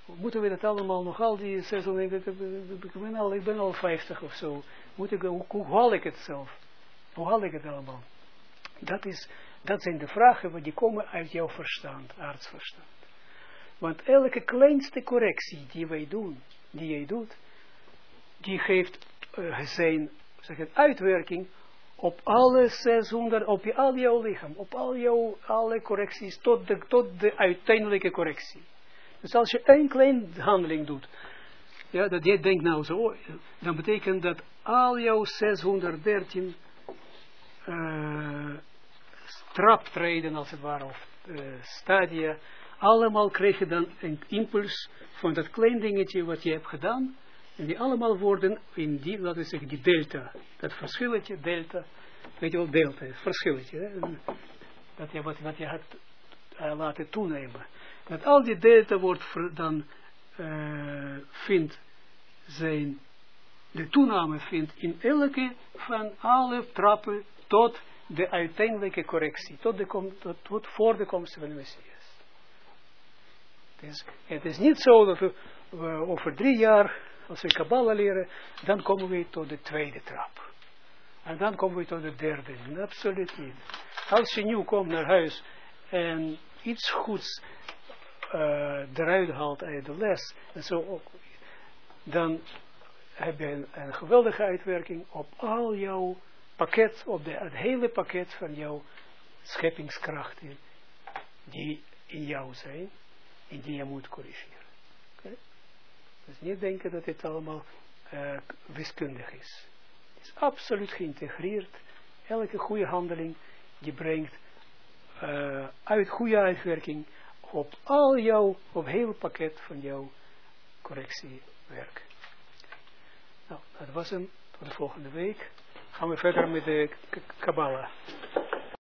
Moeten we dat allemaal nog, al die zes, ik, ik, ben al, ik ben al 50 of zo. Moet ik, hoe, hoe haal ik het zelf? Hoe haal ik het allemaal? Dat, is, dat zijn de vragen die komen uit jouw verstand, artsverstand. Want elke kleinste correctie die wij doen, die jij doet, die geeft uh, zijn zeg het, uitwerking op alle 600, op je, al jouw lichaam, op al jouw, alle correcties, tot de, tot de uiteindelijke correctie. Dus als je één klein handeling doet, ja, dat je denkt nou zo, dan betekent dat al jouw 613 uh, traptreden, als het ware, of uh, stadia, allemaal krijg je dan een impuls van dat klein dingetje wat je hebt gedaan, en die allemaal worden in die, laten we zeggen, die delta. Dat verschilletje, delta. Weet je wel, delta is verschilletje. Hè? Dat je wat, je hebt uh, laten toenemen. Dat al die delta wordt dan uh, vindt zijn, de toename vindt in elke van alle trappen tot de uiteindelijke correctie, tot, de kom, tot, voor de komst van de Messias. Dus het is niet zo dat we, over drie jaar, als we Kabbalah leren, dan komen we tot de tweede trap. En dan komen we tot de derde. Absoluut niet. Als je nu komt naar huis en iets goeds uh, eruit haalt uit de les, en zo dan heb je een geweldige uitwerking op al jouw pakket, op de, het hele pakket van jouw scheppingskrachten die in jou zijn en die je moet corrigeren. Dus niet denken dat dit allemaal uh, wiskundig is. Het is absoluut geïntegreerd. Elke goede handeling die brengt uh, uit goede uitwerking op al jouw, op heel pakket van jouw correctiewerk. Nou, dat was hem. Tot de volgende week gaan we verder met de Kabbalah.